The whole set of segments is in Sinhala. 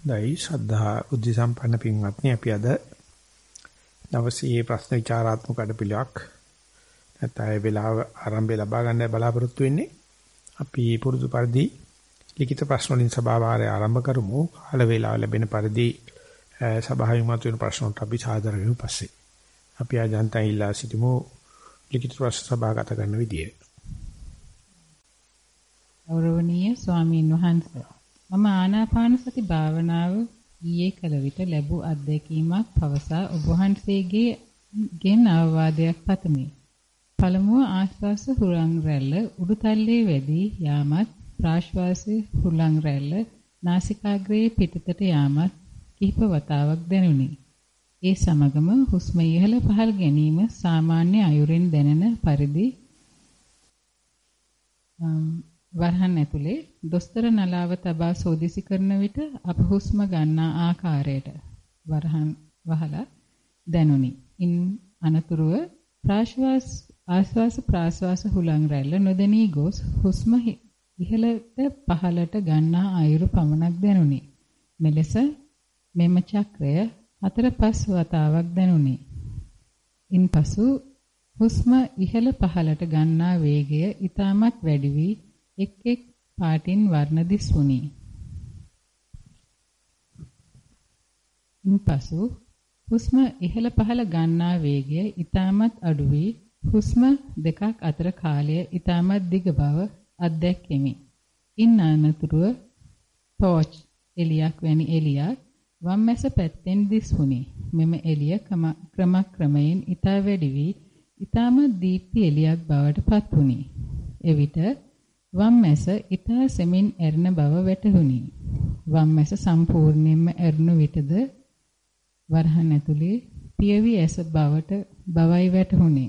දෛ ශ්‍රද්ධා බුද්ධ සම්පන්න පින්වත්නි අපි අද දවසේ ප්‍රශ්න විචාරාත්මක අඩපිලක් නැත්නම් ඒ වෙලාව ආරම්භය ලබා ගන්න බලාපොරොත්තු වෙන්නේ. අපි පුරුදු පරිදි ලිඛිත ප්‍රශ්න වලින් සභාවාරය ආරම්භ කරමු. කාල වේලාව ලැබෙන පරිදි සභාවෙන් මතුවෙන ප්‍රශ්න වලට අපි සාදර වෙමු පස්සේ. අපි ආජන්තන් ඉල්ලා සිටිමු ලිඛිත ප්‍රශ්න සභාගත කරන විදිය. ගෞරවනීය ස්වාමීන් වහන්සේ. මම ආනාපාන සති භාවනාව ඊයේ කළ විට ලැබූ අත්දැකීමක් පවසා ඔබ වහන්සේගේ ගෙන් අවවාදයක් පතමි. පළමුව ආශ්වාස හුලං රැල්ල උඩුතල්ලේ වැඩි යාමත් ප්‍රාශ්වාසයේ හුලං රැල්ල නාසිකාග්‍රයේ පිටතට යාමත් කිහිප වතාවක් දැනුනි. ඒ සමගම හුස්ම ඉහළ පහළ ගැනීම සාමාන්‍ය අයුරින් දැනෙන පරිදි වරහන් ඇතුලේ දොස්තර නලාව තබා සෝදිසි කරන විට අප හුස්ම ගන්නා ආකාරයට වරහන් වහලා දැනුනි. ඉන් අනතුරුව ප්‍රාශ්වාස ආශ්වාස ප්‍රාශ්වාස හුලං රැල්ල නොදෙනී ගොස් හුස්ම ඉහළට පහළට ගන්නා අයුරු පමණක් දැනුනි. මෙලෙස මෙම චක්‍රය හතර පස් වතාවක් දැනුනි. ඉන්පසු හුස්ම ඉහළ පහළට ගන්නා වේගය ඊටමත් වැඩි වී එක් එක් පාටින් වර්ණ දිස්ුණි. ඉන්පසු හුස්ම ඉහළ පහළ ගන්නා වේගය ඊටමත් අඩු වී හුස්ම දෙකක් අතර කාලය ඊටමත් දිග බව අත්දැක්කෙමි. ඉන් අනතුරුව ටෝච් එලියක් වැනි එලියක් වම් මැස පැත්තෙන් දිස්ුණි. මෙම එළිය ක්‍රමක්‍රමයෙන් ඊට වැඩි වී ඊටමත් දීප්ති එලියක් බවට පත් වුණි. එවිට වම් මැස ඊතා සෙමින් ඇරෙන බව වැටහුණි. වම් මැස සම්පූර්ණයෙන්ම ඇරුණු විටද වරහන් ඇතුලේ පියවි ඇස බවට බවයි වැටහුණි.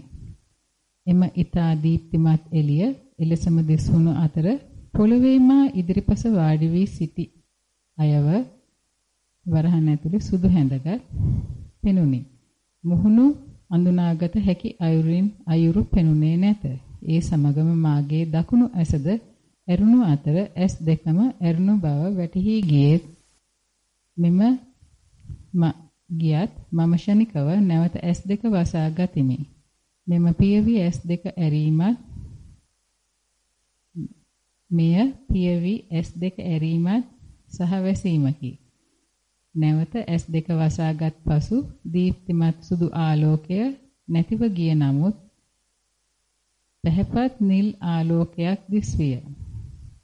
එම ඊතා දීප්තිමත් එළිය එලෙසම දිස්වුණු අතර පොළවේ මා ඉදිරිපස වාඩි වී සිටි අයව වරහන් ඇතුලේ සුදු හැඳගත් පෙනුනි. මුහුණු අඳුනාගත හැකි අයුරින් අයුරු පෙනුනේ නැත. ඒ සමගම මාගේ දකුණු ඇසද ඇරුණු අතර ඇස් දෙකම ඇරුණු බව වැටහි ගියේ මෙම ගියත් මම ෂණිකව නැවත ඇස් දෙක වසා ගතිමි. මෙම පියවි ඇස් දෙක ඇරීමත් මෙය පියවි ඇස් දෙක ඇරීමත් සහ වැසීමකි. නැවත ඇස් දෙක වසාගත් පසු දීප්තිමත් සුදු ආලෝකය නැතිව ගිය නමුත් පැහැපත් නිල් ආලෝකයක් දිස්විය.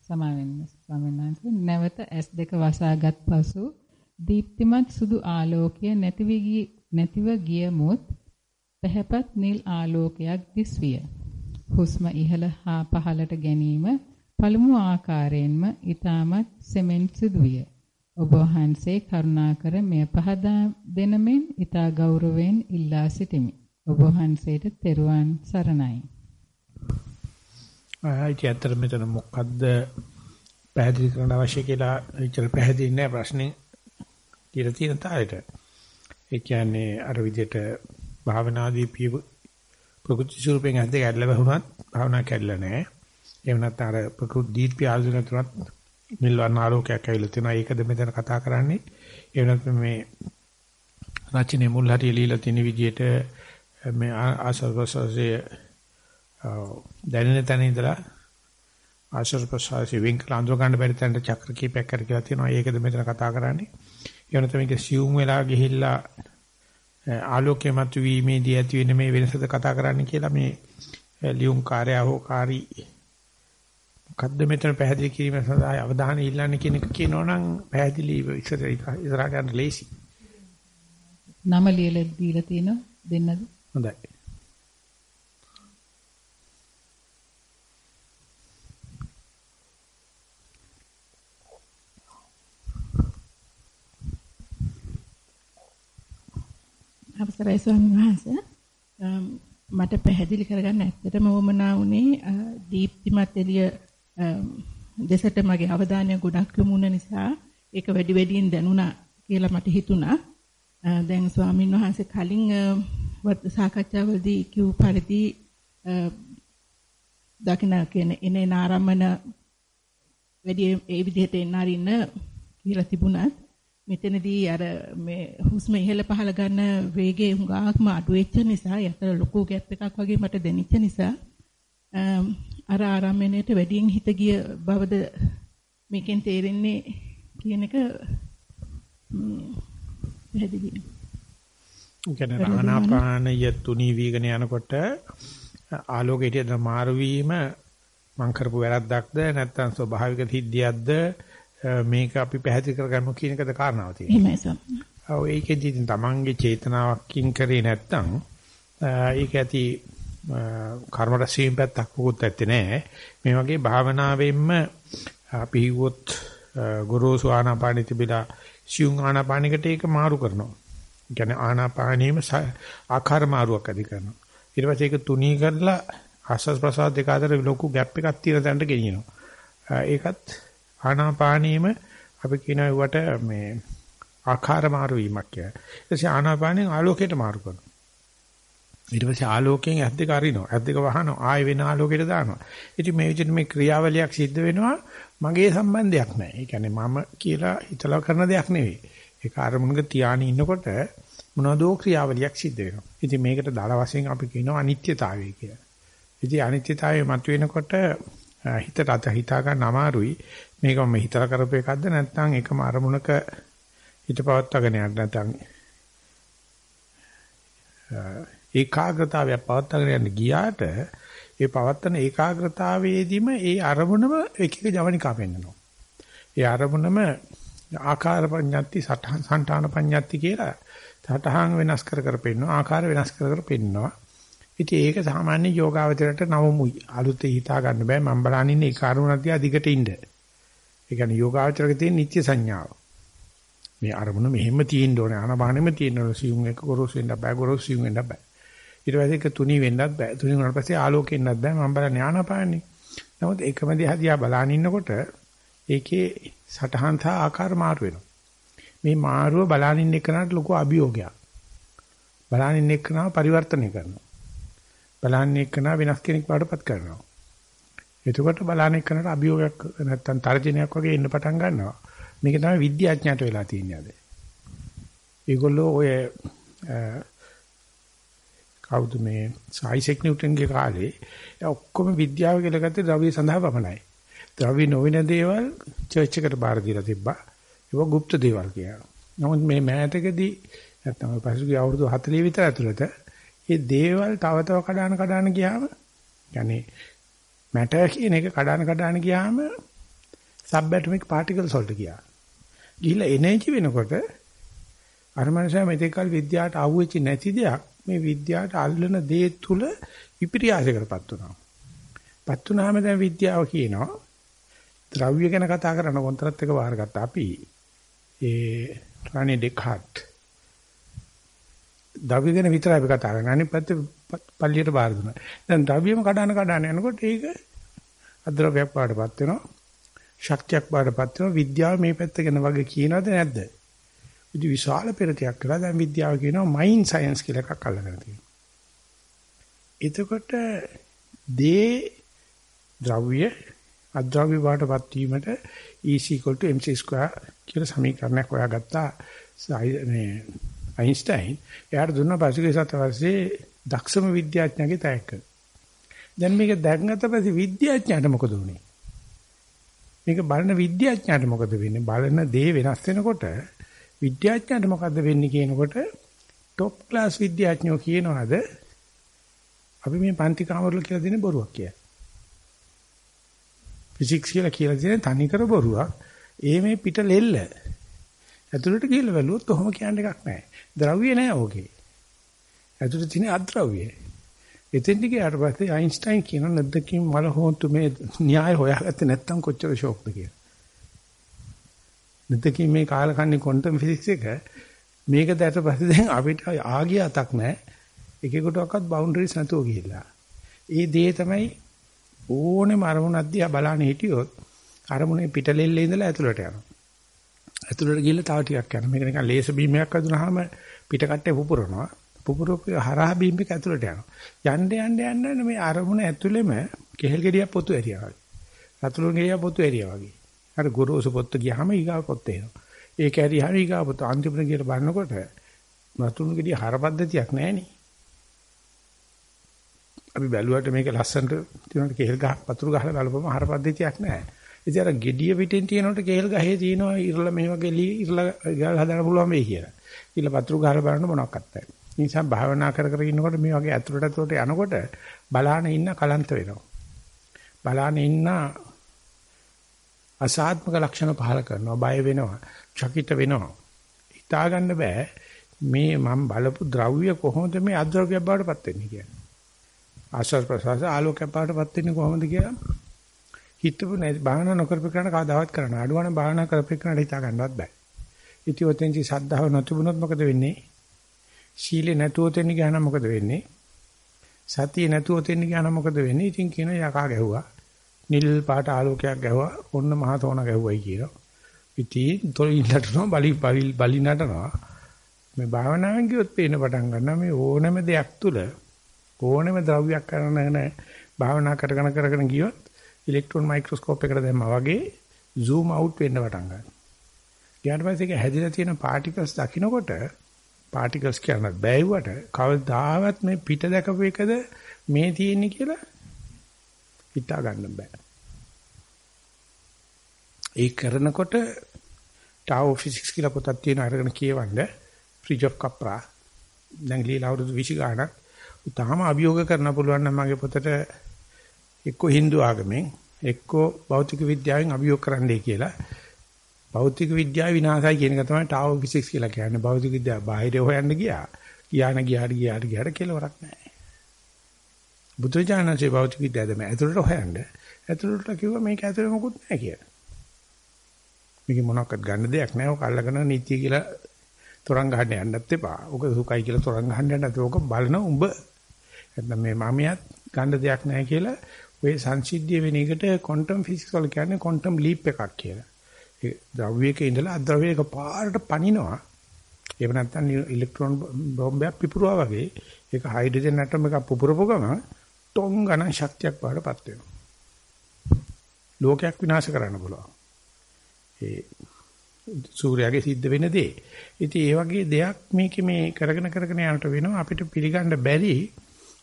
සමාවෙන්න ස්වාමීන් වහන්සේ නැවත S2 වසාගත් පසු දීප්තිමත් සුදු ආලෝකය නැතිව ගිය නැතිව ගිය මුත් පැහැපත් නිල් ආලෝකයක් දිස්විය. හුස්ම ඉහළ හා පහළට ගැනීම පළමු ආකාරයෙන්ම ඊටමත් සෙමෙන් සිදුවිය. ඔබ වහන්සේ කරුණාකර මෙය පහදා දෙනමෙන් ඊට ගෞරවයෙන් ඉල්ලා සිටිමි. ඔබ වහන්සේට තෙරුවන් සරණයි. ආයිත් අතර මෙතන මොකද්ද පැහැදිලි කරන්න අවශ්‍ය කියලා ඉතල පැහැදිලි නෑ ප්‍රශ්නේ කියලා තියෙන තාලෙට. ඒ කියන්නේ අර විදිහට භාවනාදී පිය ප්‍රකෘති ස්වරූපයෙන් ඇද්ද කැඩලා වුණත් භාවනා කැඩලා නෑ. එහෙම නැත්නම් අර ප්‍රකෘති දීප්ති ආයුධන තුනත් මිල්වන්න ආලෝකයක් ඇවිල්ලා තියෙනවා. ඒකද මෙතන කතා කරන්නේ. එහෙම නැත්නම් මේ රචනයේ මුල් හරිය লীලා තියෙන විදිහට මේ ආසර්වසසේ දැනෙන තැන ඉඳලා ආශ්‍රව ප්‍රසාරී වින්කල් අඳුර ගන්න බැරි තැනට චක්‍ර කීපයක් කර කියලා තියෙනවා. ඒකද මෙතන කතා කරන්නේ. වෙනත මේක සියුම් වෙලා ගිහිල්ලා ආලෝකයේ මතුවීමේදී ඇති වෙන මේ වෙනසද කතා කරන්නේ කියලා මේ ලියුම් කාර්යය හෝ කාරී මොකද්ද මෙතන පැහැදිලි කිරීම සඳහා අවධානය ඉල්ලන්නේ කියන එක කියනවනම් පැහැදිලි ඉස්සර ඉස්සරහට යන්න ලේසි. නම ලියලා දීලා තියෙනවා දෙන්නද? හොඳයි. අවසරයි ස්වාමීන් වහන්සේ මට පැහැදිලි කරගන්න ඇත්තටම වමනා වුණේ දීප්තිමත් එළිය දෙසට මගේ අවධානය ගොඩක් යොමු වුණ නිසා ඒක වැඩි වැඩියෙන් දැනුණා කියලා මට හිතුණා. දැන් ස්වාමීන් වහන්සේ කලින් සාකච්ඡාවලදී කිව් පරිදි දකින්න කියන එනේ ආරම්මන වැඩි ඒ විදිහට එන්න අරින්න කියලා තිබුණත් මෙතනදී අර මේ හුස්ම ඉහළ පහළ ගන්න වේගය හුඟක්ම අඩු වෙච්ච නිසා යතර ලොකු ગેප් එකක් වගේ මට දැනෙච්ච නිසා අර ආරම්භණයට වැඩියෙන් හිත ගිය බවද මේකෙන් තේරෙන්නේ කියන එක පැහැදිලි. කියන්නේ ආනාපානය තුනී වීගෙන යනකොට ආලෝකයට මාරු වීම මං කරපු වැරද්දක්ද නැත්නම් ස්වභාවික සිද්ධියක්ද මේක අපි පැහැදිලි කරගන්න කියන එකද කාරණාව තියෙන්නේ. එහෙමයි සම්. ඔව් ඒකෙදි තමන්ගේ චේතනාවකින් කරේ නැත්නම් ඒක ඇති කර්ම රසීම් පැත්තක් මොකුත් ඇත්තේ නැහැ. මේ වගේ භාවනාවෙන්ම අපි හිවොත් ගුරුසු ආනාපානෙ තිබිලා සියුම් ආනාපානිකට ඒක මාරු කරනවා. කියන්නේ ආනාපානෙම ආකාර මාරුවක් ඇති කරනවා. ඊට පස්සේ ඒක තුනී කරලා ආස්වාස් ප්‍රසාද දෙක අතර ලොකු ગેප් එකක් තියෙන තැනට ගෙනියනවා. ඒකත් ආනාපානෙම අපි කියන ඒවට මේ ආකාර මාරු වීමක් කියලා. ඊට පස්සේ ආනාපානෙන් ආලෝකයට මාරු කරනවා. ඊට පස්සේ ආලෝකයෙන් ඇස් දෙක අරිනවා. ඇස් දෙක වහනවා. ආයෙ වෙන ආලෝකයට දානවා. ඉතින් මේ විදිහට මේ ක්‍රියාවලියක් සිද්ධ වෙනවා මගේ සම්බන්ධයක් නැහැ. ඒ කියන්නේ මම කියලා හිතලා කරන දෙයක් නෙවෙයි. ඒක අරමුණක තියාගෙන ඉන්නකොට මොනවදෝ ක්‍රියාවලියක් සිද්ධ වෙනවා. ඉතින් මේකට දාල වශයෙන් අපි කියනවා අනිත්‍යතාවය කියලා. ඉතින් අනිත්‍යතාවය මතුවෙනකොට හිතට අත හිතා ගන්න අමාරුයි. මේක මම හිතලා කරපු එකක්ද නැත්නම් එකම අරමුණක හිත පවත්වාගෙන යන්න නැත්නම් ඒකාග්‍රතාවය පවත්වාගෙන යන්න ගියාට ඒ පවත්තන ඒකාග්‍රතාවයේදීම ඒ අරමුණම එක එක ජවනිකා පෙන්නනවා. ඒ අරමුණම ආකාර පඤ්ඤාති සඨාන පඤ්ඤාති කියලා සඨාන් වෙනස් කර කර පෙන්නනවා ආකාර වෙනස් කර කර පෙන්නනවා. ඉතින් ඒක සාමාන්‍ය යෝගාවචරයට නවමුයි. අලුතේ හිතා ගන්න බෑ මම බලන්නේ ඉන්නේ ඒ කරුණක් දිහා දිගට ඉන්න. ඒ කියන්නේ යෝගාවචරයේ තියෙන නිත්‍ය සංඥාව. මේ අරමුණ මෙහෙම තියෙන්න ඕනේ ආනබානෙම තියෙන්න ඕනේ සියුම් එක ගොරෝසු වෙන්න බෑ ගොරෝසු සියුම් වෙන්න බෑ. ඊට පස්සේ ඒක තුනී වෙන්නත් බෑ. තුනී වුණාට පස්සේ ආලෝකෙන්නත් බෑ. මම බලන්නේ ආනපානේ. නමුත් එකම දිහා දිහා බලන ඉන්නකොට ඒකේ සටහන් සහ ආකාර මාරු වෙනවා. මේ මාරුව බලන ඉන්න එකනට ලොකු අභියෝගයක්. බලන ඉන්න එකනව පරිවර්තනය කරනවා. බලන්නේ එක්කන වෙනස් කෙනෙක් වඩපත් කරනවා. එතකොට බලන්නේ එක්කනට අභියෝගයක් නැත්තම් තර්ජනයක් වගේ එන්න පටන් ගන්නවා. මේක තමයි විද්‍යාඥයට වෙලා තියෙන්නේ අද. ඒගොල්ලෝ ඔය කවුද මේ සයිසෙක් නිව්ටන්ගේ කාලේ ඔක්කොම විද්‍යාව කියලා ගත්තේ ද්‍රව්‍ය සඳහා පමණයි. ද්‍රව්‍ය නොවන දේවල් චර්ච් එකට බාර දීලා තිබ්බා. ඒක গুপ্ত දේවල් කියලා. නමුත් මේ මෑතකදී නැත්තම් පසුගිය අවුරුදු 40 විතර ඇතුළත මේ දේවල් තව තව කඩාන කඩාන ගියාම يعني මැටර් කියන එක කඩාන කඩාන ගියාම සබ් ඇටොමික් පාටිකල්ස් වලට ගියා. ගිහිල්ලා එනර්ජි වෙනකොට අර මනුස්සයා මෙතෙක් කල විද්‍යාවට ආවෙච්ච නැති දෙයක් මේ විද්‍යාවට අල්ලන දේ තුල විපර්යාසයකටපත් වුණා. පත් වුණාම දැන් විද්‍යාව කියනවා ද්‍රව්‍ය ගැන කතා කරන කොන්ත්‍රාත් එක වාරගත්ත අපි ඒ රානේ ඩෙකාට් ද්‍රව්‍ය ගැන විතරයි අපි කතා කරන්නේ. අනිත් පැත්තේ පල්ලියට බාර දුන්නා. දැන් ද්‍රව්‍යම කඩන කඩන යනකොට ඒක අද්‍රව්‍යයක් පාඩපත් වෙනවා. ශක්තියක් පාඩපත් වෙනවා. විද්‍යාව මේ පැත්ත ගැන වගේ කියනවද නැද්ද? ඉතින් විශාල පෙරතියක් කළා. දැන් විද්‍යාව කියනවා මයින් සයන්ස් කියලා එකක් අල්ලගෙන තියෙනවා. එතකොට දේ ද්‍රව්‍ය අද්‍රව්‍ය පාඩපත් වීමට E mc2 කියලා සමීකරණයක් හොයාගත්තා. මේ අයින්ස්ටයින් එයාට දුන්න පසුගිය සතවර්ෂයේ දක්ෂම විද්‍යාඥයාගේ තෑග්ග. දැන් මේක දැක්ගත පස්සේ විද්‍යාඥයාට මොකද උනේ? මේක බලන විද්‍යාඥයාට මොකද වෙන්නේ? බලන දේ වෙනස් වෙනකොට විද්‍යාඥයාට මොකද වෙන්නේ කියනකොට টොප් ක්ලාස් විද්‍යාඥයෝ කියනවාද අපි මේ පන්ති කාමරවල කියලා දෙන බොරුවක් කියලා. ෆිසික්ස් කියලා කියලා දෙන තනිකර බොරුවක්. ඒ මේ පිට ලෙල්ල. ඇතුළට ගිහිල්ලා බැලුවොත් කොහොම කියන්න එකක් නැහැ. ද්‍රව්‍ය නෑ ඕකේ. ඇතුළේ තියෙන අද්‍රව්‍ය. එතෙන් දිගට පස්සේ අයින්ස්ටයින් කියන නැද්දකින් මල හොන්තු මේ න්‍යාය හොයාගත්තේ නැත්තම් කොච්චර ෂොක්ද කියලා. නැද්දකින් මේ කාලකන්ණි ක්වොන්ටම් ෆිසික්ස් එක මේක දැට පස්සේ දැන් අපිට ආගිය අතක් නැහැ. එකෙකුටවත් බවුන්ඩරිස් නැතුව ගිහිල්ලා. ඒ දේ තමයි ඕනෙම අරමුණක් දිහා බලන්න හිටියොත් අරමුණේ පිටලෙල්ලේ ඉඳලා ඇතුළට යනවා. ඇතුළට ගිහිල්ලා තව ටිකක් යනවා. මේක නිකන් ලේසර් බීම් එකක් අදුනහම පිට කට්ටේ පුපුරනවා. පුපුරපු හරහා බීම් එක ඇතුළට යනවා. යන්න යන්න යන්න මේ අරමුණ ඇතුළෙම කෙහෙල් ගෙඩියක් පොතු ඇරියා වගේ. රතුළු ගෙඩියක් පොතු ඇරියා වගේ. අර ගොරෝසු පොත්ත ගියාම ඊගා පොත්ත එනවා. ඒක ඇරි හරි ගාපුත අන්තිමට කියලා බලනකොට වතුරුන් ගෙඩිය හරපද්ධතියක් නැහැ අපි බැලුවට මේක ලස්සනට තියෙනකොට කෙහෙල් ගහ වතුරු ගහලා බලපුවම හරපද්ධතියක් නැහැ. ඉතින් අර ගෙඩිය පිටින් තියෙනකොට කෙහෙල් ගහේ තියෙනවා ඉරලා මේ වගේ ලී ඉරලා ගල් හදන්න පුළුවන් වෙයි කියලා. ඊළ වතුරු ගහලා බලන්න මොනවත් නැහැ. ඒ නිසා භාවනා කර කර ඉන්නකොට මේ වගේ අතුරට අතුරට යනකොට බලාන ඉන්න කලන්ත වෙනවා. බලාන ඉන්න අසාත්මක ලක්ෂණ පහල කරනවා බය වෙනවා චකිත වෙනවා. හිතා ගන්න බෑ මේ මම බලපු ද්‍රව්‍ය කොහොමද මේ අද්‍රව්‍ය බවට පත් වෙන්නේ කියන්නේ ආශ්වාස ප්‍රශ්වාස ආලෝකයක් බවට පත් වෙන්නේ කොහොමද කියලා? හිතපු නැති භාවනා නොකරපු කරන කවදාවත් කරන්න අඩුවන භාවනා කරපු කරන හිතා ගන්නවත් බෑ. ඉතින් ඔතෙන්චි සද්ධාව නොතිබුණොත් මොකද වෙන්නේ? සීලේ නැතුව තෙන්න ගියානම් මොකද වෙන්නේ සතිය නැතුව තෙන්න ගියානම් මොකද වෙන්නේ ඉතින් කියන යකා ගැහුවා නිල් පාට ආලෝකයක් ගැහුවා ඔන්න මහ තෝණ ගැහුවයි කියනවා. ඉතින් තොලින් නටනවා බලි බලි නටනවා. මේ භාවනාවෙන් ගියොත් පේන පටන් ගන්නවා මේ ඕනෑම දෙයක් තුල ඕනෑම ද්‍රව්‍යයක් කරන භාවනා කරගෙන කරගෙන ගියොත් ඉලෙක්ට්‍රෝන මයික්‍රොස්කෝප් එකකට දැම්මා වගේ zoom out වෙන්න පටන් ගන්නවා. ඊට පස්සේ ඒක හැදිලා තියෙන පාටිකල්ස් දකින්නකොට පාටිකල්ස් කියන බෑවුවට කවදාවත් මේ පිට දැකපු එකද මේ තියෙන්නේ කියලා හිතා ගන්න බෑ. ඒ කරනකොට ටාවෝ ෆිසික්ස් කියලා පොතක් තියෙන අරගෙන කියවන්න. ෆ්‍රිජ් ඔෆ් කප්රා දැන් ලියලා අවුරුදු 20 ගාණක්. උතාම අභියෝග කරන්න පුළුවන් නම් මගේ පොතට එක්ක Hindu ආගමෙන් එක්ක භෞතික විද්‍යාවෙන් අභියෝග කරන්නයි කියලා. භෞතික විද්‍යාව විනාශයි කියන එක තමයි ටාවෝ ෆිසික්ස් කියලා කියන්නේ භෞතික විද්‍යාව බාහිර හොයන්න ගියා ගියාන ගියාට ගියාට ගියාට කෙලවරක් නැහැ බුදුජානකසේ භෞතික විද්‍යාව දැම ඇතුළට හොයන්න. ඇතුළට කිව්වා මේක ඇතුළේ මොකුත් නැහැ කියලා. මේක මොනක්වත් ගන්න දෙයක් නැහැ. ඔක අල්ලගෙන නිත්‍ය කියලා තොරන් ගහන්න යන්නත් එපා. ඔක සුඛයි කියලා තොරන් ගහන්න යන්නත් ඕක බලන උඹ. නැත්නම් මේ මමියත් ගන්න දෙයක් නැහැ කියලා ඔය සංසිද්ධිය වෙන එකට ක්වොන්ටම් ෆිසික්ස් වල කියන්නේ ක්වොන්ටම් ලීප් එකක් කියලා. ඒ ද්‍රව්‍යයක ඉඳලා අද්‍රව්‍යයක පාරට පනිනවා. එහෙම නැත්නම් ඉලෙක්ට්‍රෝන බෝම්බයක් පිපුරුවා වගේ ඒක හයිඩ්‍රජන් ඇටම් එකක් පුපුරපු ගමන් ටොං ගණන් ශක්තියක් බාටපත් වෙනවා. ලෝකයක් විනාශ කරන්න පුළුවන්. ඒ සූර්යයාගේ සිද්ධ වෙන දේ. ඉතින් ඒ වගේ දෙයක් මේකේ මේ කරගෙන කරගෙන යනට වෙනවා අපිට පිළිගන්න බැරි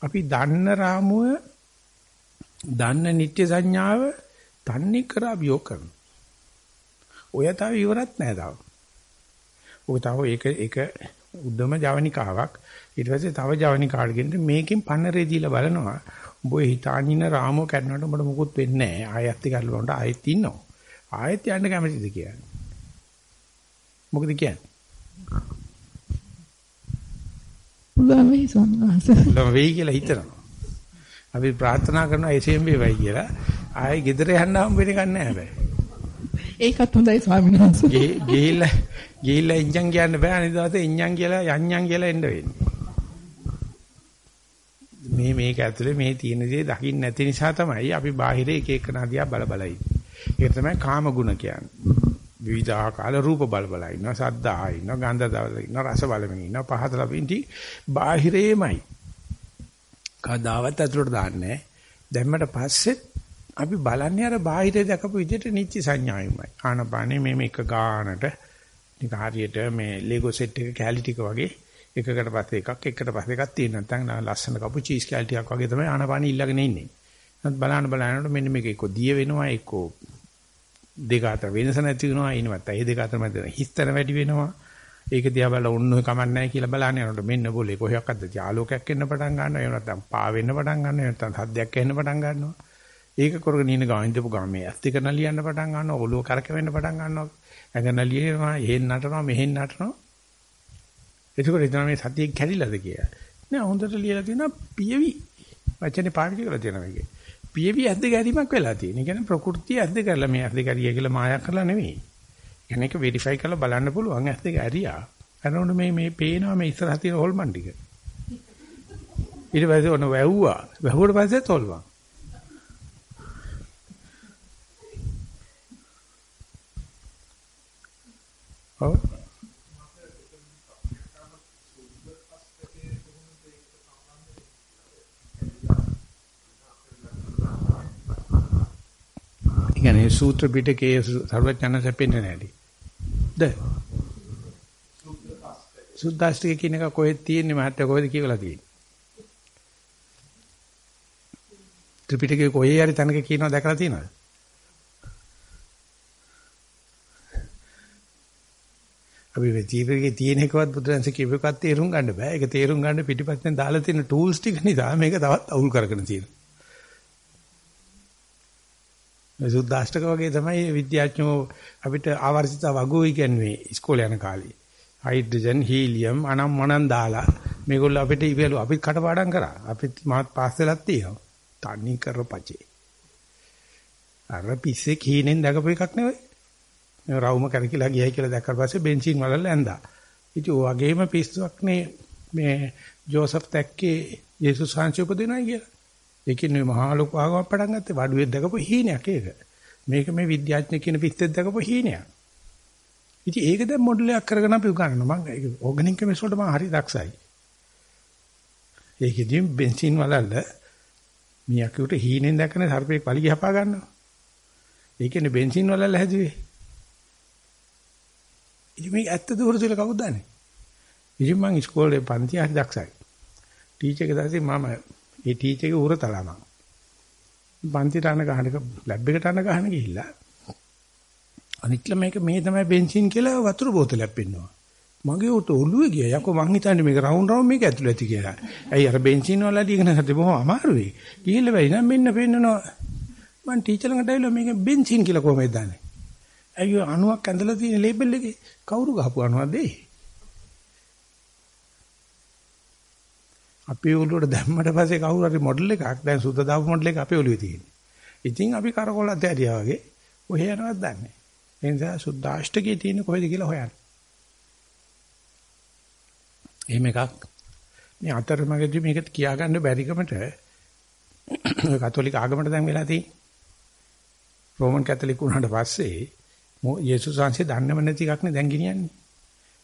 අපි දන්න රාමුව දන්න නිත්‍ය සංඥාව තන්නේ කර අභියෝග කරනවා. ඔය තව ඉවරත් නෑ තාම. ඔය තව ඒක ඒක උද්දම ජවනිකාවක් ඊට පස්සේ තව ජවනිකාට ගෙන්න මේකෙන් පන්නරේ දීලා බලනවා උඹ හිතානින රාමෝ කරනකොට උඹට මුකුත් වෙන්නේ නැහැ. ආයෙත් ඒක අල්ලවන්න ආයෙත් ඉන්නවා. ආයෙත් යන්න කැමතිද කියන්නේ. මොකද කියන්නේ? පුළුවන් වෙයි සම්මාස. පුළුවන් වෙයි කියලා හිතනවා. අපි ප්‍රාර්ථනා කරනවා එසේම වේවයි කියලා. ආයෙ ගෙදර යන්න හම්බ වෙන්නේ නැහැ හැබැයි. ඒකත් හොඳයි ස්වාමීන් වහන්සේ. ගිහිල්ලා ගිහිල්ලා ඉන්ජන් කියන්න බෑ අනිත් දවසේ ඉන්ජන් කියලා යන්ජන් කියලා එන්න වෙන්නේ. මේ මේක ඇතුලේ මේ තියෙන දේ දකින්න නැති නිසා තමයි අපි බාහිර එක එක නදියා බල බල ඉන්නේ. ඒක තමයි කාම ගුණ කියන්නේ. විවිධාකාර රූප බල බල ඉන්නවා, සද්ද ආ ඉන්නවා, ගන්ධ දවල ඉන්නවා, රස බලමින් ඉන්නවා, පහත ලබින්ටි බාහිරේමයි. කවදාවත් ඇතුලට දාන්නේ දැම්මට පස්සේ අපි බලන්නේ අර බාහිරේ දැකපු විදිහට නිච්ච සංඥායුමයි. ආනපානේ මේ මේක ගානට නික හරියට මේ ලෙගෝ සෙට් එක කැලි ටික වගේ එකකට පස්සේ එකක් එකට පස්සේ එකක් තියෙන නැත්නම් ලස්සන කපු චීස් කැල් ටිකක් වගේ තමයි ආනපාන ඉල්ලගෙන ඉන්නේ. නමුත් බලන්න බලනකොට මෙන්න මේක එක්ක දිය වෙනවා එක්ක දෙක අතර වෙනස නැති වෙනවා ඊනවත් ඒ දෙක අතර මැද හිස්තන වැඩි වෙනවා. ඒක දිහා බලලා ඔන්න ඔය කමක් නැහැ කියලා බලන්න යනකොට මෙන්න બોලේ කොහයක් අද්ද ආලෝකයක් එන්න පටන් ගන්නවා එහෙම නැත්නම් පා වෙන්න පටන් ගන්නවා එහෙම නැත්නම් සද්දයක් එන්න පටන් ගන්නවා. ඒක කරගෙන ඉන්න ගාමින් දපු ගාමේ ඇස් දෙක නලියන්න පටන් ගන්නවා ඔළුව කරකවෙන්න පටන් ගන්නවා. ඇඟ නලියනවා එහෙන් නටනවා මෙහෙන් නටනවා එතකොට හිතනවා මේ සතිය කැඩිලාද කියලා. නෑ හොඳට ලියලා තියෙනවා පියවි. වචනේ පාවිච්චි කරලා තියෙනවා මේකේ. පියවි ඇද්ද ගැරීමක් වෙලා තියෙන. ඒ කියන්නේ ප්‍රകൃතිය ඇද්ද කරලා මේ ඇද්ද ගැරිය කියලා මායක් කරලා නෙවෙයි. කියන්නේ ඒක වෙරිෆයි කරලා බලන්න පුළුවන් ඇද්ද ගැරියා. අරනොන මේ මේ පේනවා මේ ඉස්සරහ තියෙන හොල්මන් ටික. ඊට පස්සේ ඔන්න වැව්වා. වැහුවට පස්සේ තොල්වා. ඔව් කියන්නේ සූත්‍ර පිටකයේ සර්වඥාන සැපෙන්නේ නැහැටි. ද සුද්දාෂ්ටකේ කියන එක කොහෙද තියෙන්නේ මහත්තයා කොහෙද කියලා තියෙන්නේ? ත්‍රිපිටකයේ කොහේ හරි තැනක කියනවා දැකලා තියෙනවද? අපි මේ ජීවිතේ තියෙන එකවත් බුදුරජාණන් කියපු එකවත් තේරුම් ගන්න බෑ. ඒක තේරුම් ගන්න පිටිපස්සෙන් දාලා තියෙන ටූල්ස් ටික නිසා මේක තවත් අවුල් කරගෙන තියෙනවා. මේ සුද්දාෂ්ටක වගේ තමයි විද්‍යාඥයෝ අපිට ආවර්තිත වගුයි කියන්නේ ඉස්කෝලේ යන කාලේ. හයිඩ්‍රජන් හීලියම් අනම් මනම් දාලා මේගොල්ලෝ අපිට ඉවලු අපිත් කටපාඩම් කරා. අපිත් මාත් පාස් වෙලක් තියෙනවා. තනි කරපචේ. අර පිස්සේ කීනෙන් දකපු එකක් නෙවෙයි. මේ රවුම කරකිලා ගියයි කියලා දැක්කට පස්සේ බෙන්සින් වලල්ල ඇඳා. ඉතින් ඔය වගේම පිස්සුවක් නේ මේ ජෝසප් තැක්කේ යේසුස් වහන්සේ උපදිනවයි කියලා. ඒ කියන්නේ මහා ලොකු ආගමක් පටන් ගත්තේ වඩුවේ දැකපු හීනයක් ඒක. මේක මේ විද්‍යාඥ කියන පිස්සෙත් දැකපු හීනයක්. ඉතින් ඒක දැන් මොඩල් එකක් කරගෙන අපි උගන්වනවා. මම ඒක ඕගනික් කෙමිස්ට් වලට මම හරි දක්ෂයි. ඒකෙදී බෙන්සින් වලල්ල මියක්කට හීනෙන් දැකන සර්පෙක් වලිගය හපා ගන්නවා. ඒ කියන්නේ බෙන්සින් වලල්ල හැදුවේ. ඉතින් මේක ඇත්ත දුර කියලා කවුද දන්නේ? ඉතින් මං ඉස්කෝලේ පන්ති හරි දක්ෂයි. ටීචර් එක දැසි මම ඒ ටීචර් එක උර තලම. පන්තිට අන ගහන එක ලැබ් එකට අන ගහන ගිහිල්ලා අනිත්ල මේක මේ තමයි බෙන්සින් කියලා වතුර බෝතලයක් පෙන්නවා. මගේ උට ඔළුවේ ගියා. යකෝ මං හිතන්නේ මේක රවුන්ඩ් රවුන්ඩ් මේක ඇතුළේ ඇති කියලා. ඇයි අර බෙන්සින් වල දීගෙන හදේ බොහොම අමාරුයි. ගිහිල්ලා වෙයි නම් මෙන්න පෙන්නනවා. මං ටීචර් ළඟට ඇවිල්ලා මේක බෙන්සින් කියලා කොහොමද දන්නේ? ඇයි අණුවක් ඇඳලා තියෙන ලේබල් එකේ කවුරු ගහපු අණුවක්ද ඒ? අපේ ඔළුවට දැම්මට පස්සේ කවුරු හරි මොඩල් එකක් දැන් සුද්ධ දාපු මොඩල් එක අපේ ඔළුවේ තියෙන්නේ. ඉතින් අපි කරකොලත් ඇරියා වගේ ඔහෙ යනවත් දන්නේ නැහැ. ඒ නිසා සුද්ධාෂ්ටකයේ තියෙන කොහෙද කියලා හොයන්න. එහෙම එකක් මේ අතරමඟදී මේක කියාගන්න බැරිකමට ඔය කතෝලික ආගමට දැන් වෙලා තියෙන්නේ. රෝමන් කැතලික් වුණාට පස්සේ යේසුස් වහන්සේ දන්නව නැති එකක් නේ දැන් ගෙනියන්නේ.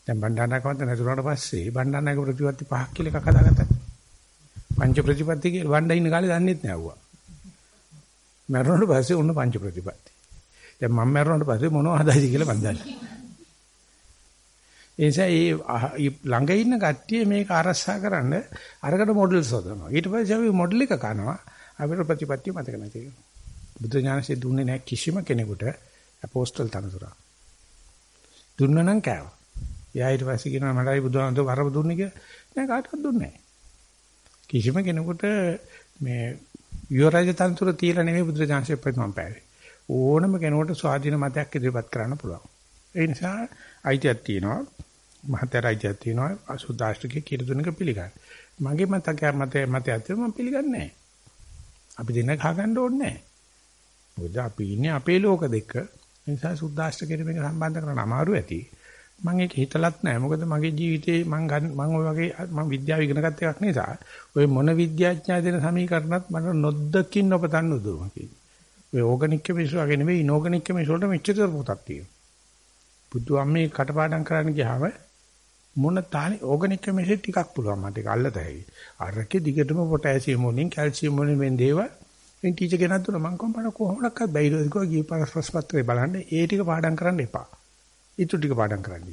දැන් බණ්ඩාරනායකවන්ත නැතුණාට පස්සේ බණ්ඩාරනායක ප්‍රතිපත්ති පහක් කියලා එකක් හදාගත්තා. පංච ප්‍රතිපත්ති කියලා වණ්ඩා ඉන්න කාලේ දන්නේත් නෑ වුණා. මරුණාට පස්සේ ඔන්න පංච ප්‍රතිපත්ති. දැන් මම මරුණාට පස්සේ මොනව හදායිද කියලා මන් දන්නේ. ඒ නිසා මේ ළඟ ඉන්න කට්ටිය මේක අරසා කරන්න අරකට මොඩල්ස් හදනවා. ඊට පස්සේ අපි මොඩල් එක කනවා අපිට ප්‍රතිපත්තිය මතක නැති වෙනවා. බුද්ධ ඥානසේ දුන්නේ නැහැ කිසිම කෙනෙකුට අපෝස්තල් තනතුරක්. දුන්නා නම් කෑවා. එයා ඊට පස්සේ කියනවා මටයි බුදුහාමුදුරුවෝ වරම දුන්නේ කියලා. නෑ කාටවත් දුන්නේ නෑ. කිසිම කෙනෙකුට මේ යුවරජ තනතුර තියලා නෙමෙයි බුදුරජාන්සේ ප්‍රතිමම් පෑවේ. ඕනම කෙනෙකුට ස්වාධීන මතයක් ඉදිරිපත් කරන්න පුළුවන්. ඒ නිසා අයිතියක් තියෙනවා. මහතර අයිතියක් තියෙනවා. අසුදාෂ්ටකේ කියලා දුන්නක පිළිගන්න. මගේ මතක මතය මතය මම පිළිගන්නේ නැහැ. අපි දෙන්න ගහ ගන්න ඕනේ නැහැ. මොකද අපි ඉන්නේ අපේ ලෝක දෙක. ඒ නිසා සුද්දාෂ්ටකයට මේක සම්බන්ධ කරන්න අමාරු ඇති. මම ඒක හිතලත් නැහැ. මොකද මගේ ජීවිතේ මම මම ඔය වගේ මම විද්‍යාව ඉගෙන ගත්ත එකක් නිසා ඔය මොන විද්‍යාඥයා දෙන සමීකරණත් මට නොදකින් නොපතන්න උදුම ඔය ඕගනික් කෙමිස්ට්‍රි වගේ නෙවෙයි ඉනෝගනික් කෙමිස්ට්‍රි වලට මෙච්චර පොතක් තියෙනවා. බුදුහාමේ කටපාඩම් කරන්න ගියාම මොන තාලේ ඕගනික් කෙමිස්ට්‍රි ටිකක් පුළුවන් මට ඒක අල්ලතයි. අරකේ දිගටම පොටෑසියම් වලින් කැල්සියම් වලින් මේ දේවල් මේ ටීචර් කෙනෙක් දුන්නා මම කොහොමද කොහොමඩක්වත් බැයිද කිව්වා ගිය පාස් ප්‍රශ්පත්‍රේ බලන්න ඒ ටික පාඩම් කරන්න එපා. ඊට ටික පාඩම් කරන්න.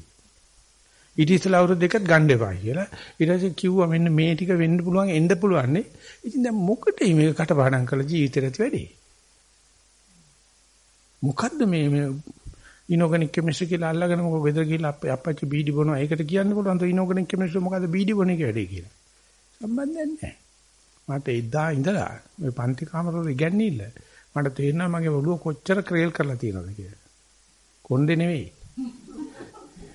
ඊට ඉස්සෙල්ලා අවුරුදු දෙකක් ගන්න එපා කියලා. ඊට පස්සේ කිව්වා මෙන්න මේ ටික වෙන්න පුළුවන් එන්න පුළුවන් නේ. ඉතින් දැන් මොකටද මේක කටපාඩම් කරලා ජීවිතේට වැඩි? මොකද්ද මේ මේ ඉනෝගනික් කෙමිස්ට්‍රි කියලා අල්ලගෙන මොකද ගෙදර ගිහලා අපේ අපච්චි බීඩි බොනවා. ඒකට කියන්න පුළුවන් තෝ ඉනෝගනික් කෙමිස්ට්‍රි මොකද්ද බීඩි බොන එක වැඩි කියලා. සම්බන්ධයක් නැහැ. මට එදා ඉඳලා මේ පන්ති කාමරවල ඉගැන්නිල්ල මට තේරෙනවා මගේ ඔළුව කොච්චර ක්‍රේල් කරලා තියෙනවද කියලා. කොණ්ඩේ නෙවෙයි.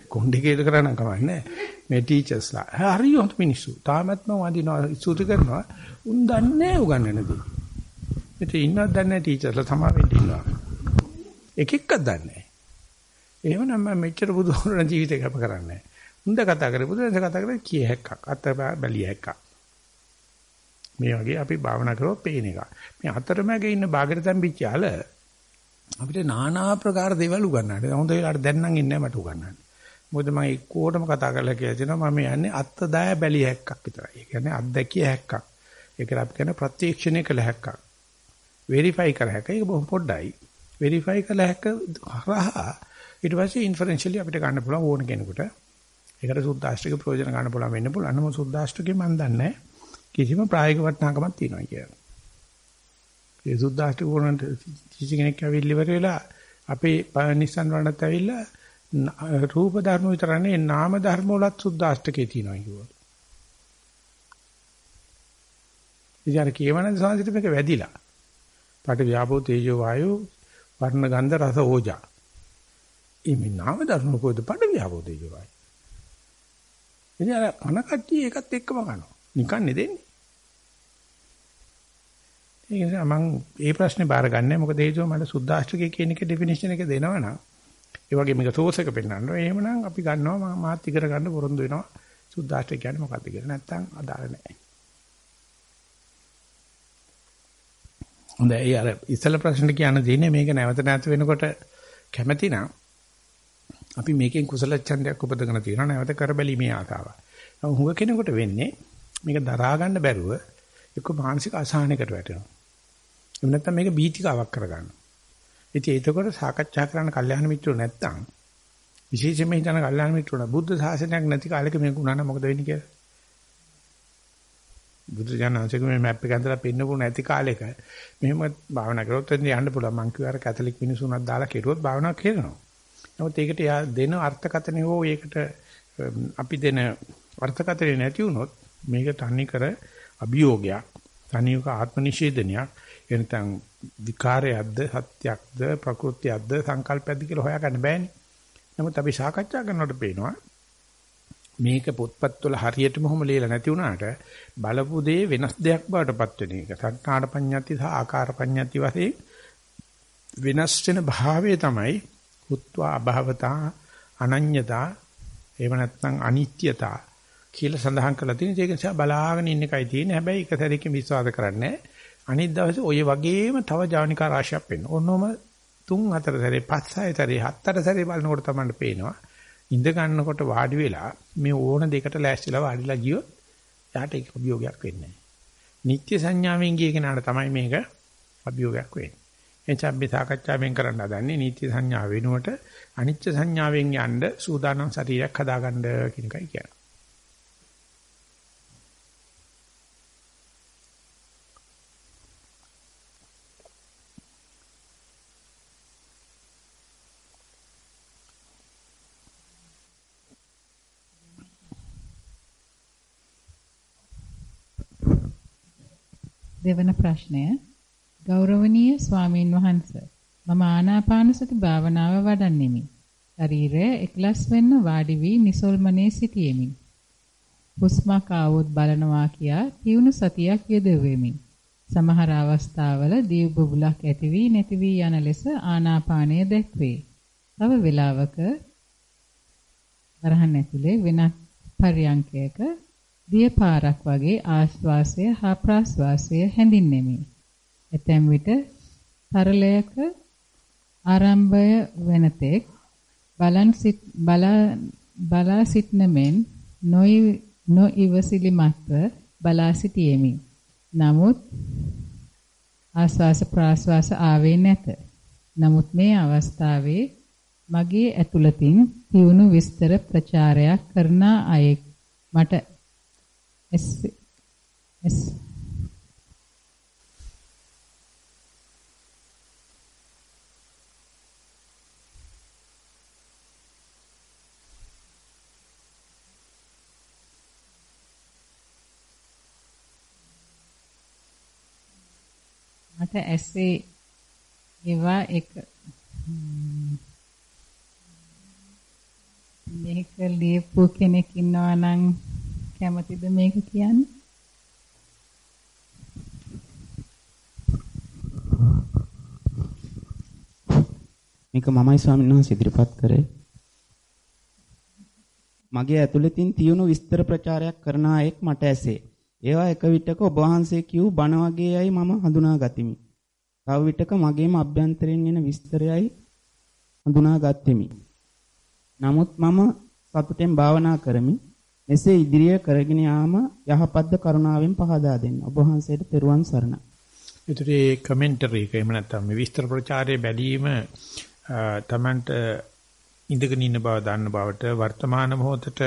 කොණ්ඩේ කියලා කරන්න කමන්නේ මේ ටීචර්ස්ලා. හරි හොඳ මිනිස්සු. තාමත් මම වදිනවා ඉසුති කරනවා. උන් දන්නේ උගන්නනදී. මෙතේ ඉන්නවත් දන්නේ ටීචර්ලා තමයි වෙන්න ඉන්නවා. එක එකක් දන්නේ. එහෙමනම් මම මෙච්චර බුදුහමරණ ජීවිතේ කැප කරන්නේ. උන්ද කතා කරේ බුදුරජාණන් කතා කරේ කිය හැක්කක්. අත බැලිය හැක්කක්. මේ වගේ අපි භාවනා කරොත් පේන එක. මේ අතරමැග ඉන්න බාගෙට තම්බිච්ච යාල අපිට নানা ආකාර දේවල් උගන්වන්නේ. හොඳ වෙලාවට දැන් නම් ඉන්නේ මට උගන්වන්නේ. මොකද මම එක්කෝටම කතා කරලා කියලා දෙනවා මම යන්නේ අත්දාය බැලිය හැක්කක් විතරයි. ඒ කියන්නේ අත්දැකිය හැක්කක්. ඒකට අපි කියන ප්‍රත්‍යක්ෂණය කළ හැක්කක්. වෙරිෆයි කර හැක. ඒක බොහොම පොඩ්ඩයි. වෙරිෆයි කළ හැක හරහා ඊට පස්සේ ඉන්ෆරෙන්ෂියලි අපිට ගන්න පුළුවන් ඕන කෙනෙකුට. ඒකට සුද්දාෂ්ටක ප්‍රයෝජන ගන්න පුළුවන් වෙන්න පුළුවන්. නමුත් සුද්දාෂ්ටකේ මම දන්නේ කිසිම ප්‍රායෝගික වටිනාකමක් තියනවා කියලා. ඒ සුද්දාෂ්ටක වුණාට කිසි කෙනෙක් ඇවිල්ලි ඉවර වෙලා අපේ නිස්සන් වලට ඇවිල්ලා රූප ධර්ම විතරනේ නාම ධර්ම වලත් සුද්දාෂ්ටකේ තියෙනවා කිව්වා. ඉතින් කියවන සංසිත මේක වැඩිලා. පාට ව්‍යාපෝ තේජෝ වායෝ වර්ණ ගන්ධ රස ඕජා. මේ නාම ධර්ම කොහෙද පාට ව්‍යාපෝ තේජෝ වායෝ. ඉතින් අර කන කට්ටිය ඒකත් එක්කම කනවා. නිකන් නෙදෙන්නේ. ඒ නිසා මම මේ ප්‍රශ්නේ බාර ගන්නෑ මොකද හේතුව මට සුද්දාෂ්ටකයේ කියන එක ඩෙෆිනිෂන් එක දෙනවනම් ඒ වගේ මේක සෝස් එක පෙන්වන්න. එහෙමනම් අපි ගන්නවා මාත් ඉගෙන ගන්න පොරොන්දු වෙනවා. සුද්දාෂ්ටක කියන්නේ මොකක්ද කියලා. නැත්තම් අදාළ නැහැ. හොඳයි අර ඉස්සල ප්‍රශ්නෙට කියන්න දෙන්නේ මේක නැවත නැවත වෙනකොට කැමැති නම් අපි මේකෙන් කුසල ඡන්දයක් උපදගෙන තියෙනවා නැවත කරබැලීමේ ආසාව. හුඟ කෙනෙකුට වෙන්නේ මේක දරා ගන්න බැරුව එක්ක මානසික අසහනයකට වැටෙනවා. එහෙම නැත්නම් මේක බීතිකාවක් කරගන්නවා. ඉතින් ඒකකොට සාකච්ඡා කරන්න කල්යාණ මිත්‍රෝ නැත්තම් විශේෂයෙන්ම හිතන කල්යාණ මිත්‍රෝ බුද්ධ ශාසනයක් නැති කාලෙක මේක උනා නම් මොකද වෙන්නේ කියලා. බුදු ජානන්සේක මේ මැප් එක ඇඳලා පෙන්නපු නැති කාලෙක මෙහෙම භාවනා කරොත් එතන යන්න පුළුවන් මං කිව්වා අර කැතලික් මිනිසුන්ක් දාලා කෙරුවොත් භාවනා කරනවා. නමුත් ඒකට දෙන අර්ථකථනය හෝ ඒකට අපි දෙන අර්ථකථනය නැති වුණොත් මේක තනි කර අභියෝගයක් තනියක ආත්ම නිෂේධනයක් එනතන් විකාරයක්ද සත්‍යයක්ද ප්‍රകൃතියක්ද සංකල්පයක්ද කියලා හොයාගන්න බෑනේ. නමුත් අපි සාකච්ඡා කරනකොට පේනවා මේක පොත්පත්වල හරියටම කොහොම ලියලා නැති වුණාට බලපු දේ වෙනස් දෙයක් බවටපත් වෙන එක. සංකාණ පඤ්ඤාති සහ ආකාර පඤ්ඤාති වශයෙන් වෙනස් වෙන භාවය තමයි උත්වා අභවතා අනඤ්‍යතා එහෙම නැත්නම් අනිත්‍යතා කියලා සඳහන් කරලා තියෙන. ඒක නිසා බලාගෙන ඉන්න එකයි තියෙන්නේ. හැබැයි එක සැරේකින් විශ්වාස කරන්නේ අනිත් දවසේ ඔය වගේම තව ජවනිකා රාශියක් වෙන්න. ඕනෝම තුන් හතර සැරේ පස් හය සැරේ හතර සැරේ බලනකොට තමයි පේනවා. ඉඳ ගන්නකොට වාඩි වෙලා මේ ඕන දෙකට ලෑස්තිලා වාඩිලා ගියොත් යාට ඒක අභියෝගයක් වෙන්නේ නැහැ. නිත්‍ය සංඥාවෙන් ගිය කෙනාට තමයි මේක අභියෝගයක් වෙන්නේ. එනිසා අපි සාකච්ඡාවෙන් කරන්න හදන්නේ නිත්‍ය සංඥාව වෙනුවට අනිත්‍ය සංඥාවෙන් යන්න සූදානම් ශරීරයක් හදාගන්න කියන එකයි කියන්නේ. දෙවන ප්‍රශ්නය ගෞරවනීය ස්වාමීන් වහන්ස මම ආනාපාන සති භාවනාව වඩන්නෙමි. ශරීරය එක්ලස් වෙන්න වාඩි වී නිසල්මනේ සිටියෙමි. හුස්මක් ආවොත් බලනවා කියා තියුණු සතියක් යෙදුවෙමි. සමහර අවස්ථාවල දීව් බුබුලක් ඇති වී නැති වී යන ලෙස ආනාපානය දැක්වේ. තව වේලාවක වරහන් ඇතුලේ වෙනත් පරියන්කයක දිය පාරක් වගේ ආශ්වාසය හා ප්‍රාශ්වාසය හැඳින්නෙමි. එතෙම් විට තරලයක ආරම්භය වෙනතෙක් බලන් සිට බලා සිටන මෙන් නොඉවසිලිමත්ව බලා සිටියෙමි. නමුත් ආශ්වාස ප්‍රාශ්වාස ආවේ නැත. නමුත් මේ අවස්ථාවේ මගේ ඇතුළතින් තියුණු විස්තර ප්‍රචාරයක් කරන අයෙක් මට S S මට ඇසේ ඒවා එක මේක ලියපු කෙනෙක් ඉන්නවා නම් කැමතිද මේක කියන්න? මේක මමයි ස්වාමීන් වහන්සේ ඉදිරිපත් කරේ. මගේ ඇතුළතින් තියුණු විස්තර ප්‍රචාරයක් කරන අයෙක් මට ඇසේ. ඒවා එක විටක ඔබ වහන්සේ කියූ බණ වගේයයි මම හඳුනා ගතිමි. තව විටක මගේම අභ්‍යන්තරයෙන් එන විස්තරයයි හඳුනා ගත්ෙමි. නමුත් මම සතුටෙන් භාවනා කරමි. එසේ ඉදිරිය කරගෙන යාම යහපත්ද කරුණාවෙන් පහදා දෙන්න. ඔබ වහන්සේට තෙරුවන් සරණයි. ඒතරේ කමෙන්ටරි එක එහෙම නැත්නම් මේ විස්තර ප්‍රචාරයේ බැලීම තමන්ට ඉඳගෙන ඉන්න බව දන්න බවට වර්තමාන මොහොතට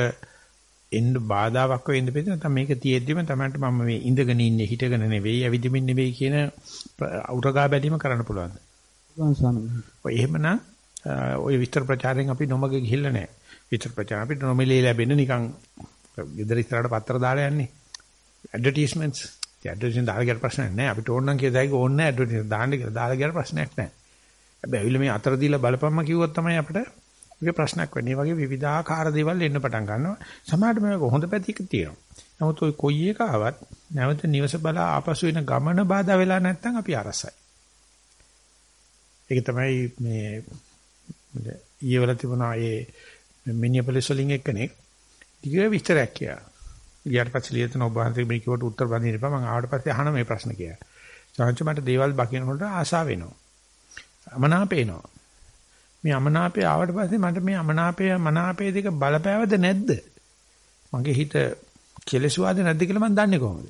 එන්න බාධාවක් වෙන්න බෙද නැත්නම් මේක තියෙද්දිම තමයි මම මේ ඉඳගෙන ඉන්නේ හිටගෙන නෙවෙයි ඇවිදිමින් නෙවෙයි කියන උරගා බැලීම කරන්න පුළුවන්. පුළුවන් ස්වාමීන්. ඔය එහෙමනම් ඔය විස්තර ප්‍රචාරයෙන් අපි නොමග ගිහිල්ලා නැහැ. විස්තර ප්‍රචාර අපිට නොමිලේ ලැබෙන නිකන් ගෙදර ඉස්සරහට පත්‍ර දාලා යන්නේ. ඇඩ්වර්ටයිස්මන්ට්ස්. ඒ ඇඩ්වර්ටයිස්මන්ට් දාලා ගියට ප්‍රශ්නයක් නැහැ. අපිට ඕන නම් කියදායික ඕනේ නැහැ ඇඩ්වර්ටයිස්මන්ට් දාන්න කියලා දාලා ගියට ප්‍රශ්නයක් නැහැ. හැබැයි ඇවිල්ලා මේ අතර දීලා බලපම්ම කිව්වොත් තමයි අපිට මේක ප්‍රශ්නයක් වෙන්නේ. වගේ විවිධාකාර දේවල් එන්න පටන් ගන්නවා. සමහරට මේක හොඳ පැතික තියෙනවා. නමුත් ওই කොයි එක ආවත් නැවත නිවස බලා ආපසු එන ගමන බාධා වෙලා නැත්නම් අපි අරසයි. ඒක තමයි මේ ඊයවල තිබුණා ඒ මිනිපොලිස් වලින් එක්කෙනෙක් දිග විස්තරයක් කියා. ගියාට පස්සේ ලියතන ඔබ වහන්සේ මේ කිව්වට උත්තර බඳින්න එපා. මම ආවට පස්සේ අහන මේ ප්‍රශ්න කියලා. සාංශ මට දේවල් බකිනකොට ආසාව වෙනවා. අමනාපේනවා. මේ අමනාපය ආවට පස්සේ මට මේ අමනාපය මනාපය දෙක බලපෑවද නැද්ද? මගේ හිත කෙලසුවාද නැද්ද කියලා මම දන්නේ කොහොමද?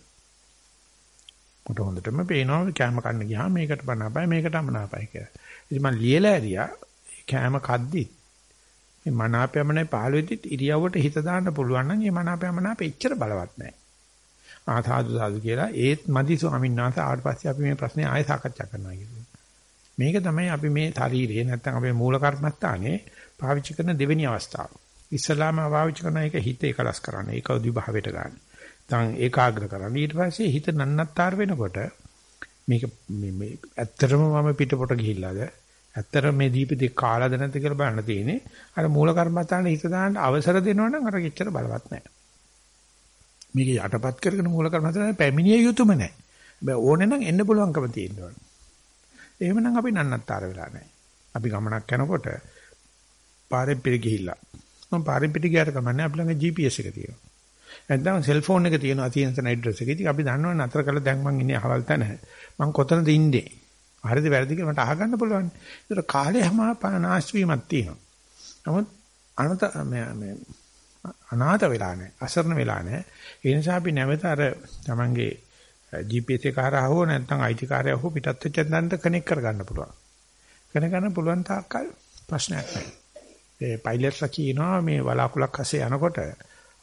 මට හොඳටම පේනවා කැම කන්න ගියාම මේකට බනපයි මේකට අමනාපයි කියලා. ඉතින් මම ලියලා ඇරියා කැම කද්දි මේ මනාපයමනේ පහළ වෙද්දි ඉරියව්වට හිත දාන්න පුළුවන් නම් මේ මනාපයමනාප එච්චර බලවත් නැහැ. ආ සාදු සාදු කියලා ඒත් මදි ස්වාමීන් වහන්සේ ආවට පස්සේ අපි මේ ප්‍රශ්නේ ආයෙ සාකච්ඡා කරනවා කියලා. මේක තමයි අපි මේ ශරීරයේ නැත්නම් අපේ මූල කර්මස්ථානේ පාවිච්චි කරන දෙවෙනි අවස්ථාව. ඉස්ලාම පාවිච්චි කරන එක හිත එකලස් කරන්න. ඒක උදිභාවයට ගන්න. දැන් ඒකාග්‍ර කරන්න. ඊට පස්සේ හිත නන්නත්තර වෙනකොට මේක මේ ඇත්තටම මම පිටපොට ගිහිල්ලාද ඇත්තට මේ දීපිතේ කාලාද නැද්ද කියලා බලන්න තියෙන්නේ. අර මූල කර්මස්ථානේ හිත දාන්න අවසර දෙනවනම් අර කිච්චර බලවත් නැහැ. මේක යටපත් කරගෙන මූල කර්මස්ථානේ පැමිණිය යුතුම නැහැ. හැබැයි ඕනේ නම් එන්න පුළුවන්කම තියෙනවා. එහෙමනම් අපි නන්නත්තර වෙලා නැහැ. අපි ගමනක් යනකොට පාරෙන් පිට ගිහිල්ලා. මම පාරෙන් පිට ගියාට කමන්නේ අපි ළඟ GPS එක තියෙනවා. නැත්නම් සෙල්ෆෝන් එක තියෙනවා තියෙන තැන ඇඩ්‍රස් එක. ඉතින් අපි දන්නවනේ නතර කළා දැන් මං ඉන්නේ අහවල් තැන. මං කොතනද ඉන්නේ? හරිද වැරදිද කියලා මට අහගන්න පුළුවන්. ඒතර කාලේ හැම නාස්ති වීමක් තියෙනවා. නමුත් අනත මේ අනාථ වෙලා නැහැ. අසරණ වෙලා නැහැ. ඒ නිසා අපි නැවත අර තමන්ගේ GPS එක හරහා හෝ නැත්නම් අයිතිකාරය හෝ පිටත් වෙච්ච දන්ට කනෙක්ට් කරගන්න පුළුවන්. කනෙක්ට් කරන්න පුළුවන් තාක්කල් ප්‍රශ්නයක් නැහැ. ඒ පයිලට්ලා කියනවා මේ වලාකුලක් අස්සේ යනකොට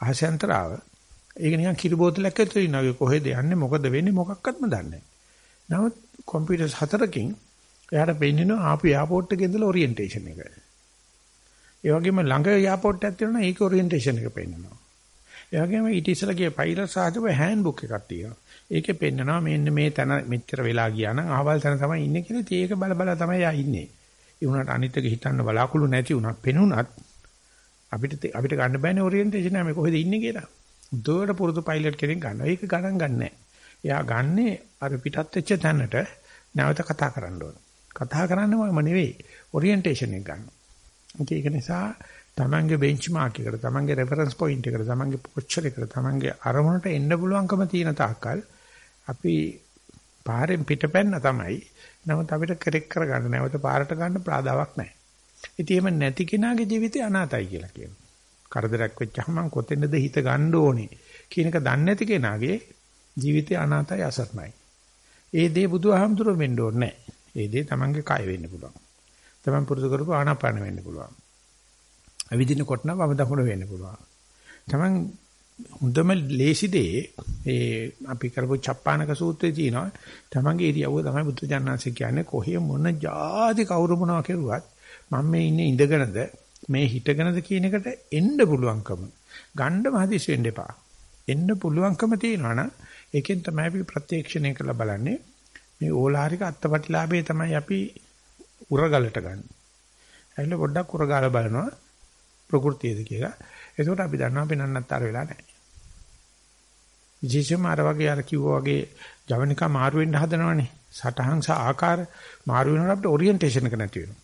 අහසෙන්තරාව ඒක නිකන් කිරි බෝතලයක් ඇතුළේ ඉන්නවා. කොහෙද යන්නේ මොකද වෙන්නේ මොකක්වත්ම දන්නේ නැහැ. නමුත් කම්පියුටර් හතරකින් එයාට පෙන්නනවා ආපු එයාපෝට් එකේ ඉඳලා ඔරියන්ටේෂන් එක. ඒ වගේම ළඟ එයාපෝට් එකක් තියෙනවා ඒක ඔරියන්ටේෂන් එක පෙන්නනවා. ඒ වගේම ඊට ඉස්සෙල්ලා ගිය පයිලට් සාහජව හෑන්ඩ් බුක් එකක් තියෙනවා. ඒකේ පෙන්නනවා මෙන්න මේ තැන මෙච්චර වෙලා ගියා නම් ආවල් තැන තමයි ඉන්නේ කියලා. ඉතින් ඒක බල බල තමයි යා ඉන්නේ. ඒ වුණාට අනිත් එක හිතන්න බලාකුළු නැති වුණා. පෙනුනත් අපිට අපිට ගන්න බෑනේ ඔරියන්ටේෂන් එක කොහෙද ඉන්නේ කියලා. උදේට පුරුදු පයිලට් කෙනෙක් ගන්නවා. ඒක ගණන් ගන්නෑ. එයා ගන්නේ අර පිටත් වෙච්ච තැනට නැවත කතා කරන්න ඕන. කතා කරන්නම නෙවෙයි ඔරියන්ටේෂන් එක ගන්න. ඒක නිසා තමන්ගේ බෙන්ච්මාර්ක් එකට, තමන්ගේ රෙෆරන්ස් පොයින්ට් එකට, තමන්ගේ පොච්චර එකට, තමන්ගේ අරමුණට එන්න පුළුවන්කම තියෙන තාක්කල් අපි පාරෙන් පිටපැන්න තමයි. නමුත් අපිට කෙරෙක් කරගන්න නැවත පාරට ගන්න ප්‍රාදාවක් නැහැ. ඉතින් එහෙම නැති කෙනාගේ ජීවිතය අනාතයි කියලා කියනවා. කරදරයක් වෙච්චහම මං කොතැනද හිත ගන්න ඕනේ කියන එක දන්නේ නැති කෙනාගේ ජීවිතය අනාතයි අසරණයි. ඒ දේ බුදුහාමුදුරුවෝ වෙන්න ඕනේ නැහැ. ඒ දේ තමන්ගේ කය වෙන්න පුළුවන්. තමන් පුරුදු කරපු ආනාපාන වෙන්න පුළුවන්. අවිදිනකොට නම් වම දකුණ වෙන්න පුළුවන්. තමන් හොඳම ලේසි දේ ඒ අපි කරපු චප්පානක සූත්‍රයේ තියෙනවා තමන්ගේ ඉරියව්ව තමයි බුද්ධ ඥානanse කියන්නේ කොහේ මොන જાති කවුරු මොනවා කරුවත් මම මේ ඉන්නේ ඉඳගෙනද මේ හිටගෙනද කියන එකට එන්න පුළුවන්කම ගණ්ඩ මහදිස් වෙන්න එපා එන්න පුළුවන්කම තියෙනවා නම් ඒකෙන් තමයි අපි ප්‍රත්‍යක්ෂණය කරලා බලන්නේ මේ ඕලාරික අත්පටිලාභයේ තමයි අපි උරගලට ගන්න. ඇයිල පොඩ්ඩක් උරගාල බලනවා ප්‍රകൃතියද කියලා. එතකොට අපි දන්නවා අපි නන්නත්තර වෙලා නැහැ. විශේෂයෙන්ම අර වගේ අර කිව්වා වගේ ජවනිකා මාරු වෙන්න හදනවනේ. සටහන් සහ ආකාර මාරු වෙනකොට අපිට ඔරියන්ටේෂන් එක නැති වෙනවා.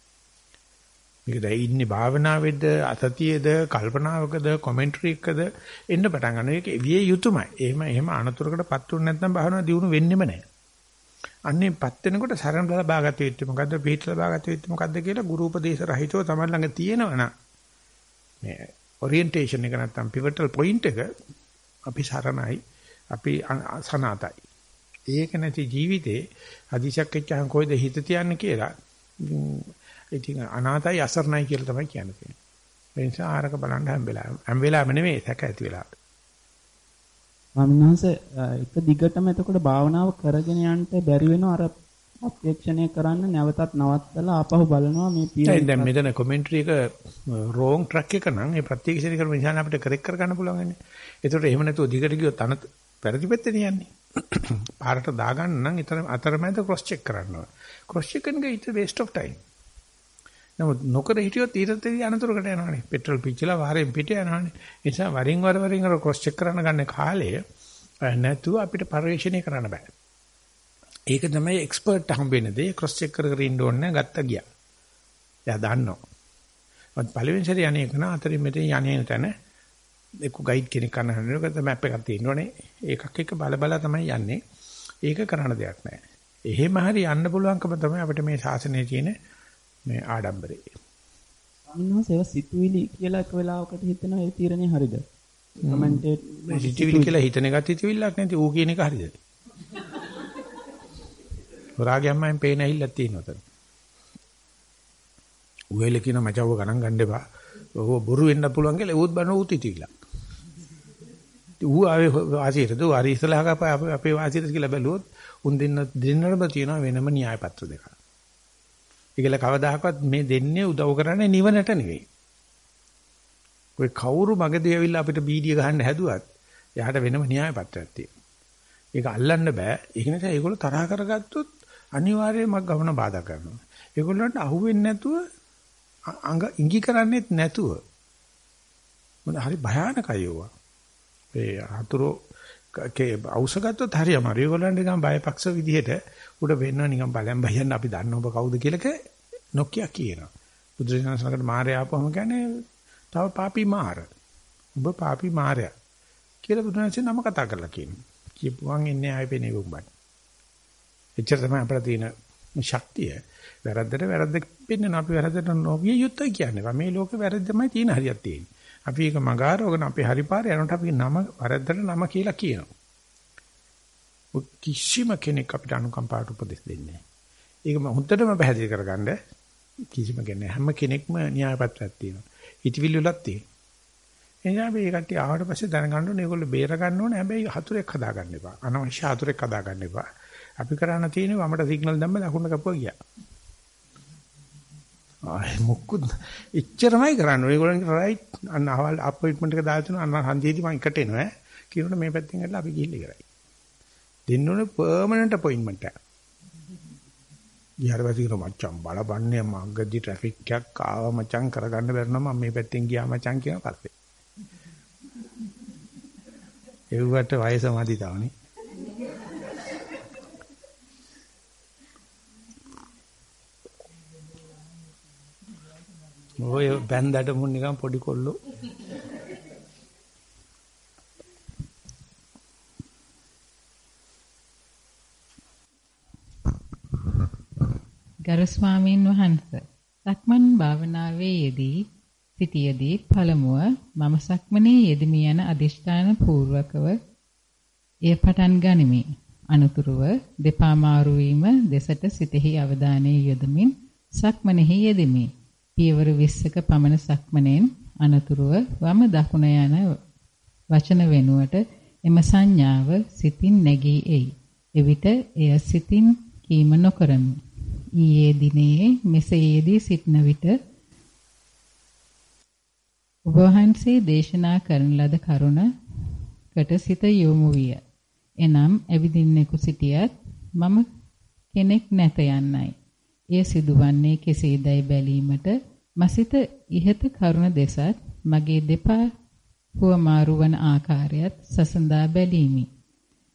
මේක දැන් ඉන්නේ භාවනාවේද අතතියේද කල්පනාවකද කොමෙන්ටරි එකද එන්න පටන් ගන්න. ඒක විය යුතුයමයි. එහෙම එහෙම අනතුරකටපත් වුනේ නැත්නම් භාවනාව දියුණු වෙන්නෙම නැහැ. අන්නේපත් වෙනකොට සරණ ලබාගත යුත්තේ මොකද්ද? පිට ලබාගත යුත්තේ මොකද්ද කියලා ගුරු උපදේශ රහිතව තමයි ළඟ තියෙනවනම් මේ ඔරියන්ටේෂන් එක නැත්නම් පිවටල් පොයින්ට් එක අපි සරණයි අපි සනාතයි. ඒක නැති ජීවිතේ අදිශක් එච්චහන් කොයිද හිත තියන්නේ කියලා ඉතින් අනාතයි අසරණයි කියලා තමයි කියන්නේ. ඒ නිසා ආරක බලන්න හැම වෙලාවෙම හැම වෙලාවෙම නෙමෙයි සැක ඇති වෙලාවට. ස්වාමීන් වහන්සේ එක දිගටම එතකොට භාවනාව කරගෙන යන්න බැරි වෙනවා අර අපේක්ෂණය කරන්න නැවතත් නවත්තලා ආපහු බලනවා මේ පීඩන දැන් මෙතන කමෙන්ටරි එක රෝං ට්‍රැක් එක නම් ඒ ප්‍රත්‍යක්ෂණය කරපු නිසා අපිට කරෙක් කරගන්න පුළුවන් වෙන්නේ. ඒකට එහෙම නැතුව දිගට ගියොත් අන පෙරදි පැත්තේ යන්නේ. පාරට දාගන්න නම් අතරමැද ක්‍රොස් චෙක් කරන්න ඕන. ක්‍රොස් චෙක් කරන එක ඉත වේස්ට් ඔෆ් ටයිම්. නමුත් නොකර හිටියොත් ඊටතේදී අනතුරකට යනවානේ. පෙට්‍රල් පිච්චිලා වාරයෙන් පිට යනවානේ. ඒ නිසා වරින් වර වරින් අර ක්‍රොස් චෙක් කරන්න ගන්න කාලය නැතුව අපිට පරිශ්‍රණය කරන්න බෑ. ඒක තමයි එක්ස්පර්ට් හම්බෙන්නේ දේ ක්‍රොස් චෙක් කර කර ඉන්න ඕනේ ගත්ත ගියා. එයා දන්නවා. මත් පළවෙනි සැරේ යන්නේ කන අතරින් මෙතන යන්නේ තැන එක්ක ගයිඩ් කෙනෙක් කරන්න හදනකොට මැප් එකක් තියෙනවනේ. ඒකක් එක බල බල තමයි යන්නේ. ඒක කරන්න දෙයක් නැහැ. එහෙම හරි යන්න පුළුවන්කම තමයි අපිට මේ ශාසනයේ තියෙන මේ ආඩම්බරේ. ඒවා සිතුවිලි කියලා එක වෙලාවකට හිතනවා ඒ තීරණේ හරිද? කමෙන්ටේට් මේ සිතුවිලි කියලා හිතන එකත් හිතවිල්ලක් නැති ඌ කියන එක හරිද? හොරාගේ අම්මෙන් පේන ඇහිල්ලක් තියෙනවා තන. ඌෙල කියන මචංව ගණන් ගන්න එපා. ඔව් බොරු වෙන්න පුළුවන් කියලා ඌත් බන ඌත් හිතවිලා. ඌ ආවේ වාසියටද හරි ඉස්සලා ගප අපේ වාසියට කියලා බැලුවොත් උන් දෙන්න දෙන්නටම තියෙනවා වෙනම න්‍යාය පත්‍ර දෙකක්. ඒකල කවදාහක්වත් මේ දෙන්නේ උදව් කරන්නේ නිවනට නෙවෙයි. ඔය කවුරු මගදී ඇවිල්ලා අපිට බීඩිය ගහන්න හැදුවත් එයාට වෙනම න්‍යාය පත්‍රයක් තියෙනවා. ඒක අල්ලන්න බෑ. ඒක නිසා ඒගොල්ලෝ තරහ කරගත්තොත් අනිවාර්යයෙන්ම ගමන බාධා කරනවා. ඒගොල්ලන්ට අහුවෙන්නේ නැතුව අඟ ඉඟි කරන්නේත් නැතුව මොන හරි භයානකයි ඒවා. ඒ හතුරු කේ අවශ්‍ය ගත්තොත් හරි අමාරු. ඒගොල්ලන්ට නිකන් බයපක්ෂ විදිහට උඩ වෙන්න නිකන් බලයන් බයන්න අපි දන්න ඔබ කවුද කියලාක නොකිය කියනවා. බුදුරජාණන් මාරය ආපුවම කියන්නේ තව පාපි මාර. ඔබ පාපි මාරයා. කියලා බුදුරජාණන් නම කතා කරලා කියනවා. කියපුවන් ඉන්නේ ආයෙ පෙනේ උඹන්. එච්චර තමයි අපිට තියෙන ශක්තිය. වැරද්දට වැරද්ද පෙන්වන අපි වැරද්දට නොවිය යුත්තයි කියන්නේ. මේ ලෝකේ වැරද්දමයි තියෙන හරියක් තියෙන්නේ. අපි ඒක මගාරවගෙන අපේ හරි පාරේ යනකොට අපි නම වැරද්දට නම කියලා කියනවා. කිසිම කෙනෙක් අපිට අනුකම්පාවට උපදෙස් දෙන්නේ නැහැ. ඒක මම හොඳටම පැහැදිලි කරගන්න කිසිම කෙනෙක් හැම කෙනෙක්ම න්‍යාය පත්‍රයක් තියෙනවා. හිතවිලි වලක් තියෙනවා. එනිසා මේ කට්ටිය ආවට පස්සේ දැනගන්න ඕනේ ඒගොල්ලෝ බේර ගන්න ඕනේ. හැබැයි හතුරෙක් හදා ගන්න එපා. අනවශ්‍ය හතුරෙක් හදා ගන්න එපා. අපි කරන්න තියෙන්නේ වමට සිග්නල් දැම්ම දකුණට කපුවා ගියා. ආයි මොකුත් එච්චරමයි කරන්නේ. ඒගොල්ලන් රයිට් අන්න අවල් අපොයින්ට්මන්ට් එක දාලා තුන අන්න හන්දියේදී මම එකට එනවා. කියනකොට මේ පැත්තෙන් ගිහලා අපි ගිහිල්ලා ඉවරයි. දෙන්න ඕනේ පර්මනන්ට් අපොයින්ට්මන්ට් එක. ගියාට පස්සේ කියන මචං බලපන්නේ මග්ගදී ට්‍රැෆික් එකක් ආව මචං කරගන්න බැරි නම් මම මේ පැත්තෙන් ගියා මචං කියන පස්සේ. ඒවට වයස මදි තවනේ. ඔය බැන්දට මුන් නිකන් පොඩි කොල්ලෝ. ගරු ස්වාමීන් වහන්සේ සක්මන් භාවනාවේ යෙදී සිටියේදී පළමුව මම සක්මනේ යෙදමි යන අදිෂ්ඨාන පූර්වකව එය පටන් ගනිමි. අනුතුරුව දෙපා මාරු වීම දෙසට සිතෙහි අවධානය යොදමින් සක්මනේහි යෙදෙමි. පියවර 20ක පමණ සක්මනෙන් අනතුරුව වම දකුණ යන වචන වෙනුවට එම සංඥාව සිතින් නැගී එයි. එවිට එය සිතින් කීම නොකරමි. ඊයේ දිනේ මෙසේදී සිටන විට ඔබ වහන්සේ දේශනා කරන ලද කරුණකට සිත යොමු විය. එනම් ඇවිදින්නෙකු සිටියත් මම කෙනෙක් නැත යන්නයි. එය සිදුවන්නේ කෙසේදයි බැලීමට මසිත ඉහත කරුණ දෙසත් මගේ දෙපා හුවමාරු වන ආකාරයත් සසඳා බැලීමි.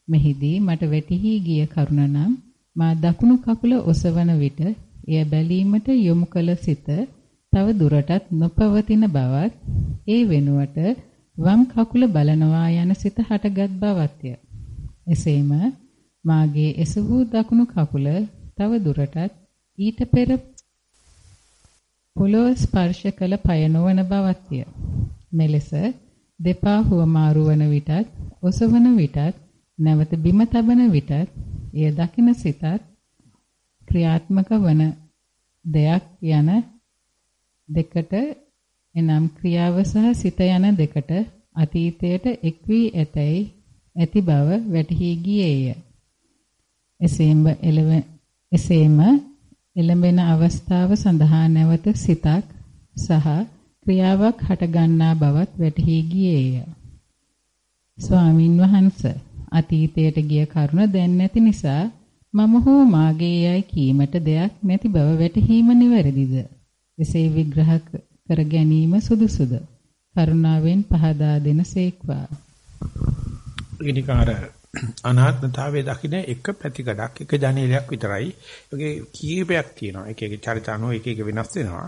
මෙහිදී මට වැටහි ගිය කරුණ නම් මා දකුණු කකුල ඔසවන විට එය බැලීමට යොමු කළ සිත තව දුරටත් නොපවතින බවත් ඒ වෙනුවට වම් කකුල බලනවා යන සිත හටගත් බවත්ය. එසේම මාගේ එසවූ දකුණු කකුල තව දුරටත් ඊට පෙර පොළොව ස්පර්ශ කළ පය නොවන බවත්ය. මෙලෙස දෙපා හුවමාරු වන විටත් ඔසවන විටත් නැවත බිම තබන විටත් එය දකින සිතත් ක්‍රියාත්මක වන දෙයක් යන දෙකට එනම් ක්‍රියාව සහ සිත යන දෙකට අතීතයට එක් වී ඇතැයි ඇති බව වැටහි ගියේය. එසේම එසේම එළඹෙන අවස්ථාව සඳහා නැවත සිතක් සහ ක්‍රියාවක් හටගන්නා බවත් වැටහි ගියේය. ස්වාමින් වහන්සේ අතීතයට ගිය කරුණ දැන් නැති නිසා මම හෝ මාගේ යයි කීමට දෙයක් නැති බව වැටහීම නිවැරදිද? එසේ විග්‍රහ කර ගැනීම සුදුසුද? කරුණාවෙන් පහදා දෙනසේක්වා. ඉනිකාර අනාත්මතාවයේ දකින්න එක පැතිකඩක් එක ජනේලයක් විතරයි. ඒකේ කීපයක් තියෙනවා. එක එක චරිතානෝ එක එක වෙනස් වෙනවා.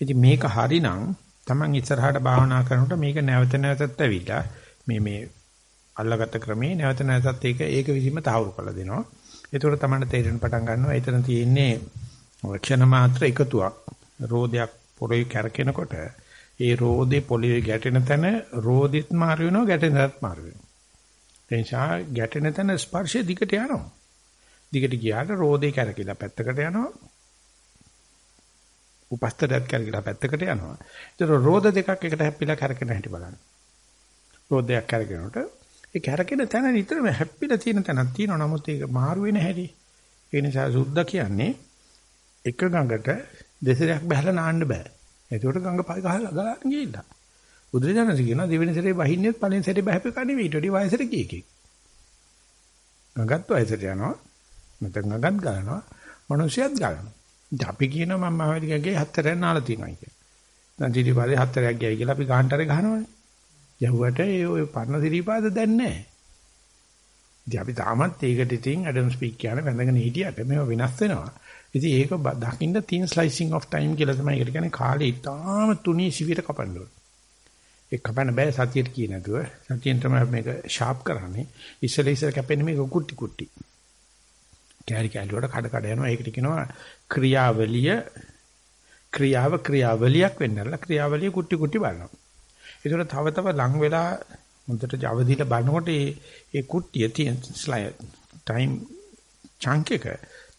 ඉතින් මේක හරිනම් Taman ඉස්සරහට භාවනා කරනකොට මේක නැවත නැවතත් ඇවිල්ලා මේ මේ අල්ලගත්ත ක්‍රමේ නැවත නැවතත් ඒක ඒක විසීම තහවුරු කරලා දෙනවා. ඒතකොට තමයි තේරෙන පටන් ගන්නවා. එතන තියෙන්නේ ක්ෂණ මාත්‍ර එකතුවක්. රෝදයක් පොළොවේ කැරකෙනකොට ඒ රෝදේ පොළවේ ගැටෙන තැන රෝදෙත් මාරු වෙනවා ගැටෙන තැනත් මාරු වෙනවා. ඒ නිසා ගැටෙන තැන ස්පර්ශය දිගට යනවා. දිගට ගියාට රෝදේ කැරකිලා පැත්තකට යනවා. උපස්තරයත් කැරකිලා පැත්තකට යනවා. ඒතර රෝද දෙකක් එකට හැප්පිලා කැරකෙන හැටි බලන්න. රෝදයක් කැරකෙනකොට ඒ කැරකෙන තැන නිතරම හැප්පිලා තියෙන තැනක් තියෙනවා. නමුත් ඒක මාරු වෙන හැටි. ඒ නිසා සුද්ධ කියන්නේ එක ගඟට දෙසරයක් බහලා නාන්න බෑ. ඒකට ගඟ පය ගහලා ගලන්න ගිහිල්ලා. බුදුරජාණන් කියනවා දෙවෙනි සැරේ වහින්නෙත් පළවෙනි සැරේ බහැපෙක නෙවෙයි ඊට වඩා වයසට ගිය එකෙක්. ගඟත් වයසට යනවා. නැත්නම් ගඟත් ගලනවා. මිනිස්සුත් ගලනවා. ඉතින් අපි කියනවා මම මහවැලිගගේ හතරෙන් නාලා තියෙනවා කියලා. දැන් දිලිපාදේ හතරක් ගියයි කියලා අපි ගාන්ටරේ ගහනවනේ. යහුවට ඒ ඔය පරණ දිලිපාද දැන් නැහැ. ඉතින් අපි තාමත් ඒකට ඉතින් ඇඩම් ස්පීක් කියන වැඳගෙන හිටියට මේව වෙනස් වෙනවා. ඉතින් ඒක දකින්න thin slicing of time කියලා තමයි ඒකට කියන්නේ කාලේ ඉතාම තුනී සිවිර කපන්න ඕනේ. ඒක කපන්න බෑ සතියට කිය නැතුව. සතියෙන් තමයි මේක ෂාප් කරන්නේ. ඉස්සෙල්ලා ඉස්සෙල්ලා කැපෙන්නේ මේක කුටි කුටි. කැරි කැලි වල කඩ කඩ යනවා. ඒකට කියනවා ක්‍රියාවලිය ක්‍රියාව ක්‍රියාවලියක් වෙන්නලා ක්‍රියාවලිය කුටි කුටි බලනවා. ඒකට තව තව ලඟ වෙලා මුන්ට Java දීලා බලනකොට ඒ ඒ කුට්ටිය තියෙන ස්ලයිඩ් ටයිම් චunk එක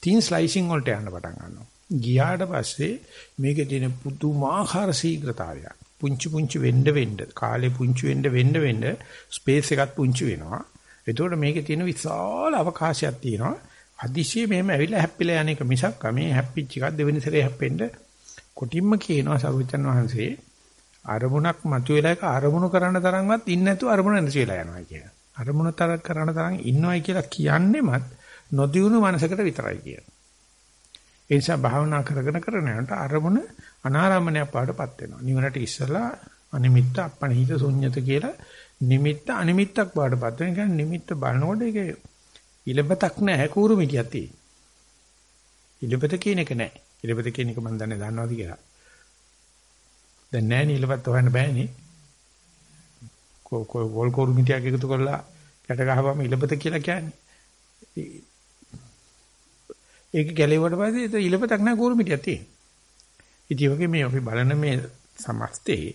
thin slicing වලට යන්න පටන් ගන්නවා. ගියාට පස්සේ මේකේ තියෙන පුදුමාකාර ශීඝ්‍රතාවයක්. පුංචි පුංචි වෙන්න වෙන්න කාලේ පුංචි වෙන්න වෙන්න වෙන්න ස්පේස් එකත් පුංචි වෙනවා. එතකොට මේකේ තියෙන විශාල අවකාශයක් තියෙනවා. හදිසියෙ මෙහෙම ඇවිල්ලා හැප්පිලා යන එක මිසක් මේ හැප්පිච්ච එකක් දෙවෙනි සැරේ හැප්පෙන්න කොටින්ම කියනවා සරුවචන් වහන්සේ අරමුණක් මතුවෙලා එක අරමුණු කරන්න තරම්වත් ඉන්නේ නැතුව අරමුණ නැති වෙලා යනවා කියන. අරමුණ තර කරන්න තරම් ඉන්නවයි කියලා කියන්නේමත් නොදියුණු මනසකට විතරයි කියන්නේ. ඒ නිසා භාවනා කරගෙන කරන යනට අරමුණ අනාරම්මණයක් පාටපත් වෙනවා. නිවනට ඉස්සලා අනිමිත්ත අපණහිත ශුන්්‍යත කියලා නිමිත්ත අනිමිත්තක් පාටපත් වෙන කියන්නේ නිමිත්ත බලනකොට ඒක ඉලබතක් නැහැ කූරු මිටියක් තියෙන. ඉලබත කියන එක නැහැ. ඉලබත කියන එක මම දන්නේ දන්නවද කියලා. දැන් නැහැ නේ ඉලබත හොයන්න බෑනේ. කොල් කූරු මිටියක් එකතු කරලා යට ගහපුවම ඉලබත කියලා කියන්නේ. ඒක ගැලෙවට පස්සේ ඒක ඉලපතක් නැහැ කෝරු මිටියක් තියෙන. ඉතින් වගේ මේ අපි බලන මේ සමස්තේ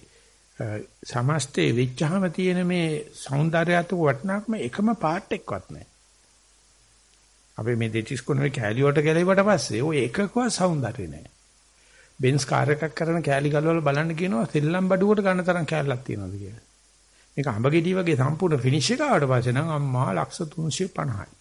සමස්තේ වෙච්චාම තියෙන මේ సౌందర్యාත්මක වටිනාකම එකම පාට් එකක්වත් නැහැ. අපි මේ දෙතිස් කුණේ කැලියට ගැලෙවට පස්සේ ඔය එකකවත් సౌందර්ය නැහැ. බෙන්ස් කාර් එකක් කරන කැලි ගල්වල බලන්න කියනවා සෙල්ලම් බඩුවට ගන්න තරම් කැලලක් තියෙනවද කියලා. මේක අඹ ගෙඩි වගේ සම්පූර්ණ ෆිනිෂ් එක ආවට පස්සේ නම් අම්මා ලක්ෂ 350යි.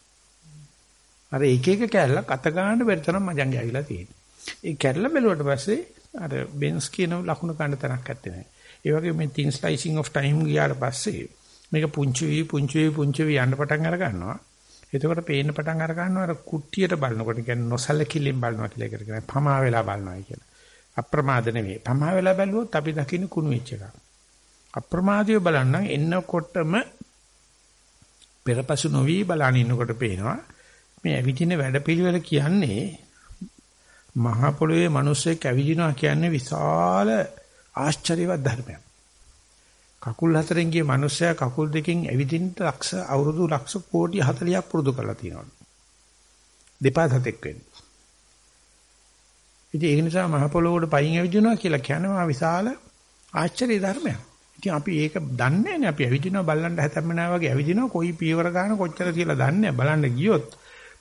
අර එක එක කැල්ලක් අත ගන්න බැරි තරම් මජං ගෑවිලා තියෙනවා. ඒ කැල්ල බැලුවට පස්සේ අර බෙන්ස් කියන ලකුණ ගන්න තරක් ඇත්තේ නැහැ. ඒ වගේ මේ thin slicing of time ගියාට පස්සේ මේක පුංචි වී පුංචි වී පුංචි වී යන්න පටන් අර ගන්නවා. එතකොට පේන්න පටන් අර ගන්නවා අර කුට්ටියට බලනකොට කියන්නේ නොසලකිලින් බලනවා කියලා එකට කියනවා. පමා වෙලා බලනවා කියලා. අප්‍රමාද නෙවෙයි. පමා වෙලා බැලුවොත් අපි දකින්න කුණු වෙච්ච එකක්. අප්‍රමාදීව බලන්නම් එන්නකොටම පෙරපසු නොවි බලන ඉන්නකොට පේනවා මේ ඇවිදින වැඩපිළිවෙල කියන්නේ මහ පොළොවේ මිනිස්සෙක් ඇවිදිනවා කියන්නේ විශාල ආශ්චර්යවත් ධර්මයක්. කකුල් හතරෙන් ගිය මිනිස්සයා කකුල් දෙකෙන් ඇවිදින්න ලක්ෂ අවුරුදු ලක්ෂ කෝටි 40ක් පුරුදු කරලා තියෙනවා. දෙපා හතෙක් වෙන්නේ. ඉතින් ඒ නිසා මහ පොළොවට පයින් ඇවිදිනවා කියලා කියන්නේ මා විශාල ආශ්චර්ය ධර්මයක්. ඉතින් අපි ඒක දන්නේ නැහැ අපි ඇවිදිනවා බල්ලන්ට හැතැම්මනා වගේ ඇවිදිනවා කොයි පියවර ගන්න කොච්චර කියලා දන්නේ බලන්න ගියොත්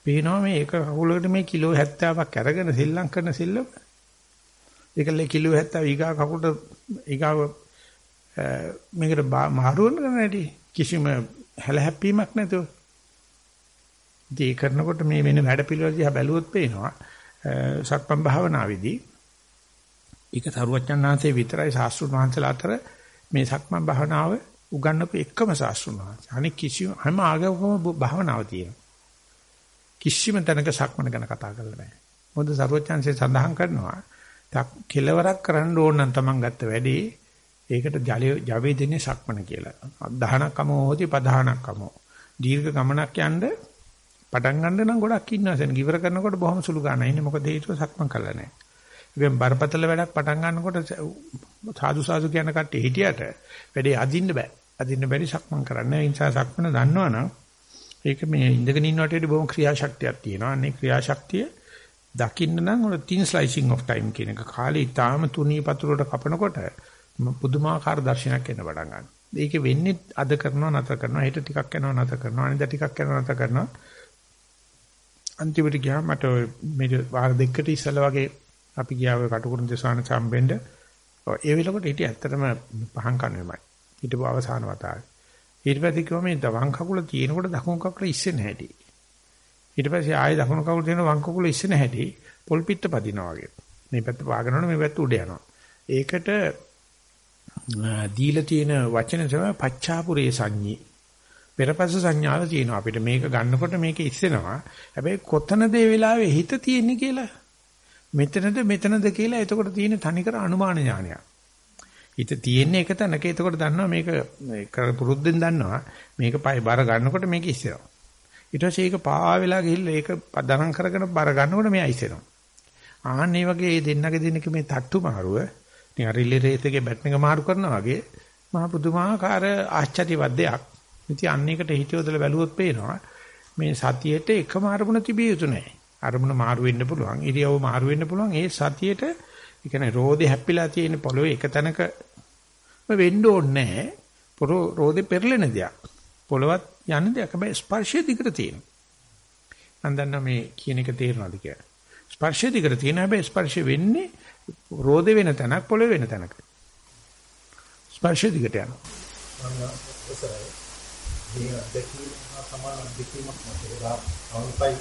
පේනවා මේ එක කකුලකට මේ කිලෝ 70ක් අරගෙන සෙල්ලම් කරන සෙල්ලම. ඒකල කිලෝ 70 ඊගා කකුලට ඊගාව මේකට මාරු වෙන නැටි කිසිම හැලහැප්පීමක් නැතුව. ඉතින් ඒ කරනකොට මේ වෙන වැඩ පිළිවෙල දිහා බැලුවොත් පේනවා සක්මන් භාවනාවේදී ඒක තරුවචනාංශේ විතරයි ශාස්ත්‍රුන් වහන්සේලා අතර මේ සක්මන් භාවනාව උගන්වපු එකම ශාස්ත්‍රුන් වහන්සේ. අනික කිසිම හැම ආගමකම භාවනාව තියෙනවා. කිසිම තැනක සක්මන ගැන කතා කරලා නැහැ. මොකද සරුවචාන්සේ සඳහන් කරනවා කෙලවරක් කරන්න ඕන නම් Taman ගත්ත වැඩේ ඒකට ජලයේ ජවේ දෙන්නේ සක්මන කියලා. අධහනක්කම හොති පධානක්කම. දීර්ඝ ගමනක් යන්න පටන් ගන්න නම් ගොඩක් ඉන්නවා. සෙන් ඉවර කරනකොට බොහොම සුළු ගන්න. ඉන්නේ මොකද හේතුව සක්මන් කරලා නැහැ. ඉතින් බරපතල වැඩක් පටන් ගන්නකොට සාදු සාදු කියන කට්ටිය හිටියට වැඩේ අදින්න බෑ. අදින්න බැරි සක්මන් කරන්න. ඒ නිසා සක්මන දන්නවනම් ඒක මේ ඉඳගෙන ඉන්නවට වඩා බොහොම ක්‍රියාශක්තියක් තියෙනවා. අනේ ක්‍රියාශක්තිය දකින්න නම් ඔය thin slicing of time කියන එක කාලේ ඊටාම තුනී පතුරට කපනකොට පුදුමාකාර දර්ශනයක් එන්න පටන් ගන්නවා. ඒකේ වෙන්නේ අද කරනවා නැතර කරනවා හෙට ටිකක් යනවා නැතර කරනවා අනිදා ටිකක් යනවා නැතර කරනවා. අන්තිමට ගියාම මට මේ වාර දෙකකට ඉස්සෙල්ලා වගේ අපි ගියා ඔය කටුකුරුන් දෙසාන සම්බෙන්ඩ ඒ වෙලකොට හිටිය ඇත්තටම පහන් කන්නේමයි. හිටපු අවසාන වතාවේ. ඊට පස්සේ කිව්වා මේ වම් කකුල තියෙනකොට දකුණු කකුල ඉස්සෙන්නේ නැහැටි. ඊට පස්සේ ආයෙ දකුණු කකුල තියෙන වම් කකුල ඉස්සෙන්නේ නැහැටි. පොල් පිට පදිනවා වගේ. මේ පැත්ත පාගනවනේ මේ පැත්ත උඩ යනවා. ඒකට දීලා තියෙන වචන තමයි පච්චාපුරේ සංඤී. පෙරපස සංඥාව තියෙනවා අපිට මේක ගන්නකොට මේක ඉස්සෙනවා. හැබැයි කොතනද ඒ වෙලාවේ හිත තියෙන්නේ කියලා මෙතනද මෙතනද කියලා එතකොට තියෙන තනිකර අනුමාන ඥානයක්. හිත තියෙන්නේ එක තැනක. එතකොට දන්නවා මේක පුරුද්දෙන් දන්නවා මේක පය බර ගන්නකොට මේක ඉස්සෙනවා. ඊට පස්සේ ඒක පා වෙලා ගිහිල්ලා ඒක දරම් කරගෙන බර ගන්නකොට මෙයා ඉස්සෙනවා. ආන්න මේ වගේ මේ දෙන්නගේ දෙන්නක මේ තට්ටු මාරුව නිකන් රිලේ රේස් එකේ බැට් එක මාරු කරනවා වගේ මහ පුදුමාකාර ආශ්චර්යවත් දෙයක්. ඉතින් අන්න එකට හිතියොදලා බැලුවොත් පේනවා මේ සතියේට එකම අරමුණ තිබිය යුතු නැහැ. අරමුණ මාරු වෙන්න පුළුවන්. ඉරියව්ව මාරු වෙන්න පුළුවන්. ඒ සතියේට ඒ කියන්නේ රෝදේ හැප්පිලා තියෙන පොළවේ එක තැනක වෙන්න ඕනේ නැහැ. රෝදේ පෙරලෙන දෙයක්. පොළවත් යන දෙයක්. හැබැයි ස්පර්ශය දිගට තියෙනවා. මම දන්නවා මේ කියන එක තේරෙනවද කියලා. ස්පර්ශය දිගට තියෙන හැබැයි ස්පර්ශය වෙන්නේ රෝදේ වෙන තැනක් පොළවේ වෙන තැනක. ස්පර්ශය දිගට යනවා. මේ අධ්‍යක්ෂක සමාන අධ්‍යක්ෂකමක් මතකලා අවුල්පයි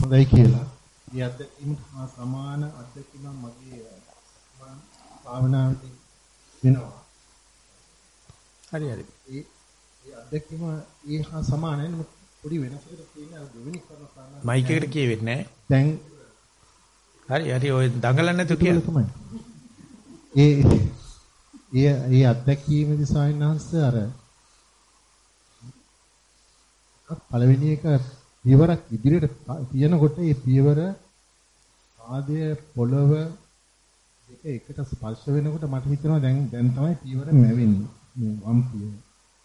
හොඳයි කියලා. මේ අත්දැකීමට හා සමාන අත්දැකීමක් මගේ භාවනාවේදී වෙනවා. හරි හරි. ඒ ඒ අත්දැකීම ඒ හා සමානයි නමුත් පොඩි වෙනසකට තියෙන දෙවෙනි කරන කාරණා මයික් එකට කියෙවෙන්නේ නැහැ. දැන් හරි හරි ඔය දඟලන්නේ නැතු කියලා තමයි. ඒ ඒ ඒ අත්දැකීමේදී සායනහංශ අර පළවෙනි එක පියවරක් ඉදිරියට තියනකොට ඒ පියවර ආදය පොළව දෙක එකට ස්පර්ශ වෙනකොට මට හිතෙනවා දැන් දැන් තමයි පියවර මැවෙන්නේ මේ වම් පියවර.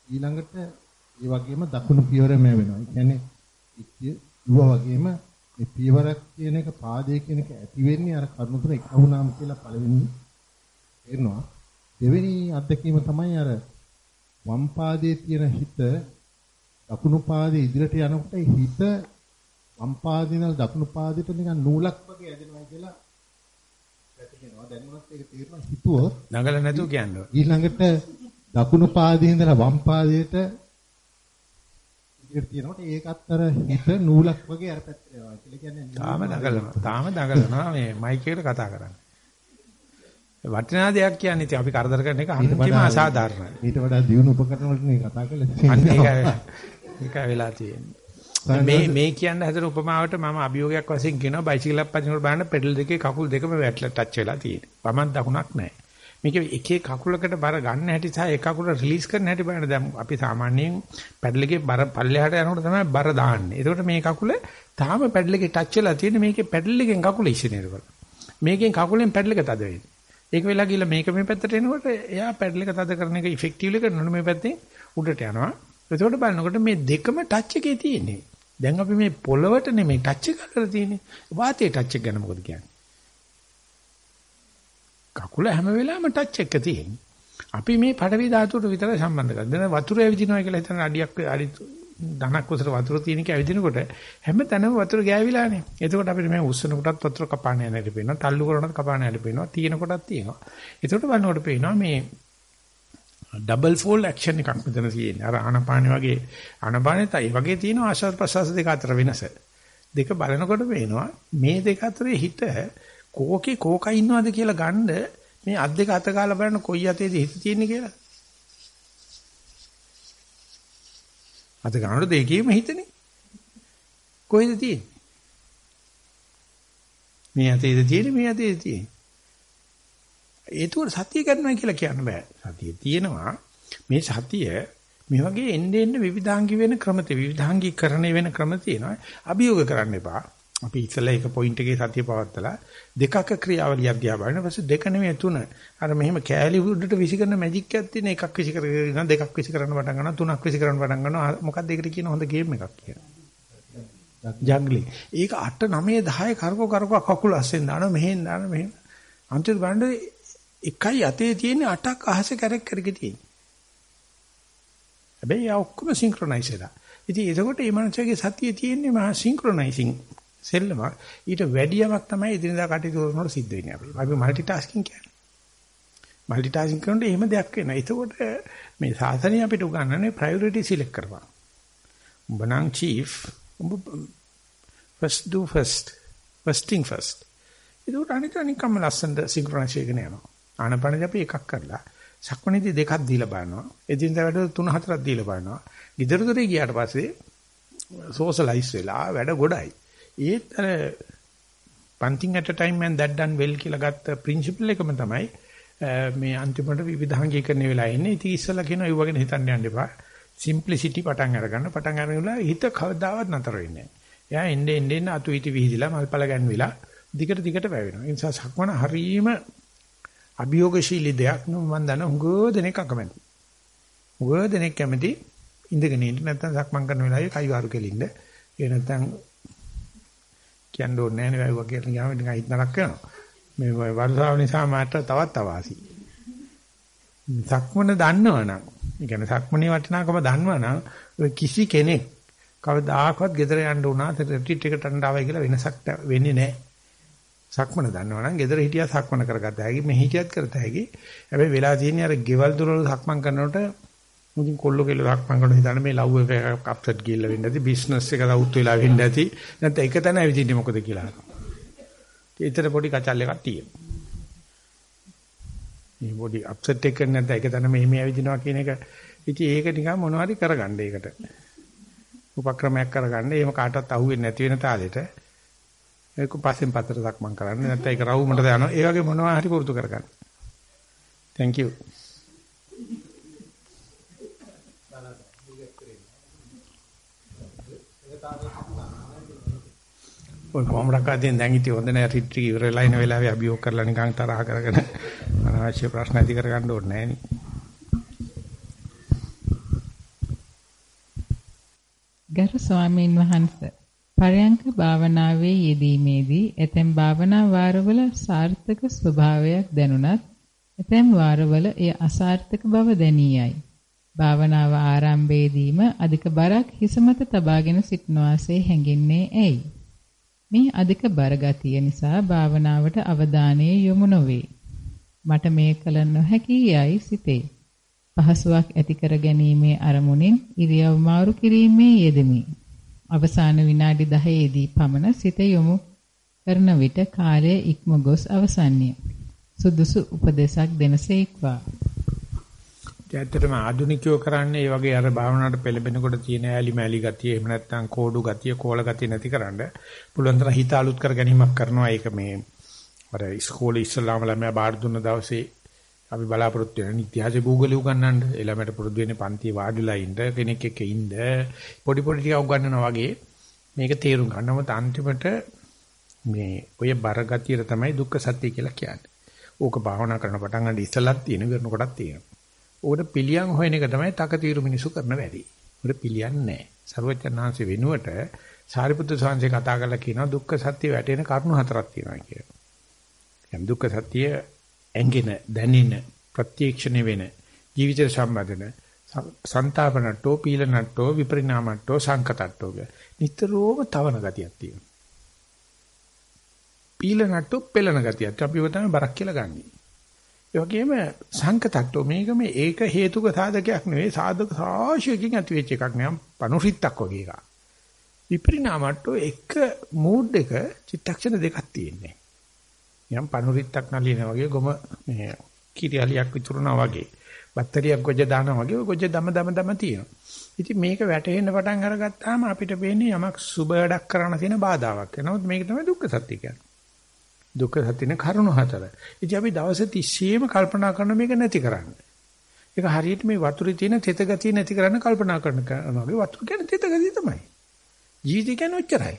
ඊළඟට ඒ වගේම දකුණු පියවර මැවෙනවා. ඒ කියන්නේ ඉතිව වගේම මේ පියවරක් කියන එක පාදයේ කියන එක ඇති වෙන්නේ අර කරුණු තුන එක වුණාම කියලා පළවෙනි තේරෙනවා. දෙවෙනි අත්දැකීම තමයි අර වම් පාදයේ තියෙන හිත දකුණු පාදයේ ඉදිරියට යනකොට හිත වම් පාදේ ඉඳලා දකුණු පාදයට නිකන් නූලක් වගේ ඇදෙනවා කියලා වැටෙනවා. දැනුණත් ඒක තේරෙනවා හිතුවොත් නගල නැතුව කියන්නේ. ඊළඟට දකුණු පාදයේ ඉඳලා වම් පාදයට ඉදිරියට තියනකොට ඒකත් අර හිත නූලක් වගේ අර පැත්තට යනවා. කියලා කියන්නේ තාම නගලනවා. තාම නගලනවා මේ මයික් එකට කතා කරන්නේ. වටිනා දෙයක් කියන්නේ ඉතින් අපි කරදර කරන එක අන්තිම අසාධාරණයි. ඊට වඩා දියුණු උපකරණ වලට නේ කතා කරලා අන්න ඒකයි ඒකයි වෙලා තියෙන්නේ. මේ මේ කියන්න හදන උපමාවට මම අභියෝගයක් වශයෙන් කියනවා බයිසිකලයක් පදිනකොට බලන්න පෙඩල් දෙකේ කකුල් දෙකම වැටලා ටච් වෙලා තියෙන්නේ. වමක් දකුණක් නැහැ. මේක එකේ කකුලකට බර ගන්න හැටි සහ එක කකුල රිලීස් කරන හැටි බලන්න දැන් අපි සාමාන්‍යයෙන් පැඩල් එකේ බර පල්ලෙහාට යනකොට තමයි බර දාන්නේ. ඒකට මේ කකුල තාම පැඩල් එකේ ටච් වෙලා තියෙන්නේ මේකේ පැඩල් එකෙන් කකුල ඉස්සෙනේරවල. මේකෙන් කකුලෙන් පැඩල් එක තද වෙන්නේ. ඒක වෙලා ගිහලා මේක මේ පැත්තට එනකොට එයා පැඩල් එක තද කරන එක ඉෆෙක්ටිව්ලි කරනකොට මේ පැත්තෙන් උඩට යනවා. එතකොට බලනකොට මේ දෙකම ටච් එකේ තියෙන්නේ. දැන් අපි මේ පොළවට නෙමෙයි ටච් එක කරලා තියෙන්නේ. වාතයේ ටච් එක ගැන මොකද කියන්නේ? කකුල හැම වෙලාවෙම ටච් එක තියෙන්නේ. අපි මේ පඩවි ධාතුවට විතරයි සම්බන්ධ කරන්නේ. දැන් වතුර ඇවිදිනවා කියලා හිතන අඩියක් අඩි ධනක් උසර වතුර තියෙන එක ඇවිදිනකොට හැම තැනම වතුර ගෑවිලානේ. එතකොට අපිට මේ උස්සන කොටත් වතුර කපාන යන හැටි පේනවා. තල්ලු කරනකොට කපාන හැටි පේනවා. තියෙන කොටත් තියෙනවා. එතකොට බලනකොට පේනවා මේ ඩබල් ෆෝල් ඇක්ෂන් එකක් මෙතන තියෙන්නේ. අර ආනපානෙ වගේ ආනපානෙත් ඒ වගේ තියෙන ආශ්වාස ප්‍රශ්වාස දෙක අතර වෙනස. දෙක බලනකොට පේනවා මේ දෙක අතරේ හිත කෝකේ කෝකා ඉන්නවද කියලා ගන්න මේ අත් දෙක අත ගාලා බලන්න කොයි අතේද හිත තියෙන්නේ කියලා. අත ගන්නකොට දෙකේම හිතනේ. කොහෙද තියෙන්නේ? මේ අතේද තියෙන්නේ මේ අතේද තියෙන්නේ. ඒතුවර සතිය කරනවා කියලා කියන්න බෑ. සතිය තියෙනවා. මේ සතිය මේ වගේ එන්නේ එන්නේ විවිධාංගී වෙන ක්‍රම තියෙ විවිධාංගීකරණය වෙන ක්‍රම තියෙනවා. අභියෝග කරන්න එපා. අපි ඉතලා එක පොයින්ට් එකේ සතිය පවත්තලා දෙකක ක්‍රියාවලියක් දිහා බලන ඊපස්සේ දෙක නෙමෙයි තුන. අර මෙහෙම කෑලි උඩට විසි කරන මැජික් එකක් තියෙන එකක් විසි කරගෙන දෙකක් විසි කරන්න පටන් ගන්නවා තුනක් විසි කරන්න පටන් ගන්නවා. මොකක්ද ඒකට කියන හොඳ ගේම් එකක් කියලා. ජග්ලි. ඒක 8 9 10 කරකෝ කරකෝ කකුල අස්සෙන් දානවා මෙහෙන් දානවා මෙහෙම. අන්තිමට බලන්න එකයි අතේ තියෙන 8ක් අහසේ කැරක් කරගෙන තියෙන්නේ. හැබැයි ආ ඔක්කොම සින්ක්‍රොනයිස් වෙලා. ඉතින් එතකොට මේ මනුස්සයාගේ සතියේ තියෙන්නේ මහා සින්ක්‍රොනයිසින් සෙල්ලම. ඊට වැඩියමක් තමයි එදිනදා කටයුතු කරනකොට සිද්ධ වෙන්නේ අපි. අපි මල්ටි ටාස්කින් කියන්නේ. මල්ටි ටාස්කින් කරනකොට එහෙම දෙයක් වෙනවා. එතකොට මේ සාසනය අපිට උගන්වන්නේ ප්‍රයොරිටි සිලෙක්ට් කරපන්. උඹ නම් චීෆ් උඹ first do first. first thing first. ඒක අනිත් අනිකම ලස්සනට සින්ක්‍රොනයිස් වෙගෙන යනවා. ආනපනදී අපි එකක් කරලා සක්මණේදී දෙකක් දීලා බලනවා. එදිනදා වැඩ තුන හතරක් දීලා බලනවා. ගෙදර දොරේ ගියාට පස්සේ සෝෂලයිස් වෙලා වැඩ ගොඩයි. ඒත් අර punting at a time and that done well කියලා ගත්ත principle එකම තමයි මේ අන්තිමට විවිධාංගීකරණය වෙලා ඉන්නේ. ඉතින් ඉස්සලා කියනවා ඒ වගේ හිතන්න යන්න එපා. simplicity පටන් අරගන්න. පටන් අරගෙන හිත කවදාවත් නතර වෙන්නේ නැහැ. එයා එන්නේ එන්නේ අතු ඉති විහිදිලා මල්පල ගැන්විලා දිගට දිගට වැවෙනවා. ඒ නිසා සක්මන හරීම අභියෝගශීලී දෙයක් නෙවෙයි මම දන්න හුඟ දෙනෙක් අකමැති. හුඟ දෙනෙක් කැමති ඉඳගෙන ඉන්න නැත්නම් සක්මන් කරන වෙලාවේ කයි වාරු කෙලින්න. ඒ නැත්නම් කියන්න ඕනේ නැහැ නේ වගේ කියලා ගියාම නිකන් හිත නරක වෙනවා. මේ වර්ෂාව නිසා මට තවත් අවාසි. සක්මන දන්නවනම්, ඒ කියන්නේ සක්මනේ වටිනාකම දන්නවනම් ඔය කිසි කෙනෙක් කවදාකවත් ගෙදර යන්න උනා රිට්‍රීට් එකට යන්න ආවයි කියලා වෙනසක් වෙන්නේ නැහැ. සක්මන දන්නවනම් ගෙදර හිටියා සක්මන කරගත්ත හැකි මෙහි හිටියත් කරත හැකි. හැබැයි වෙලා තියෙන්නේ අර ගෙවල් දොරවල් සක්මන් කරනකොට මුදින් කොල්ල කෙල්ල සක්මන් කරන හිතන මේ ලව් එක අප්සෙට් ගිහිල්ලා වෙන්න ඇති බිස්නස් එක ලවුත් වෙලා වෙන්න ඇති. නැත්නම් එක තැන ඇවිදින්නේ මොකද කියලා. ඒතර පොඩි කචල් එකක් තියෙනවා. මේ පොඩි අප්සෙට් එක නැත්නම් එක තැන මෙහෙම ඇවිදිනවා කියන එක ඉතින් ඒක නිකන් මොනවා හරි කරගන්න ඒකට. උපක්‍රමයක් කරගන්න. එහෙම කාටවත් අහුවෙන්නේ නැති වෙන තාලෙට ඒක පස්සෙන් පතර සක්මන් කරන්න. නැත්නම් ඒක රවුමට දානවා ඒ වගේ මොනවා හරි පුරුදු කරගන්න. Thank you. ඔය කොමඩක්කාදීන් දැන් ඉතින් හොඳ නෑ. රිට්‍රි ඉවරලා ඉන වෙලාවේ අභියෝග කරලා නිකන් තරහ කරගෙන අනවශ්‍ය ප්‍රශ්න ඇති කරගන්න ඕනේ නෑනේ. ගරු ස්වාමීන් වහන්සේ. පරයන්ක භාවනාවේ යෙදීමේදී ඇතැම් භාවනා වාරවල සාර්ථක ස්වභාවයක් දැනුණත් ඇතැම් වාරවල එය අසාර්ථක බව දැනියයි. භාවනාව ආරම්භයේදීම අධික බරක් හිස මත තබාගෙන සිටන වාසේ හැඟෙන්නේ ඇයි? මේ අධික බර ගතිය නිසා භාවනාවට අවධානය යොමු නොවේ. මට මේ කල නොහැකි යයි සිතේ. පහසුවක් ඇති කර ගැනීමේ අරමුණින් ඉරියව් මාරු කිරීමේ යෙදෙමි. අවසාන විනාඩි 10ේදී පමණ සිත යොමු කරන විට කාලය ඉක්ම ගොස් අවසන්ය. සුදුසු උපදේශක් දෙනසේක්වා. ඇත්තටම ආධුනිකයෝ කරන්නේ මේ වගේ අර භාවනාවට පෙළඹෙනකොට තියෙන ඇලි මැලි ගතිය එහෙම නැත්නම් කෝඩු ගතිය කෝල ගතිය නැතිකරන්න පුළුවන් තරම් හිත අලුත් කර ගැනීමක් කරනවා ඒක මේ අර ඉස්කෝලේ ඉස්සලාම ළමයා බාර දුන්න දවසේ අපි බලාපොරොත්තු වෙන ඉතිහාසය භූගෝලය උගන්වන්න එළමයට පුරුදු වෙන්නේ පන්ති වාඩිලා ඉඳ කෙනෙක් එක්ක ඉඳ පොඩි පොඩි ටික උගන්වනවා වගේ මේක තේරුම් ගන්නම අන්තිමට මේ ඔය බරගතියට තමයි දුක්ඛ සත්‍ය කියලා කියන්නේ. ඕක භාවනා කරන පටන් ගන්න ඉස්සලක් තියෙන කරන කොටක් තියෙනවා. ඕකට පිළියම් හොයන එක තමයි තකතිරු මිනිසු කරන වැඩි. උඩ පිළියම් නැහැ. සර්වඥාන්ස වෙනුවට සාරිපුත්‍ර සාංශේ කතා කරලා කියනවා දුක්ඛ සත්‍ය වැටෙන කරුණු හතරක් තියෙනවා කියලා. දැන් දුක්ඛ සත්‍ය ඇඟෙන දැනෙන ප්‍රත්‍යක්ෂණය වෙන ජීවිත සම්බන්ධන සන්තාපනට්ටෝ පීලනට්ටෝ විපරිණාමට්ටෝ සංකතට්ටෝ කිය. නිතරම තවන ගතියක් තියෙනවා. පීලනට්ටෝ පෙළන ගතියක්. අපි ඔය තමයි බරක් කියලා ගන්නෙ. ඒ වගේම සංකතට්ටෝ මේක මේ ඒක හේතුක සාධකයක් නෙවෙයි සාධක සාශයකින් ඇති වෙච්ච එකක් නෑ පනුරිත්තක් වගේ එකක්. විපරිණාමට්ටෝ එක මූඩ් එක චිත්තක්ෂණ දෙකක් තියෙන්නේ. යම් පනුරිත්තක් නලියන වගේ ගොම මේ කිරියලියක් විතුරුනා වගේ. බත්තරියක් ගොජ දානවා වගේ ගොජ දම දම දම තියෙනවා. ඉතින් මේක වැටෙන්න පටන් අරගත්තාම අපිට පේන්නේ යමක් සුබ වැඩක් කරන්න තියෙන බාධාවක්. නමුත් මේක තමයි දුක්ඛ සත්‍ය කියන්නේ. දුක්ඛ සත්‍යනේ කරුණු හතර. ඉතින් අපි දවස් 30ෙම කල්පනා කරන මේක නැති කරන්න. ඒක හරියට මේ වතුරේ තියෙන තෙත ගතිය නැති කරන්න කල්පනා කරන වගේ වතුර කියන්නේ තෙත ගතිය තමයි. ජීවිතය කියන්නේ ඔච්චරයි.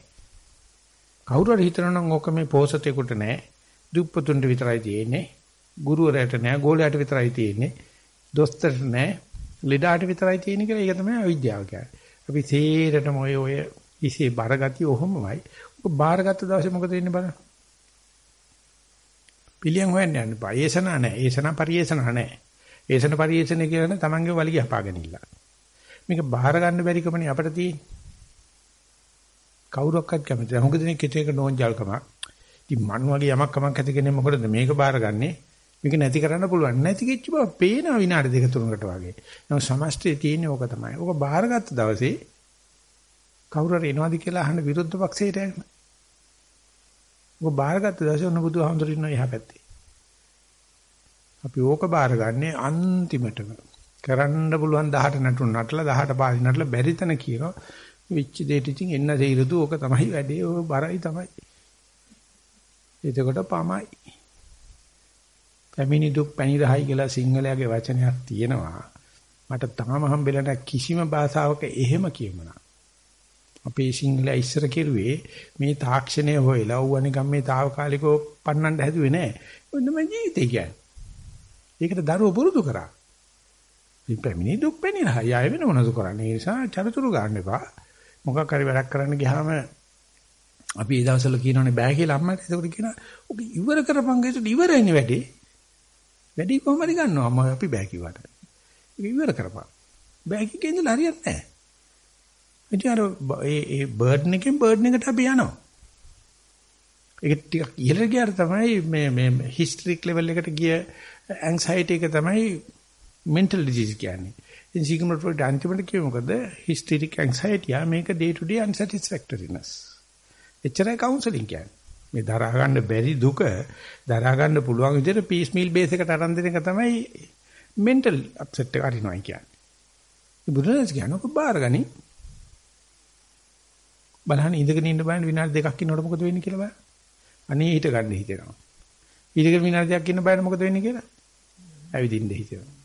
කවුරු හරි හිතනවා නම් ඕක මේ පෝසතේකට නෑ. දුප්පතුන්ට විතරයි තියෙන්නේ. ගුරුවරයාට නෑ, ගෝලයාට විතරයි තියෙන්නේ. දොස්තරට නෑ ලෙඩාට විතරයි තියෙන කියලා ඒක තමයි අවිද්‍යාව කියන්නේ. අපි තේරෙටම ඔය ඔය ඉසේ බරගතිය ඔහොමමයි. ඔබ බාරගත්ත දවසේ මොකද වෙන්නේ බලන්න. පිළියම් හොයන්න යන්න බා. ඒසනා නැහැ. ඒසනා පරිේෂණ නැහැ. ඒසන පරිේෂණ කියන තමන්ගේ වලිගය හපාගෙන ඉන්න. මේක බාර ගන්න බැරි කමනේ අපිට තියෙන්නේ. කවුරක්වත් කැමති නැහැ. මොකද මේ කෙටේක නෝන්ජල්කමක්. ඉතින් මන් වගේ යමක් කමක් ඇති කෙනෙක් මොකටද මේක බාරගන්නේ? මේක නැති කරන්න පුළුවන්. නැති කිච්ච බව පේනවා විනාඩි දෙක තුනකට වගේ. නමුත් සමස්තයේ තියෙන්නේ ඕක තමයි. ඕක බාරගත්ත දවසේ කවුරු හරි එනවාද කියලා අහන විරුද්ධ පක්ෂයට යන්න. ඕක බාරගත්ත දවසේ ඔන්න බුදුහාමුදුරු ඉන්නවා එහා පැත්තේ. අපි ඕක බාරගන්නේ අන්තිමටම. කරන්න පුළුවන් 18 නටුන නටලා 18 පාරි නටලා බැරි තැන කියනවා. විච්ච දෙයට ඉතින් එන්න දෙයිරුදු ඕක තමයි වැඩේ. ඕක බරයි තමයි. එතකොට පමයි. පැමිණි දුක් පැණිරහයි කියලා සිංහලයේ වචනයක් තියෙනවා. මට තාම හම්බෙලා නැහැ කිසිම භාෂාවක එහෙම කියමන. අපේ සිංහල ඉස්සර කෙරුවේ මේ තාක්ෂණය හොයලා ඌ අනිකම් මේ తాවකාලිකව පන්නන්න හැදුවේ නැහැ. මොනම ජීවිතය කියන්නේ. ඒකට දරුවෝ පුරුදු කරා. මේ පැමිණි දුක් පැණිරහයි ආයෙ වෙන මොනවද කරන්නේ? ඒ නිසා චරතුරු ගන්න එපා. මොකක් හරි වැඩක් කරන්න ගියාම අපි ඒ දවස්වල කියනෝනේ බෑ කියලා අම්මට. ඒකට කියනවා ඔක ඉවර කරපන් ගේට ඉවරයිනේ වැඩේ. වැඩි කොහොම හරි ගන්නවා මම අපි බෑ කිව්වට. ඒක ඉවර කරපන්. බෑ කිව්කේ ඉඳලා හරියන්නේ නැහැ. ඉතින් අර ඒ ඒ බර්ඩ් එකෙන් බර්ඩ් එකට අපි යනවා. ඒක ටිකක් ඉහළට ගියාට තමයි මේ මේ හිස්ටරික් ලෙවල් එකට ගිය ඇන්සයිටි එක තමයි මෙන්ටල් ඩිසීස් කියන්නේ. ඉතින් සිග්මන්ඩ් ෆ්‍රොයිඩ් අන්තිමට කිව්ව මොකද? හිස්ටරික් ඇන්සයිටි ආ මේක ඩේ ටු ඩේ අන්සැටිස්ෆැක්ටරිනස්. එච්චරයි කවුන්සලින් කියන්නේ. මේ දරා ගන්න බැරි දුක දරා ගන්න පුළුවන් විදිහට පීස් මීල් බේස් එකට අරන් දෙන එක තමයි මෙන්ටල් අප්සෙට් එක අරිනවා කියන්නේ. මේ බුදුරජාණන් කියනකො බාරගනි. බලන්න ඉඳගෙන ඉන්න බලන්න විනාඩි දෙකක් ඉන්නකොට මොකද වෙන්නේ කියලා බලන්න. අනේ හිට ගන්න හිතෙනවා. ඊටගෙන විනාඩි දෙකක් ඉන්න බලන්න මොකද වෙන්නේ කියලා. ඇවිදින්න හිතෙනවා.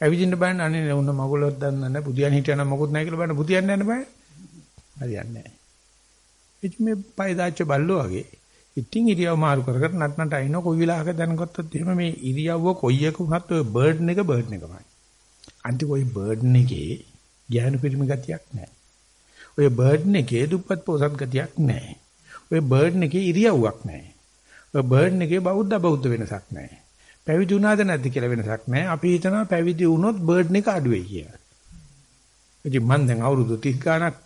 ඇවිදින්න බලන්න අනේ උන්න මගුලක් දන්න නැහැ. බුදියන් හිටියනම් මොකුත් නැහැ කියලා බලන්න බුදියන් යන්න බෑ. හරියන්නේ නැහැ. ඉතින් මේ පය දාච්ච බල්ලෝ වගේ ඉතින් ඉරියව් මාරු කර කර නටනට අයින කොයි වෙලාවක දැනගත්තොත් එහෙම මේ ඉරියව්ව කොයි එක වුණත් ඔය බර්ඩ් එක බර්ඩ් එකමයි. අන්ති කොයි බර්ඩ් එකේ ඥාන පිරිමි ගතියක් නැහැ. ඔය බර්ඩ් එකේ දුප්පත් පොසත් ගතියක් නැහැ. ඔය බර්ඩ් එකේ ඉරියව්වක් නැහැ. ඔය බර්ඩ් එකේ බෞද්ධ බෞද්ධ වෙනසක් නැහැ. පැවිදි වුණාද නැද්ද කියලා වෙනසක් නැහැ. අපි හිතනවා පැවිදි වුණොත් බර්ඩ් එක අඩු වෙයි කියලා. ඉතින් මම දැන් අවුරුදු 30 ගණක්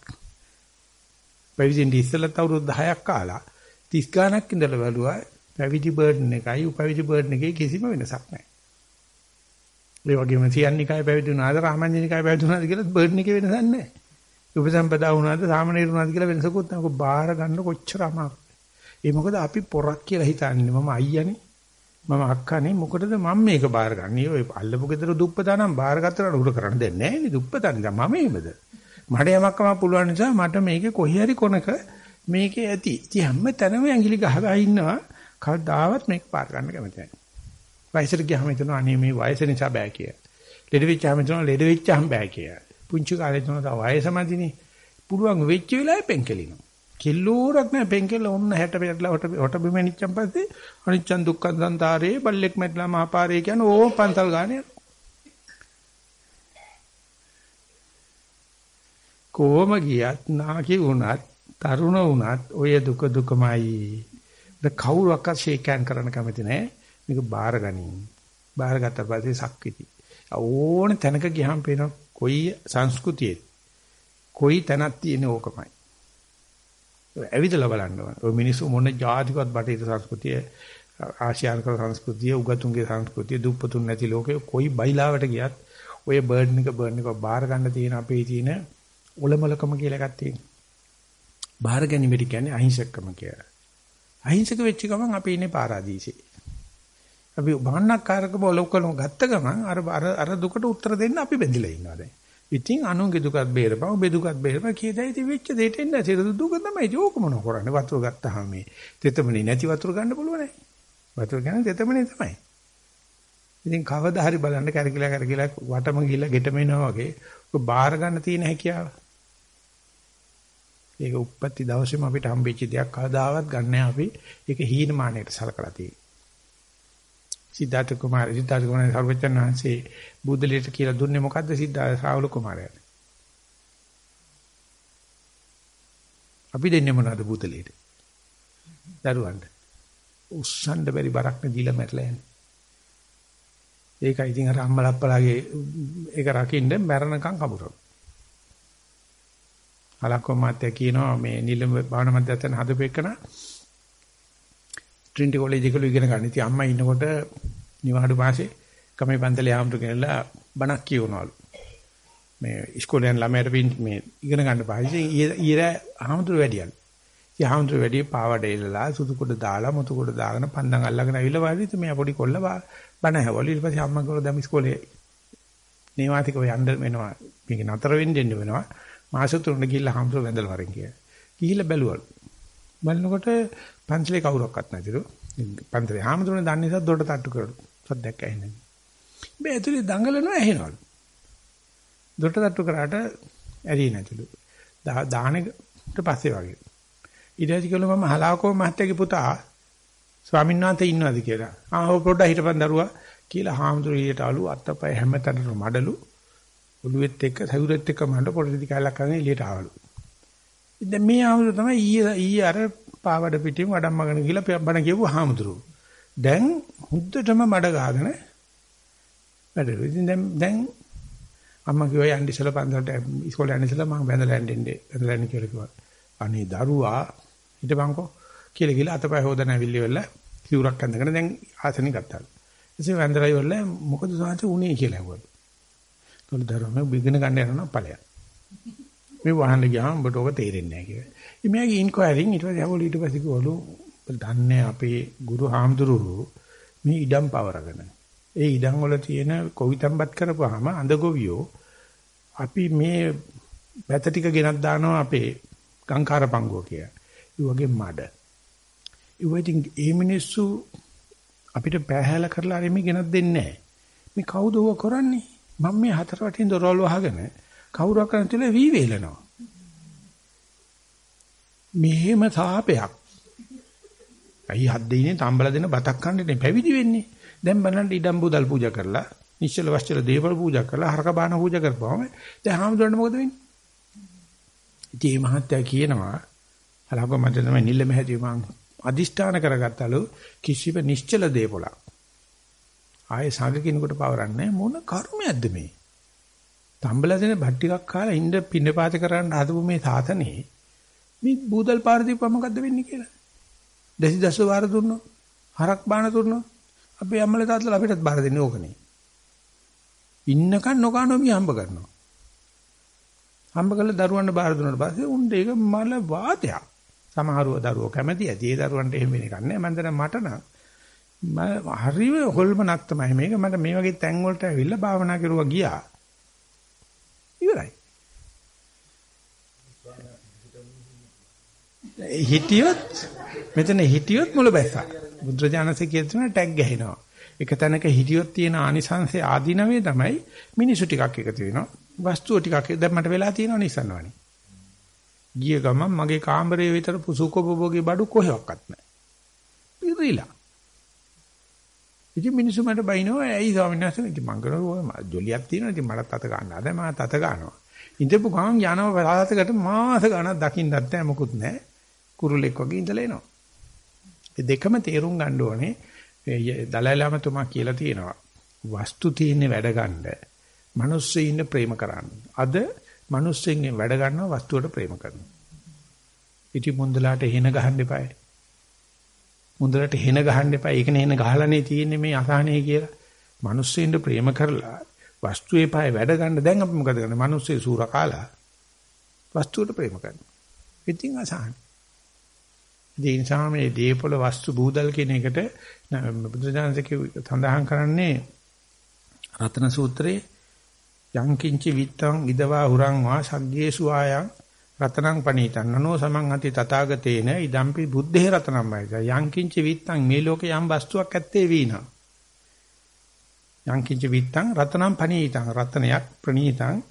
පැවිදෙන්න ඉස්සෙල්ලත් අවුරුදු 10ක් කාලා 30 ගාණක් ඉඳලා බලුවා පැවිදි බර්ඩන් එකයි උපැවිදි බර්ඩන් එකේ කිසිම වෙනසක් නැහැ. ඒ වගේම සියන්නිකයි පැවිදි වුණාද රාමඤ්ඤනිකයි පැවිදි වුණාද කියලා බර්ඩන් එකේ වෙනසක් නැහැ. උපසම්පදා වුණාද සාමණේර වුණාද කියලා වෙනසකුත් නැහැ. ඔක බාහිර ගන්න කොච්චර අමාරුද. ඒ මොකද අපි පොරක් කියලා හිතන්නේ මම අයියානේ මම අක්කානේ මොකටද මම මේක බාහිර ගන්නේ ඔය අල්ලපු ගෙදර දුප්පතා නම් බාහිර ගත්තට උඩ කරන්න දෙන්නේ නැහැ නේ දුප්පතා නිසා මම එහෙමද මට යමක්කම පුළුවන් නිසා මට මේකේ කොහේ හරි කොනක මේකේ ඇති. ඉතින් හැම තැනම ඇඟිලි ගහ ගහ ඉන්නවා. කවදාවත් මේක පාර ගන්න කැමති නැහැ. වයසට ගියාම හිතනවා අනේ මේ වයස නිසා බෑ කියලා. ලෙඩ වෙච්චාම හිතනවා ලෙඩ වෙච්චාම බෑ කියලා. පුංචි කාලේ හිතනවා වයස මැදිනේ. පුළුවන් වෙච්ච වෙලාවෙ පෙන්කෙලිනවා. කිල්ලෝරක් නෑ පෙන්කෙල ඔන්න 60 පෙරලා හොට හොට බිම නිච්චන් පස්සේ අනිච්චන් දුක්ඛන් සංතාරේ බල්ලෙක් මැట్లా මහපාරේ කියන ඕ පන්තල් ගානේ කොහොම ගියත් නාකි වුණත් තරුණ වුණත් ඔය දුක දුකමයි. ද කවුරක්වත් ෂේක් හෑන්ඩ් කරන්න කැමති නැහැ. මේක බාරගනින්. බාරගත්ත පස්සේ සක්විති. ඕන තැනක ගියාම පේනවා කොයි සංස්කෘතියේ කොයි තැනක් තියෙන ඕකමයි. ඇවිදලා බලන්න ඕන. ඔය මිනිස්සු මොන જાතිකවත් බටහිර සංස්කෘතිය ආසියානු සංස්කෘතිය උගතුන්ගේ සංස්කෘතිය දුප්පතුන් නැති ලෝකේ කොයි බයිලාවට ගියත් ඔය බර්ඩ් එක බර්ඩ් එක බාර ගන්න තියෙන අපේ තියෙන ඔලමලකම කියලා එකක් තියෙනවා. බාර ගැනීමට කියන්නේ අහිංසකකම කියලා. අහිංසක වෙච්ච ගමන් අපි ඉන්නේ පාරාදීසෙ. අපි බහන්නක්කාරක බොලොක්කලම ගත්ත ගමන් අර අර අර දුකට උත්තර දෙන්න අපි බැඳිලා ඉන්නවා දැන්. ඉතින් අනුන්ගේ දුකත් බේරපන් ඔබේ දුකත් බේරපන් කීයදයි ඉතින් වෙච්ච දෙයට එන්න සිර දුක තමයි ඉතින් ඕක මොන කරන්නේ වතුර ගත්තාම මේ තෙතමනේ නැති වතුර ගන්න පුළුවන් නේ. වතුර ගන්න තෙතමනේ තමයි. ඉතින් කවදා හරි බලන්න කැරකිලා කැරකිලා වටම ගිහිල්ලා ගෙටම එනවා වගේ ඔක බාර ගන්න තියෙන හැකියාව. ඒක උප්පත්ති දවසේම අපිට හම්බෙච්ච දෙයක් කවදාවත් ගන්න අපි ඒක හීනමානයට සලකලා තියෙනවා. සිද්ධාර්ථ කුමාර සිද්ධාර්ථ කුමාර සර්වචන් වහන්සේ බුදුලිට කියලා දුන්නේ මොකද්ද සිද්ධාර්ථ ශාවල කුමාරයාට? අපි දෙන්නේ මොනවද බුදුලිට? දරුවන්ට. උස්සන්න බැරි බරක් නේ දීලා මැරලා යන්නේ. ඒකයි ඉතින් අර අම්මලප්පලාගේ ඒක රකින්න මැරණකම් කඹරන. අලක්කෝ මාත්‍ය කියනවා මේ නිලම භාවන මධ්‍යස්ථාන හදපෙකන ට්‍රිනිටි කොලෙජ් එකලු ඉගෙන ගන්න. ඉතින් අම්මා ඉන්නකොට නිවාඩු මාසේ කමේ පන්තලේ ආම්තු කෙනලා බණක් කියවනවලු. මේ ඉස්කෝලේ යන ළමයට මේ ඉගෙන ගන්න පාවිච්චි ඊර ආම්තුරු වැඩියලු. ඉතින් ආම්තුරු වැඩි පාවඩ එල්ලලා සුදු කුඩ දාලා මුතු කුඩ දාගෙන පන්දන් අල්ලගෙන අවිල වාඩි ඉතින් මේ පොඩි කොල්ල බණ ඇහවලු. ඊට පස්සේ අම්මා කිව්වා දැන් ඉස්කෝලේ නේවාතිකව යන්න වෙනවා. මේක නතර වෙන්න දෙන්න වෙනවා. මාස තුනකට ගිහිල්ලා ආම්තුරු වැඳලා වරින් කියලා. ගිහිල්ලා බැලුවලු. බලනකොට පන්සලේ කවුරක්වත් නැතිලු. පන්සලේ ආම්තුරුනේ දන්නේ නිසා දොඩට තට්ටු කරලු. සද්දයක් ඇහෙන්නේ. මේ ඇතුලේ දඟලනවා ඇහෙනවලු. දොට තට්ටු කරාට ඇරී නැතිලු. දාහනෙට පස්සේ වගේ. ඊට පස්සේ කිව්වලු මම හලාකෝ මහත්තයාගේ පුතා ස්වාමීන් වහන්සේ ඉන්නවද කියලා. ආ ඔය පොඩ්ඩක් හිටපන් දරුවා කියලා හාමුදුරු ඊට අලු අත්තපය හැමතැනම මඩලු ඔළුවෙත් එක්ක සයුරෙත් එක්ක මඩ පොඩි කැලක් කරගෙන එළියට ආවලු. ඉතින් මේ හාමුදුරු තමයි ඊයේ ඊයේ අර පාවඩ පිටින් වඩම්මගෙන ගිහලා බණ කියපු හාමුදුරු. දැන් හුද්දටම මඩ ගහගෙන වැඩ. ඉතින් දැන් දැන් අම්මා කිව්වා යන්න ඉස්සලා පන්සලට ඉස්කෝලේ යන්න ඉස්සලා මම බැඳලා යන්නේ බැඳලා යන්න කියලා කිව්වා. අනේ දරුවා හිටපන්කෝ කියලා ගිහලා අතපය හොදන ඇවිල්ලි වෙලා සිවුරක් අඳගෙන දැන් ආසනෙ ගත්තා. ඉතින් වැඳලා ඉවරලා මොකද සාංශ උනේ කියලා ඇහුවා. තොල් දරුවා මම බිගින ගන්න යනවා ඵලයක්. මේ වහන්න ගියාම ඔබට ඔක තේරෙන්නේ නැහැ කියලා. ඉතින් මෙයාගේ ඉන්ක්වයරින් ඊට පස්සේ අවුල ඊට පස්සේ කිව්වලු දන්නේ අපේ ගුරු හාමුදුරුවෝ මේ ඉඩම් පවරගෙන ඒ ඉඩම් වල තියෙන කොවිතම්පත් කරපුවාම අඳගොවියෝ අපි මේ බැත ටික ගෙනත් දානවා අපේ ගංකාර පංගුව කියලා. ඒ වගේ මඩ. ඒ වයිටින් ඒ මිනිස්සු අපිට පෑහැල කරලා හරි මේ ගෙනත් දෙන්නේ නැහැ. මේ කවුද ඔව කරන්නේ? මම මේ හතර වටින් දොරවල් වහගෙන කවුරක් කරන් තුල වී වේලනවා. මෙහෙම තාපයක්. අයි හත් දෙයිනේ තම්බල දෙන බතක් කන්නේ පැවිදි වෙන්නේ. දැන් බලන්න ඉඩම් බුදල් පූජා කරලා, නිශ්චල වස්ත්‍ර දේවල් පූජා කරලා, හරක බාන පූජා කරපුවාම දැන් හාමුදුරනේ මොකද වෙන්නේ? ඉතින් මේ මහත්තයා කියනවා අලග මට තමයි නිල්ලම හැදී මං අදිෂ්ඨාන කරගත්තලු කිසිම නිශ්චල දේපොලක්. ආයේ සංඝ කිනකොට පවරන්නේ මොන කර්මයක්ද මේ? තම්බල දෙන බත් ටිකක් කාලා ඉන්න පින්නපාත කරන්න හදපු මේ සාතනේ මේ බූදල් පාර දීපුවා මොකද්ද වෙන්නේ කියලා. දසි දස වාර දුන්නොත් හරක් බාන දුන්නොත් අපේ අම්මලා තාත්තලා අපිටත් බාර දෙන්නේ ඕකනේ. ඉන්නකන් නොකනෝ මිය හම්බ කරනවා. හම්බ කරලා දරුවන්ට බාර දුන්නාට පස්සේ උන්ට ඒක මල වාතයක්. සමහරව දරුවෝ කැමති ඇති. ඒ දරුවන්ට එහෙම වෙන එකක් නෑ. මම දැන් මට නම් මම හරිම හොල්මනක් තමයි මේක. මට මේ වගේ තැන් වලට ඇවිල්ලා භාවනා කරුවා ගියා. ඉවරයි. හිටියොත් මෙතන හිටියොත් මුල බැස්සා. බුද්ධජානසේ කියන ටැග් ගහනවා. එක තැනක හිටියොත් තියෙන ආනිසංශය ආධිනවේ තමයි මිනිසු ටිකක් එකතු වෙනවා. වස්තුව ටිකක් දැන් මට වෙලා තියෙනවා නිසන්වනේ. ගිය ගමන් මගේ කාමරයේ විතර පුසුකොබෝගේ බඩු කොහෙවත් නැහැ. පිරිලා. ඉතින් මිනිස්සු මට බයිනවා ඇයි ස්වාමීන් වහන්සේ ඉතින් මං කරනවා ජොලියක් තියෙනවා ඉතින් මටත් අත ගන්න ආද මම අත ගන්නවා. ඉඳපු ගමන් යනවා පළාතකට මාස ගණන් දකින්නත් නැහැ මොකුත් නැහැ. කුරුලෙක් වගේ ඉඳලා එනවා. ඒ දෙකම තේරුම් ගන්න ඕනේ. දලයි ලාමතුමා කියලා තියෙනවා. වස්තු තියෙන වැඩ ගන්න. මිනිස්සු ඉන්න ප්‍රේම කරන්න. අද මිනිස්සුන්ගෙන් වැඩ ගන්නවා වස්තුවට ප්‍රේම කරනවා. ඉති මුන්දලාට හින ගහන්න එපායි. මුන්දලට හින ගහන්න එපා. ඒකනේ හින ගහලානේ තියෙන්නේ මේ අසහනේ කියලා. මිනිස්සුන්ට ප්‍රේම කරලා වස්තුවේ පාය වැඩ ගන්න දැන් අපි මොකද කරන්නේ? මිනිස්සු සූර කාලා වස්තුවට ප්‍රේම කරනවා. ඉතින් අසහන. ඒ නිසා මේ දීපොළ වස්තු බූදල් කියන එකට බුදුදහමේ සඳහන් කරන්නේ රත්න සූත්‍රයේ යංකින්චි විත්තං ඉදවා හුරං වා සග්ගේසු ආයං රතනං පණීතං නනෝ සමං අති තථාගතේන ඉදම්පි බුද්ධේ රතනං වයිස යංකින්චි විත්තං මේ ලෝකේ යම් වස්තුවක් ඇත්තේ වීනා යංකින්චි විත්තං රතනං පණීතං. රතනයක් ප්‍රණීතං.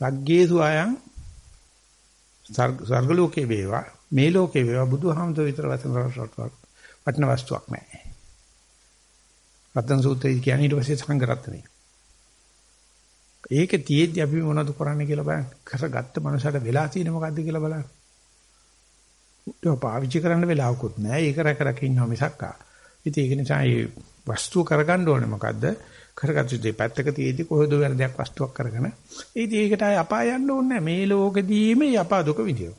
සග්ගේසු ආයං සර්ග ලෝකේ වේවා. මේ ලෝකේ වේවා. බුදුහාමුදුර විතර වචන වටන වස්තුවක් නැහැ. රතන සූත්‍රය කියන්නේ ඊට පස්සේ සංඝ රත්නේ. ඒක තියෙද්දි අපි මොනවද කරන්නේ කියලා බලන්න. කරගත්ත මනසට වෙලා තියෙන මොකද්ද කියලා බලන්න. ඒක පාවිච්චි කරන්න වෙලාවකුත් නැහැ. ඒක රැක රැක ඉන්නවා මිසක්කා. ඉතින් ඒක නිසා මේ වස්තුව කරගන්න ඕනේ මොකද්ද? කරගත්තු දේ පැත්තක තියෙද්දි කොහෙද වැරදයක් වස්තුවක් කරගෙන. ඉතින් ඒකට ආය අපාය යන්න ඕනේ මේ ලෝකෙදීම යපා දුක විදියෝ.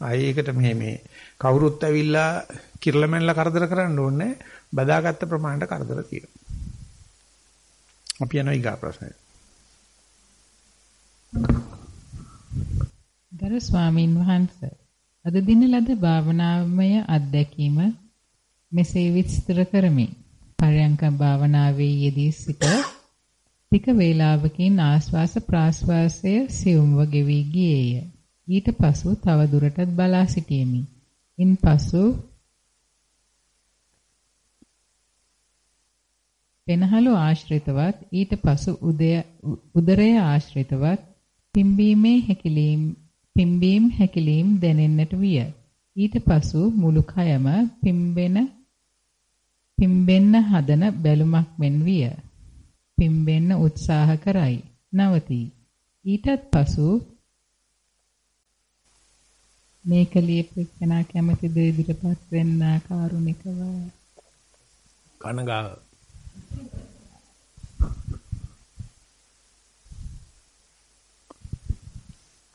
ආයේ ඒකට මේ මේ කවුරුත් ඇවිල්ලා කිරලමෙන්ලා කරදර කරන්න ඕනේ. බදාගත්ත ප්‍රමාණයට කරදර තියෙනවා. අපි යනවා ඊගා ප්‍රශ්නයට. ගරු ස්වාමින් වහන්සේ අද දින ලද භාවනාමය අත්දැකීම මෙසේ විස්තර කරමි. පරයන්ක භාවනාවේ යෙදී සිට ටික වේලාවකින් ආශ්වාස ප්‍රාශ්වාසය සියුම්ව ගෙවි ගියේය. ඊට පසු තව දුරටත් බලා සිටියෙමි. ඉන්පසු පෙනහළු ආශ්‍රිතවත් ඊට පසු උදය උදරය ආශ්‍රිතවත් පිම්බීමේ හැකිලීම් පිම්බීම් හැකිලීම් දැනෙන්නට විය. ඊට පසු මුළු කයම පිම්බෙන පිම්බෙන්න හදන බැලුමක් මෙන් විය. පිම්බෙන්න උත්සාහ කරයි. නවතී. ඊටත් පසු මේක ලියපෙන්නා කැමති දේ ඉදිරිපත් වෙන්න කාරුණිකව කනගා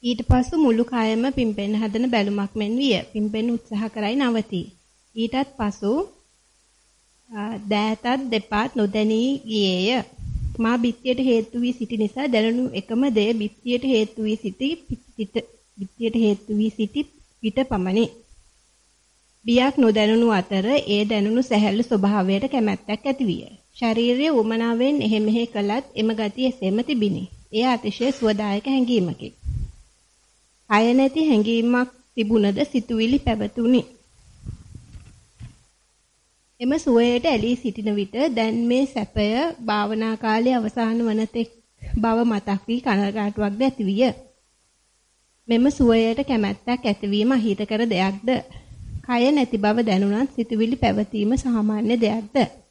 ඊට පසු මුළු කයම පිම්පෙන්න හදන බැලුමක් මෙන් විය. පිම්පෙන්න උත්සාහ කරයි නවතී. ඊටත් පසු දෑතත් දෙපාත් නොදැනී ගියේය. මා බිත්තියට හේතු වී සිටි නිසා දැනුණු එකම දෙය බිත්තියට හේතු වී සිටි පිට බිත්තියට හේතු වී සිටි පිට පමණි. බියක් නොදැනුණු අතර ඒ දැනුණු සැහැල්ලු ස්වභාවයට කැමැත්තක් ඇතිවිය. ශාරීරිය උමනාවෙන් එහෙ මෙහෙ කළත් එම ගතිය එසේම තිබිනි. එය අතිශය සුවදායක හැඟීමකි. කය නැති හැඟීමක් තිබුණද සිතුවිලි පැවතුණි. එම සුවයට ඇලී සිටින විට දැන් මේ සැපය භාවනා කාලයේ අවසන් වන තෙක් බව මතක් වී කනගාටුවක්ද ඇතිවිය. මෙම සුවයට කැමැත්තක් ඇතිවීම අහිතකර දෙයක්ද? කය නැති බව දැනුණත් සිතුවිලි පැවතීම සාමාන්‍ය දෙයක්ද?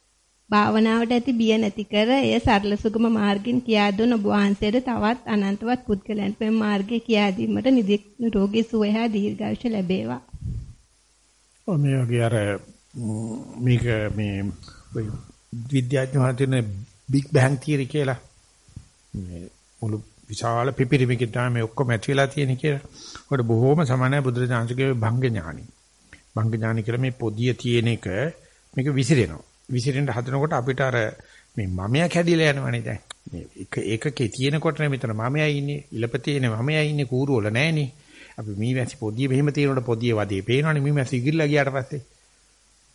භාවනාවට ඇති බිය නැති කර එය සරල සුගම මාර්ගින් කියා දුන් ඔබ වහන්සේට තවත් අනන්තවත් පුද්ගලයන් මේ මාර්ගය කියා දීමට නිරෝගී සුවය හා දීර්ඝායුෂ ලැබේවා. ඔ මේ වගේ අර මේක මේ විද්‍යාඥයන් හිතන බිග් බෑන්ග් තියරි කියලා මේ මුළු විශාල පිපිරිමකින් තමයි මේ ඔක්කොම ඇති වෙලා තියෙන්නේ කියලා. උකට බොහෝම සමානයි බුදුරජාණන්සේගේ භංග ඥානි. භංග ඥානි කියලා මේ පොදිය තියෙන එක මේක විසිරෙනවා. විසිරෙන්න හදනකොට අපිට අර මේ මමයා කැඩිලා යනවනේ දැන්. මේ එක එකකේ තියෙනකොට මෙතන මමයා ඉන්නේ, ඉලපතේනේ මමයා ඉන්නේ කූරු වල නැහනේ. අපි මීමැසි පොදිය මෙහෙම තියෙනකොට පොදිය වදේ පේනවනේ මීමැසි ඉගිරලා ගියාට පස්සේ.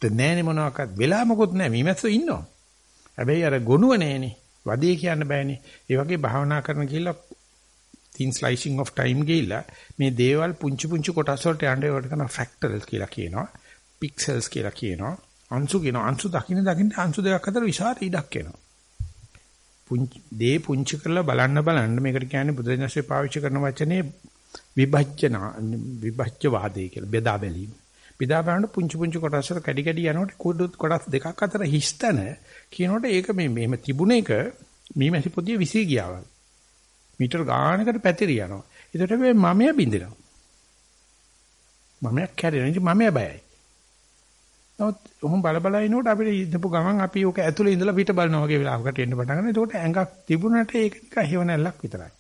ද නැහනේ මොනවාක්වත් වෙලා මොකොත් නැහැ මීමැස්සෝ ඉන්නවා. හැබැයි අර ගොනුව නැහනේ. වදේ කියන්න බෑනේ. ඒ වගේ භාවනා කරන කියලා thin slicing of time ගිහිල්ලා මේ දේවල් පුංචි පුංචි කොටස් වලට යන්න ඒවට කරන fractals කියලා කියනවා. pixels කියලා කියනවා. අංශු කියන අංශු දකින්න දකින්න අංශු දෙකක් අතර විශාල ඉඩක් එනවා. පුංචි දේ පුංචි කරලා බලන්න බලන්න මේකට කියන්නේ බුදුරජාණන්සේ පාවිච්චි කරන වචනේ විභජ්‍යන විභජ්‍ය වාදේ කියලා බෙදා බැලීම. බෙදා බලනකොට පුංචි පුංචි කොටස් වල කැඩි කැඩි යනකොට කුඩුත් කොටස් දෙකක් අතර හිස්තන කියනකොට ඒක මේ මෙහෙම තිබුණ එක මේ මැසි පොදිය විසී ගියා වගේ. මීටර ගානකට පැතිර යනවා. ඒකට මේ මමයා බින්දෙනවා. මමයා කැඩෙනවා. ඉතින් මමයා බයයි. නමුත් උහුම් බල බල ඉනකොට අපිට ඉඳපු ගමන් අපි ඕක ඇතුලේ ඉඳලා පිට බලනවා වගේ වෙලාවකට එන්න පටන් ගන්නවා. ඒකට ඇඟක් තිබුණට ඒක නිකන් හේවණල්ලක් විතරයි.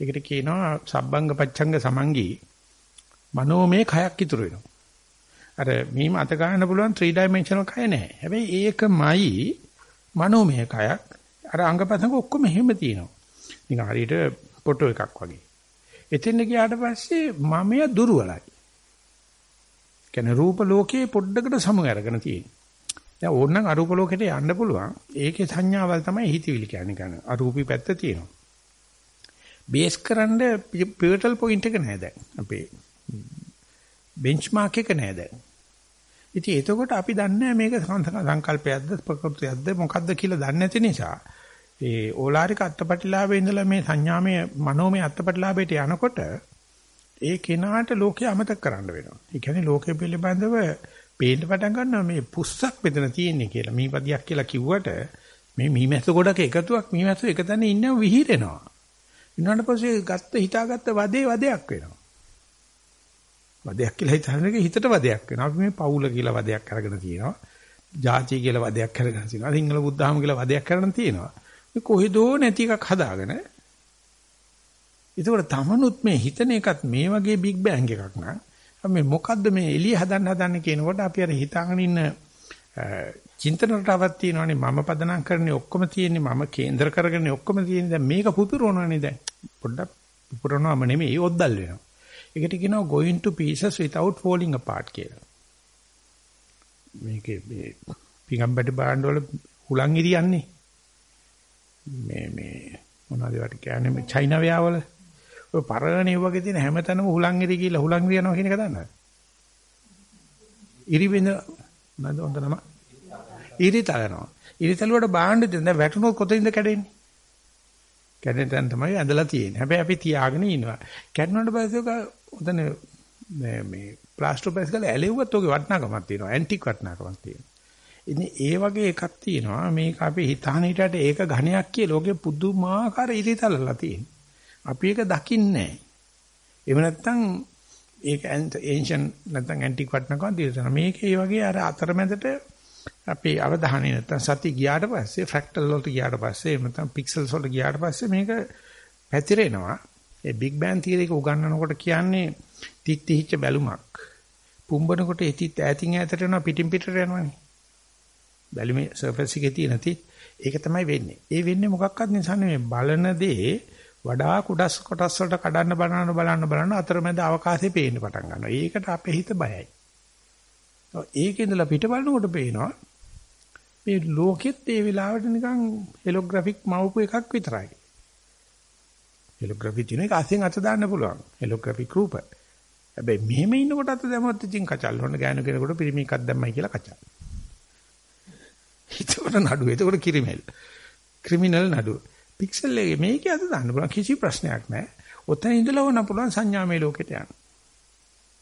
ඒකට කියනවා සබ්බංග පච්ඡංග සමංගී මනෝමය කයක් ඉතුරු වෙනවා. අර මීම අත ගන්න පුළුවන් 3 dimensional කය නැහැ. හැබැයි ඒකමයි මනෝමය කයක්. අර අංගපතංග ඔක්කොම එහෙම තියෙනවා. නිකන් හරියට ෆොටෝ එකක් වගේ. එතෙන් ගියාට පස්සේ මමයා දුර්වලයි. කියන්නේ රූප ලෝකයේ පොඩ්ඩකට සමු අරගෙන තියෙනවා. දැන් ඕනනම් අරූප ලෝකෙට යන්න පුළුවන්. ඒකේ සංඥාවල් තමයි හිතවිලි කියන්නේ කන. අරූපී පැත්ත තියෙනවා. බේස් කරන්න පිවටල් පොයින්ට් එක නැහැ දැන්. අපේ බෙන්ච්මාර්ක් එක නැහැ දැන්. ඉතින් එතකොට අපි දන්නේ මේක සංකල්පයක්ද ප්‍රකෘතියක්ද මොකක්ද කියලා දන්නේ නැති නිසා ඒ ඕලාරික අත්පටිලාභේ ඉඳලා මේ සංඥාමය මනෝමය අත්පටිලාභයට යනකොට ඒ කෙනාට ලෝකය අමතක කරන්න වෙනවා. ඒ කියන්නේ ලෝකය පිළිබඳව පේන්න පටන් ගන්නවා මේ පුස්සක් මෙතන තියෙන්නේ කියලා. මීපදියක් කියලා කිව්වට මේ මීමැස්ස ගොඩක එකතුවක් මීමැස්ස එක තැන ඉන්නව විහිරෙනවා. ඊනාට පස්සේ ගත්ත හිතාගත්ත වදේ වදයක් වෙනවා. වදයක් කියලා හිතන එක හිතට වදයක් වෙනවා. අපි මේ පවුල කියලා වදයක් අරගෙන තියෙනවා. ජාතිය කියලා වදයක් අරගෙන තියෙනවා. සිංහල බුද්ධාම කියලා වදයක් කරගෙන තියෙනවා. මේ කොහෙදෝ නැති එකක් හදාගෙන ඒකෝර තමනුත් මේ හිතන එකත් මේ වගේ බිග් බෑන්ග් එකක් නං මේ මොකද්ද මේ එළිය හදන්න හදන්න කියනකොට අපි අර හිතාගෙන ඉන්න චින්තන රටාවක් තියෙනවානේ. මම පදනම් කරන්නේ ඔක්කොම තියෙන්නේ මම කේන්ද්‍ර කරගෙන ඔක්කොම තියෙන්නේ. දැන් මේක පුපුරනවානේ දැන්. පොඩ්ඩක් පුපුරනවාම නෙමෙයි ඔද්දල් වෙනවා. ඒකට කියනවා going to pieces without falling apart කියලා. මේකේ මේ පිඟම්බැටි බාණ්ඩ වල හුලං ඉරියන්නේ. මේ මේ මොනවද ඒවට කියන්නේ? මේ චයිනා ව්‍යාවල. ඔය පරණේ වගේ තියෙන හැමතැනම හුලං ඉරි කියලා හුලං ඉරියනවා කියන එක දන්නවද? ඉරිබින්ද නේද හොඳ නම? ඉරි තලනවා. ඉරි තලුවට බාහන්න දෙන්න වැටුනොත් කොතනින්ද කැඩෙන්නේ? කැඩෙන තැන තමයි ඇඳලා තියෙන්නේ. හැබැයි අපි තියාගෙන ඉන්නවා. කැඩුණාට පස්සේ ඔක උතන මේ මේ ප්ලාස්ටර් පෙස් ගාලා ඇලෙව්වත් ඔගේ වටිනාකමක් තියෙනවා. ඇන්ටික් වටිනාකමක් තියෙනවා. ඉතින් ඒ වගේ එකක් තියෙනවා. මේක අපි හිතාන හිටට ඒක ඝණයක් කියලා ලෝකෙ පුදුමාකාර ඉරිතලලා තියෙනවා. අපි ඒක දකින්නේ නැහැ. එහෙම නැත්නම් ඒක ඒන්ෂන් නැත්නම් ඇන්ටික් වටනකම් දිරන මේකේ වගේ අර අතරමැදට අපි අවධානය නැත්නම් සති ගියාට පස්සේ ෆ්‍රැක්ටල් වලට ගියාට පස්සේ එහෙම නැත්නම් පික්සල්ස් වලට ගියාට පස්සේ මේක පැතිරෙනවා. ඒ බිග් බෑන් තියරි එක උගන්වනකොට කියන්නේ තිත්තිහිච්ච බැලුමක්. පුම්බනකොට ඒ තිත් ඈතින් ඈතට යනවා පිටින් පිටට යනවානේ. බැලුමේ සර්ෆස් එකේ තියෙන තිත් ඒක තමයි වෙන්නේ. ඒ වෙන්නේ මොකක්වත් නිසා නෙමෙයි බලන දේ වඩා කුඩස් කොටස් වලට කඩන්න බලන්න බලන්න බලන්න අතරමැද අවකාශය පේන්න පටන් ගන්නවා. ඒකට අපේ හිත බයයි. ඒක ඉඳලා පිට බලනකොට පේනවා මේ ලෝකෙත් ඒ වෙලාවට නිකන් හෙලෝග්‍රැෆික් මවපු එකක් විතරයි. හෙලෝග්‍රැෆි තියෙන එක අසින් අත දාන්න පුළුවන්. හෙලෝග්‍රැෆික් රූප. හැබැයි මෙහෙම ඉන්නකොට අත දැම්මොත් ඉතින් කචල් හොන්න ගෑනු කෙනෙකුට පිරිමි එකක් දැම්මයි කියලා කචල්. හිතවල නඩුව. එතකොට කිරිමෙල්. ක්‍රිමිනල් නඩුව. පික්සල් එකේ මේකේ අත දාන්න පුළුවන් කිසි ප්‍රශ්නයක් නැහැ. ඔතන ඉඳලා වුණ පුළුවන් සංඥාමය ලෝකෙට යන්න.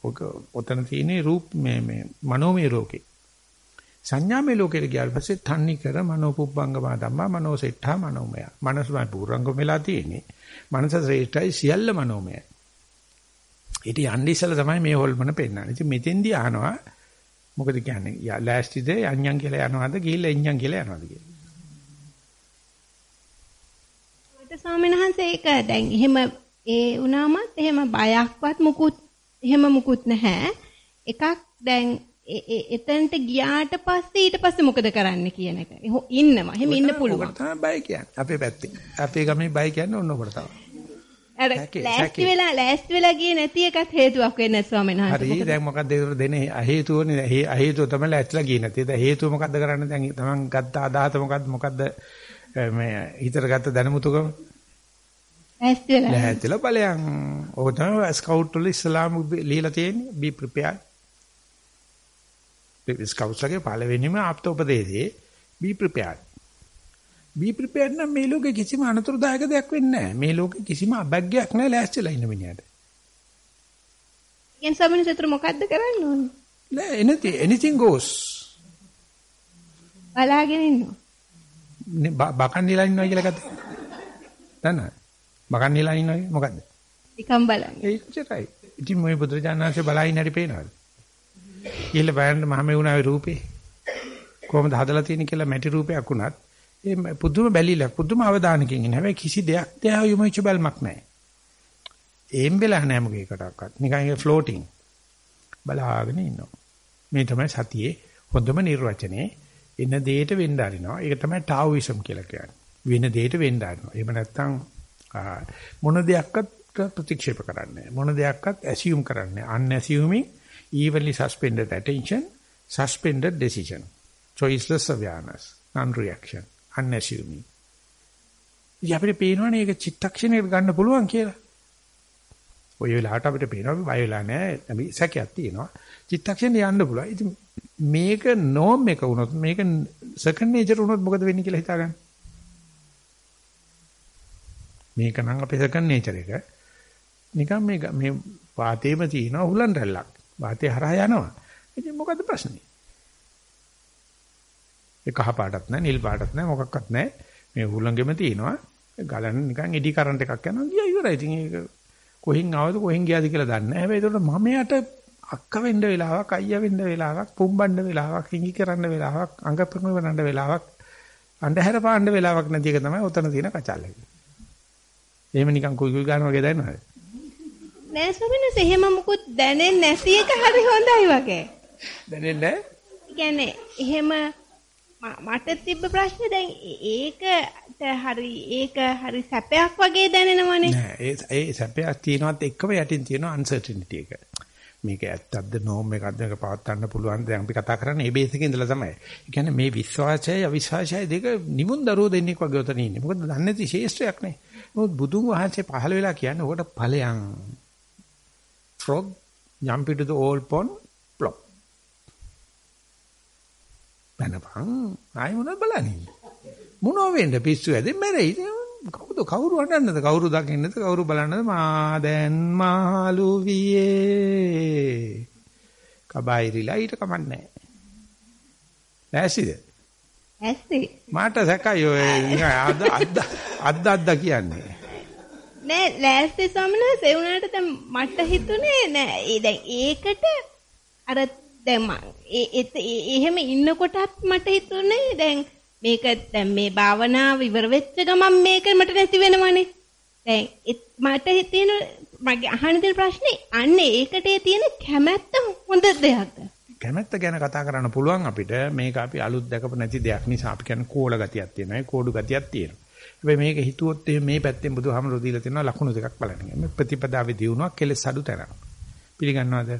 ඔක ඔතන තියෙන්නේ රූප මේ මේ මනෝමය ලෝකේ. සංඥාමය ලෝකෙට ගියාට පස්සේ තන්නි කර මනෝපුබ්බංගම ධම්මා මනෝසෙට්ඨා මනෝමය. මනසමයි පුරංගම වෙලා තියෙන්නේ. මනස ශ්‍රේෂ්ඨයි සියල්ල මනෝමයයි. ඊට යන්නේ ඉස්සලා තමයි මේ හොල්මන පෙන්නන්නේ. ඉතින් මෙතෙන්දී අහනවා මොකද කියන්නේ? ලෑස්තිද යන්යන් කියලා යනවාද ගිහිල්ලා එන්යන් කියලා යනවාද කියලා. ඒකට ස්වාමීන් වහන්සේ ඒක දැන් එහෙම ඒ වුණාමත් එහෙම බයක්වත් මුකුත් එහෙම මුකුත් නැහැ. එකක් දැන් එතනට ගියාට පස්සේ ඊට පස්සේ මොකද කරන්න කියන එක. ඉන්නවා. එහෙම ඉන්න පුළුවන්. තමයි බය කියන්නේ. අපේ පැත්තේ. අපේ ගමේ බය කියන්නේ ඔන්න ඔකට තමයි. අර ලෑස්ති වෙලා ලෑස්ති වෙලා ගියේ නැති එකත් හේතුවක් වෙන්නේ ස්වාමීන් වහන්සේ. හරි දැන් මොකක්ද ඒක දෙන්නේ හේතුවනේ හේතුව තමයි ලෑස්තිලා ගියේ නැති. දැන් හේතුව මොකද්ද කරන්නේ දැන් තමන් ගත්ත අදහස මොකද්ද මොකද්ද මේ හිතට ගත්ත දැනුමුතුකම ලෑස්ති වෙලා ලෑස්තිලා ඵලයන් ඕක තමයි ස්කවුට් වල ඉස්ලාම ලියලා තියෙන්නේ. be prepared. ස්කවුට්ස් ලගේ පළවෙනිම ආප්තෝපදේශේ be prepared. be prepared නම් මේ ලෝකේ කිසිම අනතුරුදායක දෙයක් වෙන්නේ නැහැ. මේ ලෝකේ කිසිම අබැග්ගයක් නැහැ ලෑස්තිලා ඉන්න මිනිහට. යන් සමින සතර මොකද්ද කරන්න ඕනේ? නෑ anything anything goes. බලාගෙන ඉන්නවා. බකන් නිලා ඉන්නවා කියලා ගත්තා දන්නවද බකන් නිලා ඉන්නවද මොකද්ද නිකම් බලන්න ඒකටයි ඉතින් මේ බුදුරජාණන් වහන්සේ බලයින් හරි පේනවද ගිහලා බලන්න මහමෙවුනාවේ රූපේ කොහොමද හදලා තියෙන්නේ කියලා මැටි රූපයක් වුණත් ඒ පුදුම බැලිලක් පුදුම අවධානකින් ඉන්නේ. හැබැයි කිසි දෙයක් දෙහා යොමුච්ච බැල්මක් නැහැ. ඒම් වෙලා නැහැ මොකේකටවත්. නිකන් ඒ ෆ්ලෝටිං. බලාගෙන ඉන්නවා. මේ තමයි සතියේ හොඳම නිර්වචනේ. එන දෙයට වෙන්න ආරිනවා. ඒක තමයි ටාවිසම් කියලා කියන්නේ. වෙන දෙයට වෙන්න ආරිනවා. එහෙම නැත්නම් මොන දෙයක්වත් ප්‍රතික්ෂේප කරන්නේ මොන දෙයක්වත් assume කරන්නේ unassuming evenly suspended attention suspended decision choiceless awareness non reaction unassuming ඉතින් අපිට පේනවනේ ඒක චිත්තක්ෂණයකට ගන්න පුළුවන් කියලා. ඔය වෙලාවට අපිට පේනවා බය වෙලා නැහැ. අපි සැකයක් තියෙනවා. චිත්තක්ෂණේ යන්න පුළුවන්. ඉතින් මේක නෝම් එක වුණොත් මේක සෙකන්ඩ් නේචර් වුණොත් මොකද වෙන්නේ කියලා හිතාගන්න. මේක නම් අපේ සෙකන්ඩ් නේචර් එක. නිකන් මේ මේ වාතේම තියෙන උලන් රැල්ලක්. වාතේ හරහා යනවා. ඉතින් මොකද්ද ප්‍රශ්නේ? ඒ කහ පාටත් නැහැ, නිල් පාටත් නැහැ, මොකක්වත් නැහැ. මේ උලංගෙම තියෙනවා. ගලන නිකන් එඩි කරන්ට් එකක් යනවා. ගියා ඉවරයි. ඉතින් ඒක කොහෙන් ආවද කොහෙන් ගියාද කියලා දන්නේ නැහැ. හැබැයි ඒකට මම යට අක්ක වෙන්න වෙලාවක්, අයියා වෙන්න වෙලාවක්, පුම්බන්න වෙලාවක්, හිඟි කරන්න වෙලාවක්, අඟ ප්‍රමවන්න වෙලාවක්, අන්ධහැර පාන්න වෙලාවක් නැති එක තමයි උතන තියෙන කචල් එක. එහෙම නිකන් කුයි කුයි ගන්න වගේ දැනනවද? නෑ ස්වාමීනි එහෙම මුකුත් දැනෙන්නේ නැති එක හරි හොඳයි වගේ. දැනෙන්නේ නැහැ? එහෙම මට තිබ්බ ප්‍රශ්නේ දැන් ඒකට හරි ඒක හරි සැපයක් වගේ දැනෙනවනේ. නෑ ඒ ඒ සැපයක් තියෙනවත් එක්කම යටින් තියෙන අන්සර්ටිනිටි එක. මේක ඇත්තක්ද නෝම් එකක්ද මේක පවත්වන්න පුළුවන් දැන් අපි කතා කරන්නේ මේ බේස් එකේ ඉඳලා තමයි. ඒ කියන්නේ මේ විශ්වාසයයි අවිශ්වාසයයි දෙක නිමුන් දරුවෝ දෙන්නෙක් වගේ උතන ඉන්නේ. මොකද දන්නේ නැති ශේෂ්ත්‍රයක් නේ. මොකද බුදුන් වහන්සේ පහළ වෙලා කියන්නේ ඔකට ඵලයන්. frog jump into the old pond plop. බනපන් ආයි මොනවද බලන්නේ? මොනෝ වෙන්න පිස්සු ඇද මැරෙයි. කවුද? කවුරු අඬන්නද? කවුරු දකින්නද? කවුරු බලන්නද? මා දැන් මාළු වියේ. කබයිරිලා ඊට කමන්නේ නැහැ. ඇස්ති. මාට සැකයි ඔය අද්ද අද්ද අද්ද කියන්නේ. නෑ ලෑස්ති ස්වාමීනාස් ඒ වුණාට දැන් මට හිතුනේ නෑ. දැන් ඒකට අර දැන් එහෙම ඉන්නකොටත් මට හිතුනේ දැන් මේක දැන් මේ භාවනාව ඉවර වෙච්ච ගමන් මේක මට නැති වෙනවනේ. දැන් මට හිතෙන මගේ අහන දේ ප්‍රශ්නේ අන්නේ ඒකට තියෙන කැමැත්ත හොඳ දෙයක්ද? කැමැත්ත ගැන කතා කරන්න පුළුවන් අපිට මේක අපි අලුත් දැකපු නැති දෙයක් නිසා අපි කියන්නේ කෝල ගතියක් තියෙනවා කෝඩු ගතියක් තියෙනවා. හැබැයි මේක හිතුවොත් මේ පැත්තෙන් බුදුහාමරෝ දීලා තියෙනවා ලකුණු දෙකක් බලන්න. මේ ප්‍රතිපදාවේ දියුණුවක් කෙලෙස් අඩු තරම්. පිළිගන්නවද?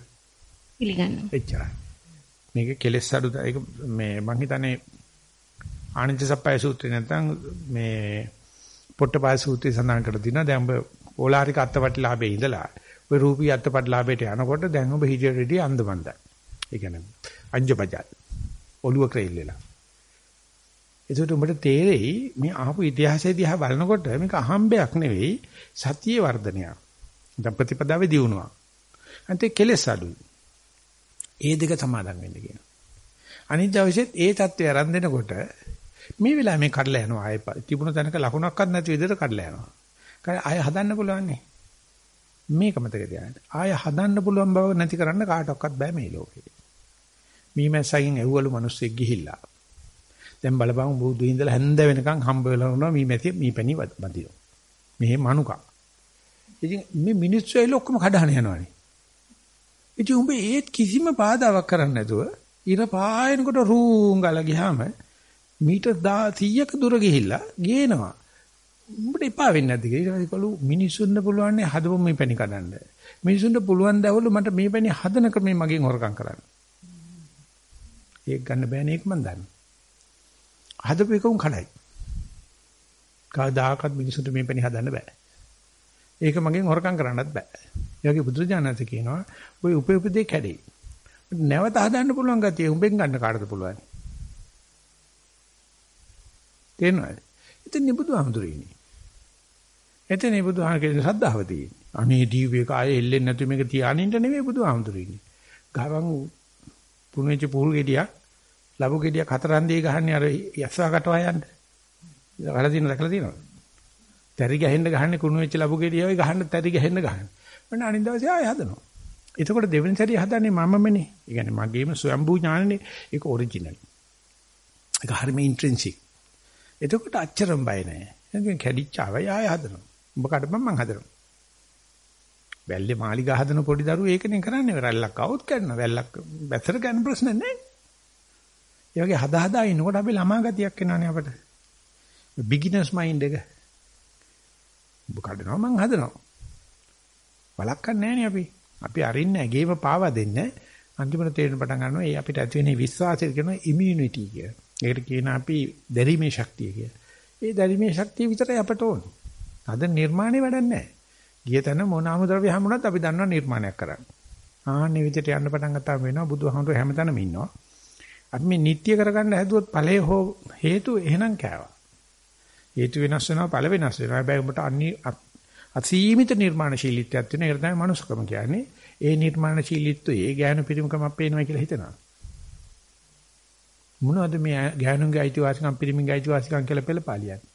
පිළිගන්නවා. එච්චරයි. මේක කෙලෙස් අඩු ඒක මේ මං හිතන්නේ ආනන්ද සප්පයි සූත්‍රේ නැත්නම් මේ පොට්ටපාය සූත්‍රය සඳහන් කරලා තිනවා දැන් ඔබ ඕලාරික අත්පටිලාභේ ඉඳලා ඔය රූපී අත්පටිලාභයට යනකොට දැන් ඔබ හිජ රෙඩි අන්දමන්දයි. ඒ කියන්නේ අංජබජල් ඔළුව ක්‍රේල් වෙලා. ඒකට උඹට තේරෙයි මේ ආපු ඉතිහාසය දිහා බලනකොට මේක අහම්බයක් නෙවෙයි සතිය වර්ධනයක්. දැන් ප්‍රතිපදාවේ දියුණුවක්. අන්තිේ කෙලස් අඩුයි. ඒ දෙක සමාදන් වෙන්න කියනවා. අනිත් දවසෙත් ඒ தත්ත්වය ආරම්භ දෙනකොට මේ වෙලාවේ මේ කඩලා යනවා ආයෙ තිබුණ තැනක ලකුණක්වත් නැති විදිහට කඩලා යනවා. ආයෙ හදන්න පුළුවන් නේ. මේක මතක තියාගන්න. ආයෙ හදන්න පුළුවන් බව නැති කරන්න කාටවත් බෑ මේ ලෝකේ. මීමැස්සකින් ඇව්වලු මිනිස්සෙක් ගිහිල්ලා. දැන් බලපං බුදු ඉඳලා හැන්ද වෙනකන් හම්බ වෙලා වුණා මීමැති මීපැණි බඳිනවා. මෙහෙ මනුකා. ඉතින් මේ මිනිස්සු ඇවිල්ලා ඔක්කොම කඩහන යනවානේ. ඉතින් උඹ ඒත් කිසිම බාධාවක් කරන්නේ නැතුව ඉර පායනකොට රූම් ගාලා ගියාම මීටර් 100ක දුර ගිහිල්ලා ගේනවා. උඹට එපා වෙන්නේ නැද්ද කියලා ඊට පස්සේ මිනිසුන්ට පුළුවන් නේ හදපු මේ පැණි කඩන්න. මිනිසුන්ට පුළුවන් දවලු මට මේ පැණි හදන ක්‍රමේ මගෙන් හොරකම් කරන්න. ඒක ගන්න බෑනේ ඒක මන් දන්නේ. හදපු එක උන් කඩයි. කවදාකවත් මිනිසුන්ට මේ පැණි හදන්න බෑ. ඒක මගෙන් හොරකම් කරන්නත් බෑ. ඒ වගේ බුදුරජාණන්සේ කියනවා ඔය උපේපදේ කැඩේ. නැවත හදන්න පුළුවන් ගතිය උඹෙන් ගන්න කාටද පුළුවන්? තේරෙනවද? එතන බුදුහාමුදුරේ ඉන්නේ. එතන බුදුහාමුදුරේ ශ්‍රද්ධාව තියෙන්නේ. අනේ දීවේක ආයේ එල්ලෙන්නේ නැතු මේක තියානින්න නෙමෙයි බුදුහාමුදුරේ ඉන්නේ. ගවන් පුණේච පුහුල් ගෙඩියක් ලබු ගෙඩියක් හතරන් දී ගහන්නේ අර යස්සා කටවා යන්න. කලා දින දැකලා තියෙනවද? තරි ගහෙන්න ගහන්නේ කුණු වෙච්ච ලබු ගෙඩිය ඔය ගහන්න තරි ගහෙන්න ගහන්නේ. මොන අනිත් දවසේ ආයෙ හදනවා. එතකොට දෙවෙනි සැරේ හදන්නේ මමමනේ. ඒ කියන්නේ මගේම ස්වයම්බූ ඥානනේ. ඒක ඔරිජිනල්. ඒක හරිම ඉන්ට්‍රින්සික්. එතකොට අච්චරම බය නැහැ. එතන කැඩිච්චාවයි ආය හදනවා. උඹ කඩපම් මං හදනවා. වැල්ලේ මාලිගා හදන පොඩි දරුවෝ ඒකනේ කරන්නේ. රැල්ලක් આવුත් කරනවා. වැල්ලක් වැතර ගන්න ප්‍රශ්න නැහැ. ඒ වගේ හදා හදා ඉන්නකොට අපි ළමා ගතියක් එනවනේ අපිට. බිග්ිනර්ස් මයින්ඩ් එක. ඔබ කඩනවා මං හදනවා. වලක්වන්නේ නැහනේ අපි. අපි අරින්නේ ගේම පාවා දෙන්නේ. අන්තිමට තේරෙන පටන් ගන්නවා ඒ අපිට ඇති වෙන විශ්වාසය කියන ඉමුනිටි කිය. ඒකට කියන අපි දැරීමේ ශක්තිය කිය. ඒ දැරීමේ ශක්තිය විතරයි අපට ඕන. අද නිර්මාණය වැඩක් නැහැ. ගිය තැන මොන ආමුද්‍රව්‍ය හැමුණත් අපි දන්නවා නිර්මාණයක් කරන්න. ආන්නේ විදිහට යන්න පටන් ගත්තාම වෙනවා බුදුහාමුදුර හැමතැනම ඉන්නවා. අපි මේ නිට්ටය කරගන්න හැදුවොත් ඵලය හෝ හේතු එහෙනම් කෑවා. හේතු වෙනස් වෙනවා ඵල වෙනස් වෙනවා. හැබැයි උඹට අනි අසීමිත නිර්මාණශීලීත්වයක් තියෙන. ඒක තමයි මනුස්සකම කියන්නේ. ඒ නිර්මාණශීලීත්වය ඒ ඥාන පිරිමකමක් පේනවා කියලා හිතනවා. මොනවද මේ ඥානුන්ගේ අයිතිවාසිකම් පිරිමින්ගේ අයිතිවාසිකම් කියලා පෙළපාලියන්නේ?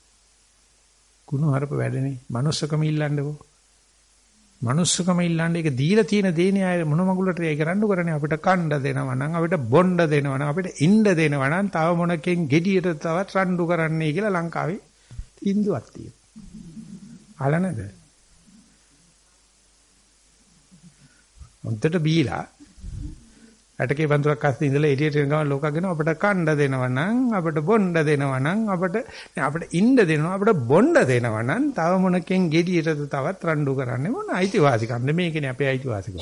කුණු හරප වැඩනේ. මනුස්සකම ඉල්ලන්නකෝ. මනුස්සකම ඉල්ලන්නේ ඒක දීලා තියෙන දේනේ අය මොන මගුලට ඒ කරන්න කරන්නේ අපිට කණ්ඩ දෙනවා නම් අපිට බොණ්ඩ දෙනවා නම් අපිට ඉන්න දෙනවා නම් තව මොනකින් gediයට තවත් රණ්ඩු කරන්නයි කියලා ලංකාවේ ඉන්දුවක් තියෙනවා. අහලා නැද? හොන්දට බීලා ඇටකේ වඳුරක් අස්සේ ඉඳලා එළියට එන ගමන් ලෝකගෙන අපිට කණ්ඩ දෙනවා නම් අපිට බොණ්ඩ දෙනවා නම් අපිට අපිට ඉන්න දෙනවා අපිට බොණ්ඩ දෙනවා නම් තව මොනකින් gediයටද තවත් රණ්ඩු කරන්නේ මොන අයිතිවාසිකම්ද? මේකනේ අපේ අයිතිවාසිකම්.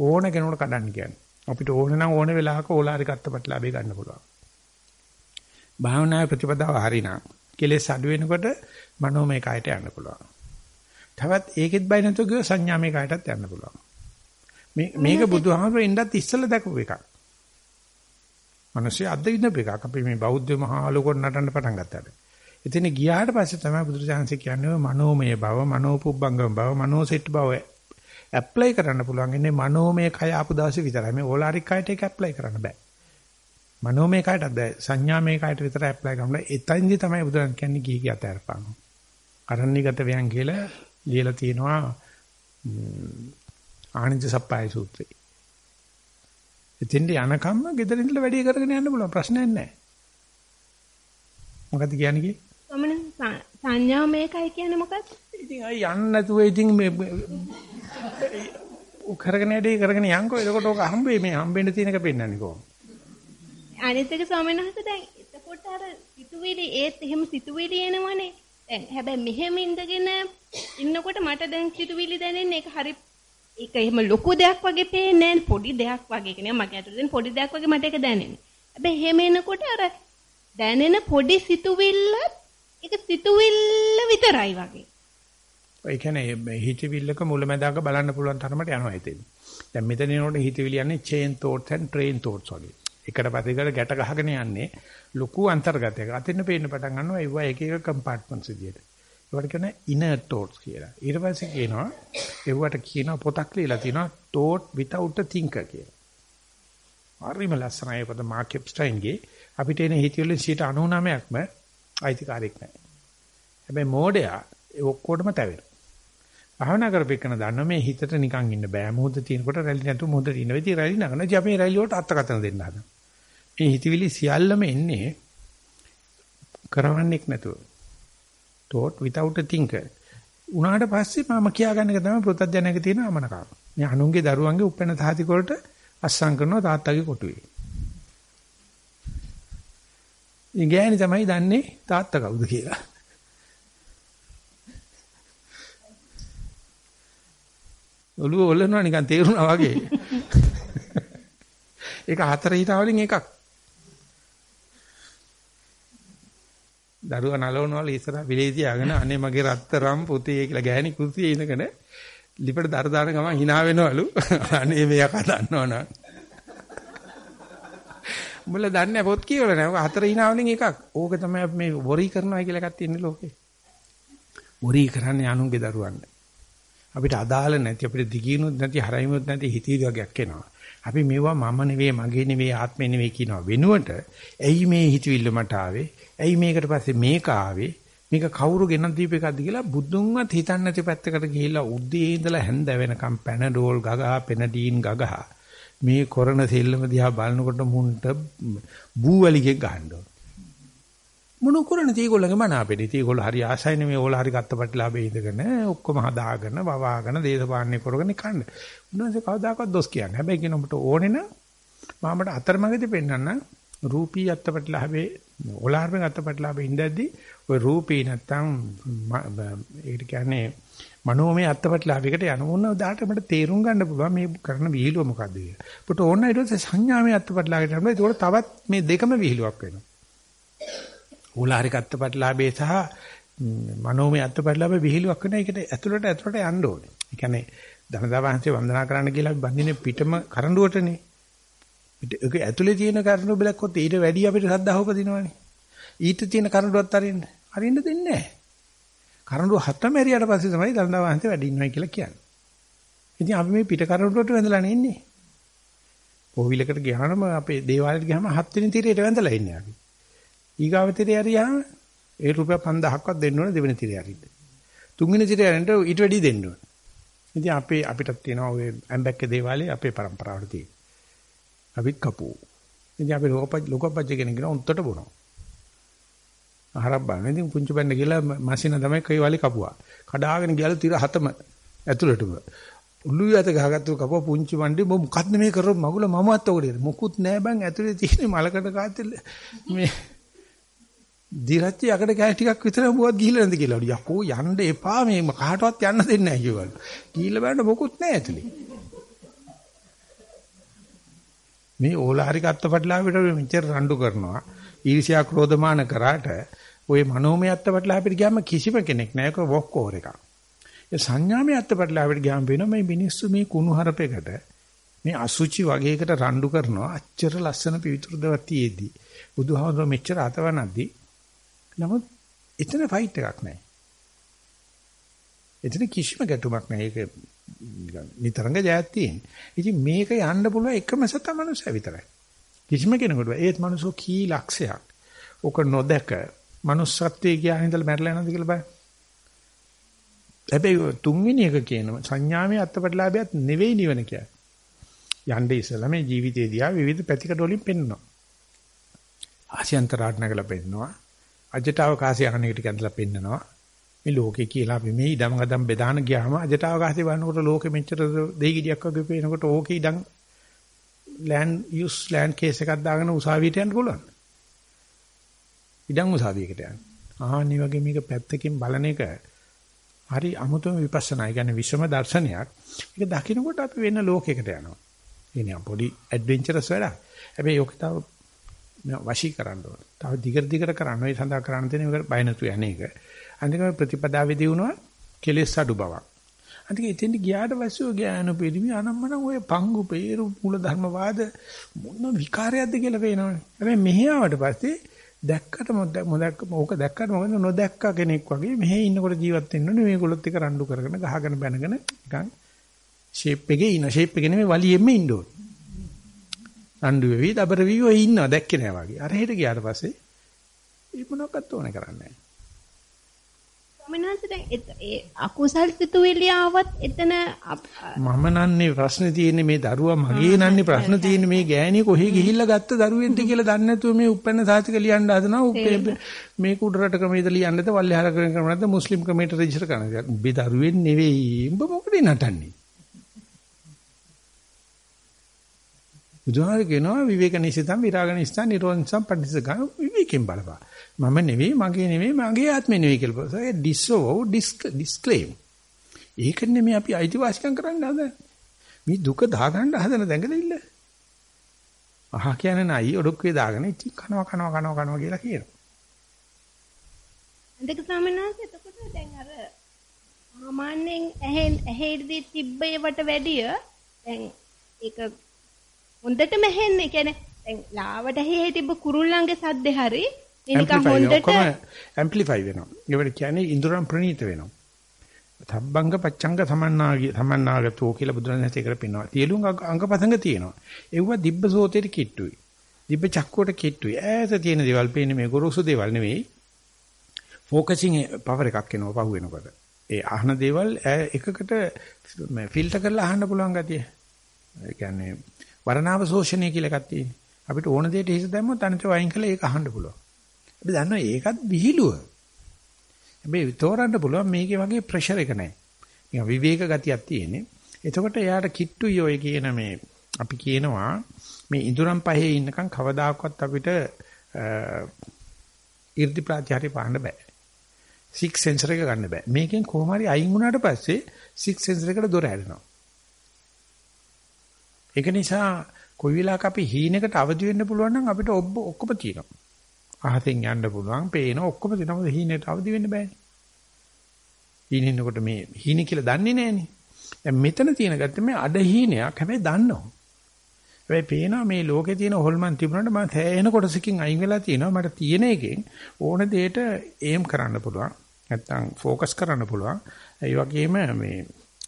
ඕන කෙනෙකුට කඩන්න කියන්නේ. අපිට ඕන නම් ඕන වෙලාවක ඕලාරි කත්තපට ලාභේ ගන්න පුළුවන්. භාවනාවේ ප්‍රතිපදාව හරිනම් කෙලෙස් අඩු වෙනකොට මනෝමය කායට යන්න පුළුවන්. තවත් ඒකෙත් බය නැතුව ගිය සංඥාමය කායටත් යන්න පුළුවන්. මේ මේක බුදුහාමර එන්නත් ඉස්සෙල්ලා දැකපු එකක්. මිනිස්සු අද්ද ඉන්න එකක්. අපි මේ බෞද්ධ මහා ලෝකෙට නටන්න පටන් ගත්තාට. එතන ගියාට පස්සේ තමයි බුදුරජාණන්සේ කියන්නේ මනෝමය බව, මනෝපුබ්බංගම බව, මනෝසෙට් බව ඇප්ලයි කරන්න පුළුවන් ඉන්නේ මනෝමය කය ආපු දවසේ විතරයි. මේ ඕලාරික කයට ඒක ඇප්ලයි කරන්න බෑ. මනෝමය කයට බෑ. සංඥාමය කයට විතර ඇප්ලයි කරන්න. එතෙන්දි තමයි බුදුරජාණන් කියන්නේ ගිහි ගිය අතහැරපන්. අරණ්‍යගත වයන් කියලා ලියලා තියෙනවා ආනන්ද සප්පාය සූත්‍රය. එතෙන්ට යනකම්ම ගෙදර ඉඳලා වැඩේ කරගෙන යන්න පුළුවන් ප්‍රශ්නයක් නැහැ. මොකද කියන්නේ කි? සමන සංඥා මේකයි කියන්නේ මොකක්ද? ඉතින් අය යන්න නැතුව ඉතින් මේ කරගෙන වැඩේ කරගෙන යන්කෝ එතකොට ඔක හම්බෙයි මේ හම්බෙන්න තියෙනක පෙන්වන්නේ කොහොමද? අනිත් එක ස්වාමීන් වහන්සේ දැන් එතකොට අර සිතුවිලි ඒත් එහෙම සිතුවිලි එනවනේ. දැන් හැබැයි මෙහෙම ඉඳගෙන ඉන්නකොට මට දැන් සිතුවිලි දැනෙන්නේ ඒක හරි ඒක එහෙම ලොකු දෙයක් වගේ පේන්නේ නැහැ පොඩි දෙයක් වගේ කියන්නේ මගේ අතට පොඩි දෙයක් වගේ මට ඒක දැනෙන්නේ. හැබැයි එහෙම එනකොට අර දැනෙන පොඩි සිතුවිල්ල ඒක සිතුවිල්ල විතරයි වගේ. ඒ කියන්නේ හිතවිල්ලක මුලැමැදාක බලන්න පුළුවන් තරමට යනවා එතෙන්. දැන් මෙතන එනකොට හිතවිලි යන්නේ chain thoughts and train thoughts වගේ. එකට පස්සේ ගැට ගහගෙන යන්නේ ලොකු අන්තර්ගතයක. අතින් පේන්න පටන් ගන්නවා ඒවා එක එක compartments විදියට. ඒවට කියන inner thoughts කියලා. ඊට පස්සේ කියනවා ඒවට කියනවා පොතක් ලියලා තියෙනවා thought without a thinker කියලා. හරිම ලස්සනයි පද මාක් එප්ස්ටයින්ගේ අපිට එන හිතවිලි 99%ක්ම අයිතිකාරයක් නැහැ. හැබැයි මෝඩයා ඒ ඔක්කොටම තැවෙනවා. භාවනා කරපෙන්න දන්න මේ හිතට නිකන් ඉන්න බෑ. මොහොත තියෙනකොට රැලි නැතුව මොහොත ඉන්න වෙදී රැලි නගන. ඉතින් අපි රැලි වලට අත්තකතන දෙන්න හදනවා. මේ හිතවිලි සියල්ලම එන්නේ කරවන්නේක් නැතුව. Thought without a thinker. උනාට පස්සේ මම කියාගන්න එක තමයි ප්‍රත්‍යඥයක තියෙන අමනකාව. මේ අනුන්ගේ දරුවන්ගේ උපැන්න තාතික වලට අස්සම් කරනවා තාත්තගේ කොටුවේ. ඉංගෑනි තමයි දන්නේ තාත්තා කවුද කියලා. ඔළුව ඔල්ලනවා නිකන් තේරුණා වගේ. ඒක හතර හිතාවලින් එකක්. දරුවා නලවනවල ඉස්සරහ විලේ තියාගෙන අනේ මගේ රත්තරම් පුතේ කියලා ගෑණි කුස්සියේ ඉඳගෙන ලිපට දර දාන ගමන් hina වෙනවලු. අනේ මේ යකා දන්නවනම්. මුල දන්නේ පොත් කියවල නෑ හතර hina වලින් එකක්. ඕක තමයි මේ වොරි කරනවා කියලා එකක් තියෙන්නේ ලෝකේ. වොරි කරන්නේ අනුන්ගේ දරුවන්ට. අපිට අදාළ නැති අපිට දිගිනුත් නැති හරයිමුත් නැති හිතීලි වගේක් එනවා. අපි මේවා මම නෙවෙයි මගේ නෙවෙයි ආත්මෙ නෙවෙයි කියනවා වෙනුවට ඇයි මේ හිතවිල්ල මට ආවේ ඇයි මේකට පස්සේ මේක ආවේ? මේක කවුරු ගෙනත් දීපේකක්ද කියලා බුදුන්වත් හිතන්නේ නැති පැත්තකට ගිහිල්ලා උදේ ඉඳලා හැන්ද වෙනකම් පැනඩෝල් ගගහා පෙනඩීන් ගගහා මේ කරන සෙල්ලම දිහා බලනකොට මුන්ට බූවලිගෙක් ගහන්න ඕන. මොන කරන්නේ තීගොල්ලගේ මන අපෙදි තීගොල්ල හරි ආසයිනේ මේ ඕල හරි ගත්තපටලාභේ ඉඳගෙන ඔක්කොම හදාගෙන වවාගෙන දේශපාලනය කරගෙන කන්න. උන්වහන්සේ කවදාකවත් දොස් කියන්නේ. හැබැයි කියන ඔබට ඕනේ නම් මාමට අතරමඟදී පෙන්වන්න රූපී අත්තපටලාභේ ඕලාර්පෙන් අත්තපටලාභේ ඉඳද්දි ඔය රූපී නැත්තම් ඒකට කියන්නේ මනෝමය අත්පත්ලාභයකට යන ඕන දාට මට තේරුම් ගන්න පුළුවන් මේ කරන විහිළුව මොකද්ද කියලා. පුට ඕන ඊට පස්සේ සංඥාමය අත්පත්ලාභයකට යනවා. ඒකෝට තවත් මේ දෙකම විහිළුවක් වෙනවා. ඕලාරික අත්පත්ලාභය සහ මනෝමය අත්පත්ලාභය විහිළුවක් වෙන එකට ඇතුළට ඇතුළට යන්න ඕනේ. ඒ කියන්නේ ධනදා වහන්සේ වන්දනා කරන්න කියලා බඳින්නේ පිටම කරඬුවටනේ. ඒක ඇතුලේ තියෙන කරඬුව බැලක්කොත් ඊට වැඩි අපිට සද්ධාව උපදිනවනේ. ඊට තියෙන කරඬුවත් අරින්න. අරින්න දෙන්නේ නැහැ. කරඬුව හතම ඇරියට පස්සේ තමයි දන්දා වහන්සේ වැඩි ඉන්නවයි කියලා කියන්නේ. ඉතින් අපි මේ පිට කරඬුවට වැඳලා නෙන්නේ. පොවිලකට ගියාම අපේ දේවාලයට ගියාම හත් වෙනි තිරයට වැඳලා ඉන්නේ අපි. ඊගාව තිරේ හරියාම ඒ රුපියල් 5000ක්වත් දෙන්න ඕනේ දෙවෙනි තිරේ හරියට. තුන්වෙනි තිරේ හරියට ඊට වැඩි දෙන්න ඕනේ. ඉතින් අපේ අපිටත් තියෙනවා ඔය ඇම්බැක්කේ දේවාලේ අපේ પરම්පරාවට තියෙන. අපිත් කපුව. ඉතින් අපි ලෝකපජ් ලෝකපජ් කෙනෙක් කියන උන්ටට බොනවා. ආහාරක් බලන. ඉතින් පුංචි බණ්ඩ කියලා මැෂින තමයි කයි වලි කපුවා. කඩාගෙන ගියලු තිර හතම ඇතුළටම. උළු යත ගහගත්තු කපුව පුංචි බණ්ඩේ මොකක්ද මේ කරොත් මගුල මමවත් ඔකඩේ. මොකුත් නෑ බං ඇතුලේ තියෙන මලකට කාතෙල් මේ දිරච්ච යකඩ කෑ ටිකක් විතර මුවත් ගිහිල්ලා නැද්ද කියලා. යකෝ යන්න එපා මේ කාටවත් යන්න දෙන්නේ නැහැ කිව්වලු. ගිහිල්ලා බලන්න මොකුත් නැහැ ඇතුලේ. මේ ඕලාරික අත්පටලාවට මෙච්චර රණ්ඩු කරනවා. ඊර්ෂ්‍යා ක්‍රෝධමාන කරාට ওই මනෝමය අත්පටලාවට ගියාම කිසිම කෙනෙක් නැහැ. ඒක වොක් ඕවර් එකක්. ඒ සංඥාමය අත්පටලාවට ගියාම වෙන මේ මිනිස්සු මේ කුණු හරපයකට මේ අසුචි වගේකට රණ්ඩු කරනවා. අච්චර ලස්සන පිවිතුරු දවක් තියේදී. බුදුහාමුදුරුවෝ මෙච්චර අතවනද්දී නමුත් එතන ෆයිට් එකක් නැහැ. එතන කිසිම ගැටුමක් නැහැ. ඒක නිතරංග ජයත් තියෙන. ඉතින් මේක යන්න පුළුවන් එකම සත මනුස්සය විතරයි. කිසිම කෙනෙකුට ඒත් මනුස්සෝ කී ලක්ෂයක්. ඔක නොදක manussත්වයේ කියන ඉඳලා මැරලා යනද කියලා බලන්න. හැබැයි තුන්වෙනි එක කියනවා සංඥාමය අත්පටලාභයත් නෙවෙයි නිවන කියන්නේ. යන්නේ ඉස්සලා මේ ජීවිතේදී ආ විවිධ පැතිකඩ වලින් පෙන්වනවා. ආසියන්තරාට නැගලා පෙන්වනවා. අජට අවකාශය යන එකට ඇඳලා පෙන්නනවා. මේ ලෝකේ කියලා අපි මේ ඉඩම් ගදම් බෙදාන ගියාම අජට අවකාශය වන්නකොට ලෝකෙ මෙච්චර දෙයි ගිඩියක් වගේ පේනකොට ඕකේ ඉඩම් ලෑන්ඩ් යූස් ලෑන්ඩ් කේස් එකක් දාගෙන උසාවියට යන්න පුළුවන්. ඉඩම් උසාවියකට යන්න. ආහනි වගේ මේක පැත්තකින් බලන එක හරි අමුතුම විපස්සනා. ඒ කියන්නේ විශ්වම දර්ශනයක්. ඒක දකින්නකොට අපි වෙන ලෝකයකට යනවා. ඒ නිකන් පොඩි ඇඩ්වෙන්චරස් වැඩක්. හැබැයි ඔක තව වශී කරන්න ඕන. තව දිගට දිගට කරන්න. ඒ සඳහා කරන්න තියෙන මේක බය නැතු යන්නේක. අන්තිම ප්‍රතිපදාවේදී වුණා කෙලෙස් අඩු බවක්. අන්තික ඉතින් ගියාට පස්සේ ඔය ඥාන පිළිමි අනම්මන ඔය පංගු peeru මූල ධර්මවාද මොන විකාරයක්ද කියලා පේනවනේ. හැබැයි මෙහි ආවට පස්සේ දැක්කට මොදැක්ක ඕක දැක්කට මොකද නොදැක්ක කෙනෙක් වගේ මෙහි ඉන්නකොට ජීවත් වෙන්න ඕනේ මේගොල්ලොත් එක රණ්ඩු කරගෙන ගහගෙන බැනගෙන නිකන් ෂේප් එකේ ඉන්න ෂේප් එකේ නෙමෙයි වලියෙම ඉන්න ඕනේ. රණ්ඩු වෙවි දබර වෙවි ඔය ඉන්නවා දැක්කේ නෑ වගේ. අර හෙට ගියාට පස්සේ ඒ මොනක්වත් ඕනේ කරන්නේ නෑ. මනස දැන් ඒ අකුසල් සිතුවිලි ආවත් එතන මම නන්නේ ප්‍රශ්නේ තියෙන්නේ මේ දරුවා මගේ නන්නේ ප්‍රශ්න තියෙන්නේ මේ ගෑණිය කොහේ ගිහිල්ලා ගත්ත දරුවෙන්ද කියලා දන්නේ නැතුව මේ උපැන්න සාතික ලියන්න හදනවා මේ කුඩරට ක්‍රමයේද ලියන්නද වල්ලෙහාර ක්‍රමයේද මුස්ලිම් ක්‍රමයට රෙජිස්ටර් කරනවා. උඹේ දරුවෙන් නෙවෙයි. උඹ මොකද නටන්නේ? බුදුහාර කියනවා විවේක නිසිතම් විරාග නිසිතම් නිරෝධ නිසිතම් පටිච්චසමුප්පාද විවේකයෙන් බලපන්. මම නෙවෙයි මගේ නෙවෙයි මගේ ආත්මෙ නෙවෙයි කියලා. ඒ ඩිස්සෝ ඩිස්ක්ලේම්. ඒක නෙමෙයි අපි අයිතිවාසිකම් කරන්න හදන්නේ. මේ දුක දාගන්න හදන දැඟලිල්ල. අහ කියන්නේ නයි ඔඩොක්කේ දාගෙන ඉති කනවා කනවා කනවා කනවා කියලා කියනවා. දෙක සාමනාස එතකොට දැන් අර සාමාන්‍යයෙන් ඇහෙන් ඇහෙද්දී තිබ්බේවට වැඩිය දැන් ඒක හොඳටම ඇහෙන්නේ. කියන්නේ දැන් ලාවට ඇහි තිබ්බ කුරුල්ලන්ගේ සද්දේ හරි එනිකන් හොඳට ඇම්ප්ලිෆයි වෙනවා. ඒවට කියන්නේ ඉන්ද්‍රයන් ප්‍රනීත වෙනවා. තබ්බංග පච්ඡංග සමන්නාගි සමන්නාගතෝ කියලා බුදුරජාණන් හතේ කරපිනවා. තියලුම් අංගපසංග තියෙනවා. ඒව දිබ්බ සෝතේට කිට්ටුයි. දිබ්බ චක්කුවට කිට්ටුයි. ඈත තියෙන දේවල් පේන්නේ මේ ගොරෝසු දේවල් නෙවෙයි. ફોකසින් පවර් එකක් එනවා පහු වෙනකොට. ඒ අහන දේවල් එකකට ෆිල්ටර් කරලා අහන්න පුළුවන් ගතිය. ඒ කියන්නේ වරණාව ශෝෂණය කියලා එකක් තියෙනවා. අපිට ඕන දෙයට හිත දැම්මොත් අනිත් වයින් කළා ඒක අහන්න පුළුවන්. අපි දන්නවා ඒකත් විහිළුව. හැබැයි තෝරන්න පුළුවන් මේකේ වගේ ප්‍රෙෂර් එක නැහැ. නිකන් විවේක ගතියක් තියෙන්නේ. එතකොට එයාට කිට්ටුයි ඔය කියන මේ අපි කියනවා මේ ඉඳුරම් පහේ ඉන්නකම් කවදාකවත් අපිට 이르දි ප්‍රත්‍යහාරය පාන්න බෑ. සික් සෙන්සර් එක ගන්න බෑ. මේකෙන් කොහොම හරි අයින් වුණාට පස්සේ සික් සෙන්සර් එකට දොර ඇරෙනවා. ඒක නිසා කොයි වෙලාවක අපි හීනකට අවදි වෙන්න පුළුවන් නම් අපිට ඔබ ඔක්කොම තියෙනවා. අහසෙන් යන්න පුළුවන්, පේන ඔක්කොම තියෙනවා. හීනෙට අවදි වෙන්න බෑනේ. හීනෙන්නකොට මේ හීන කියලා දන්නේ නෑනේ. දැන් මෙතන තියෙන ගැත්තේ මේ අඩ හීනයක් හැබැයි දන්නවා. හැබැයි පේනවා මේ ලෝකේ තියෙන හොල්මන් තිබුණාට මම සෑහෙන කොටසකින් අයින් වෙලා තියෙනවා. මට තියෙන එකෙන් ඕන දෙයට ඒම් කරන්න පුළුවන්. නැත්තම් ફોકસ කරන්න පුළුවන්. ඒ වගේම මේ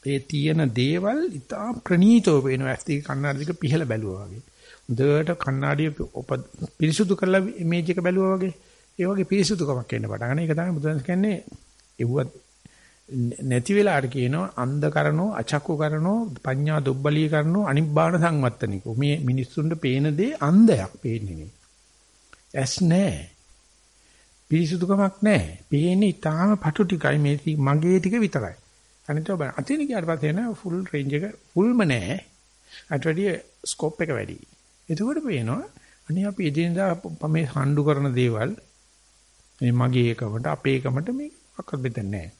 ඒ තියෙන දේවල් ඉතා ප්‍රනීතව පේනවා. ඇස් දෙක කණ්ණාඩි දෙක පිහලා බැලුවා වගේ. හොඳට කණ්ණාඩිය පිරිසුදු කරලා ඉමේජ් එක බැලුවා වගේ. ඒ වගේ පිරිසුදුකමක් එන්න පටන් ගන්න. ඒක තමයි බුදුන් කියන්නේ එව්වත් නැති වෙලාට කියනවා අන්ධ කරනෝ අචක්කු කරනෝ පඤ්ඤා දුබ්බලී කරනෝ අනිබ්බාන සංවත්තනිකෝ. මේ මිනිස්සුන්ට පේන දේ අන්ධයක් පේන්නේ නේ. ඇස් නැහැ පිරිසුදුකමක් නැහැ පේන්නේ ඊටාම පටු ටිකයි. මේ මගේ ටික විතරයි. අනිත් ඔබ අතින් ගියාට පස්සේ න ෆුල් රේන්ජ් එක ෆුල්ම නැහැ. අට වැඩි ස්කෝප් එක වැඩි. එතකොට පේනවා අනේ අපි එදිනදා මේ හඬු කරන දේවල් මේ මගේ එකමට අපේ එකමට මේ අක්කත් බෙදන්නේ නැහැ.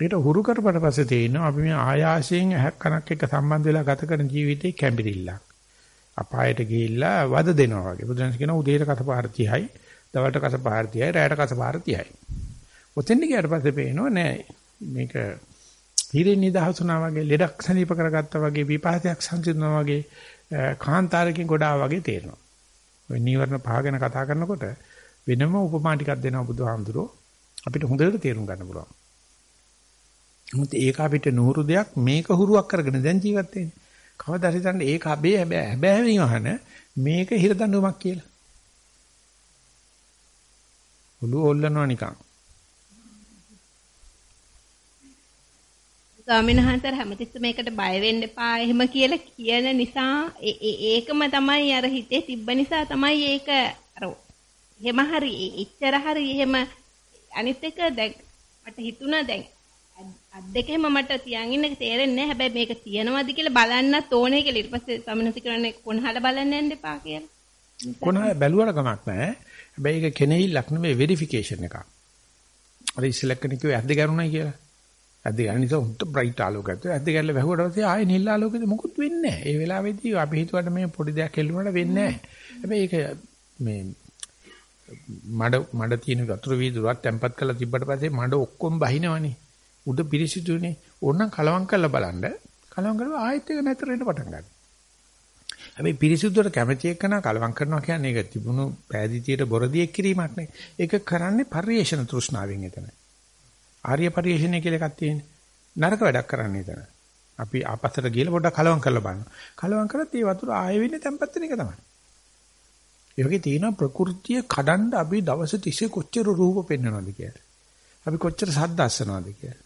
ඒකට හුරු කරපට පස්සේ තේිනවා අපි මේ ආයාසයෙන් ඇහක් කනක් එක්ක සම්බන්ධ වෙලා ගත කරන ජීවිතේ කැම්බිරිල්ලක්. අපායට ගිහිල්ලා වද දෙනවා වගේ. බුදුන් කියනවා උදේට කසපාර 30යි, දවල්ට කසපාර 30යි, රැයට කසපාර 30යි. ඔතෙන් ගියාට පස්සේ පේනවා නෑ මේක හිරෙන් නිදහසුනා වගේ ලෙඩක් සනීප කරගත්තා වගේ විපාතයක් සංසිඳනවා වගේ කාන්තාරකින් ගොඩා වගේ තේරෙනවා. ඔය නීවරණ පහ ගැන කතා කරනකොට වෙනම උපමා ටිකක් දෙනවා බුදුහාමුදුරෝ අපිට හොඳට තේරුම් ගන්න පුළුවන්. මොකද ඒක අපිට නුහුරු දෙයක් මේක හුරුවක් කරගෙන දැන් ජීවත් වෙන්නේ. කවදා හරි තන්නේ ඒක හැබැයි හැබැයි හැබැයි වහන මේක හිර දඬුවමක් කියලා. ඔළුව ඔල්ලනවා නිකන්. ස්වාමීන් වහන්සේ හැමතිස්සෙම මේකට බය වෙන්න එපා එහෙම කියලා කියන නිසා ඒකම තමයි අර හිතේ තිබ්බ නිසා තමයි ඒක අර එහෙම හරි එච්චර හරි එහෙම අනිත් එක දැන් මට හිතුණා දැන් අත් දෙකෙම මට තියන් ඉන්න එක තේරෙන්නේ නැහැ. හැබැයි මේක තියනවාද කියලා බලන්නත් ඕනේ කියලා. ඊට පස්සේ සමිනති කරන්නේ කොනහල බලන්න යන්න එපා කියලා. කොනහල බැලුවට කමක් නැහැ. හැබැයි ඒක කෙනෙහිල්ලක් නෙමෙයි වෙරිෆිකේෂන් එකක්. අර ඉස්සෙල්ලා කෙනෙක් කිව්වා ඇද්ද ගරුණයි කියලා. ඇද්ද ගන්න නිසා උන්ට බ්‍රයිට් ආලෝකයක්. ඇද්ද ගැල්ල වැහුවට පස්සේ ආයේ නිල් ආලෝකෙද මොකුත් වෙන්නේ නැහැ. ඒ වෙලාවේදී අපි හිතුවට මේ පොඩි දෙයක් එල්ලුණාට වෙන්නේ නැහැ. හැබැයි ඒක මේ මඩ මඩ තියෙන වතුර වීදුරක් තැම්පත් කරලා තිබ්බට පස්සේ මඩ ඔක්කොම බහිනවනේ. උඩ පිරිසිදුනේ. ඕනනම් කලවම් කරලා බලන්න. කලවම් කරලා ආයෙත් එක නැතර වෙන්න පටන් ගන්නවා. හැබැයි පිරිසිදුවට කැමැති එක්කන කලවම් කරනවා කියන්නේ ඒක තිබුණු පෑදීතියට බොරදියෙක් කිරීමක් නෙවෙයි. ඒක කරන්නේ පරිේශන තෘෂ්ණාවෙන් එතන. ආර්ය පරිශ්‍රණය කියලා එකක් තියෙන්නේ. නරක වැඩක් කරන්න එතන. අපි ආපස්සට ගිහලා පොඩ්ඩක් කලවම් කරලා බලන්න. කලවම් කරත් ඒ වතුර ආයෙ වෙන්නේ තැම්පත් වෙන එක තමයි. ඒ වගේ තියෙන ප්‍රകൃතිය කඩන්න අපි දවස් 30 කොච්චර රූප පෙන්වනවද කියලා. අපි කොච්චර සද්ද අස්සනවද කියලා.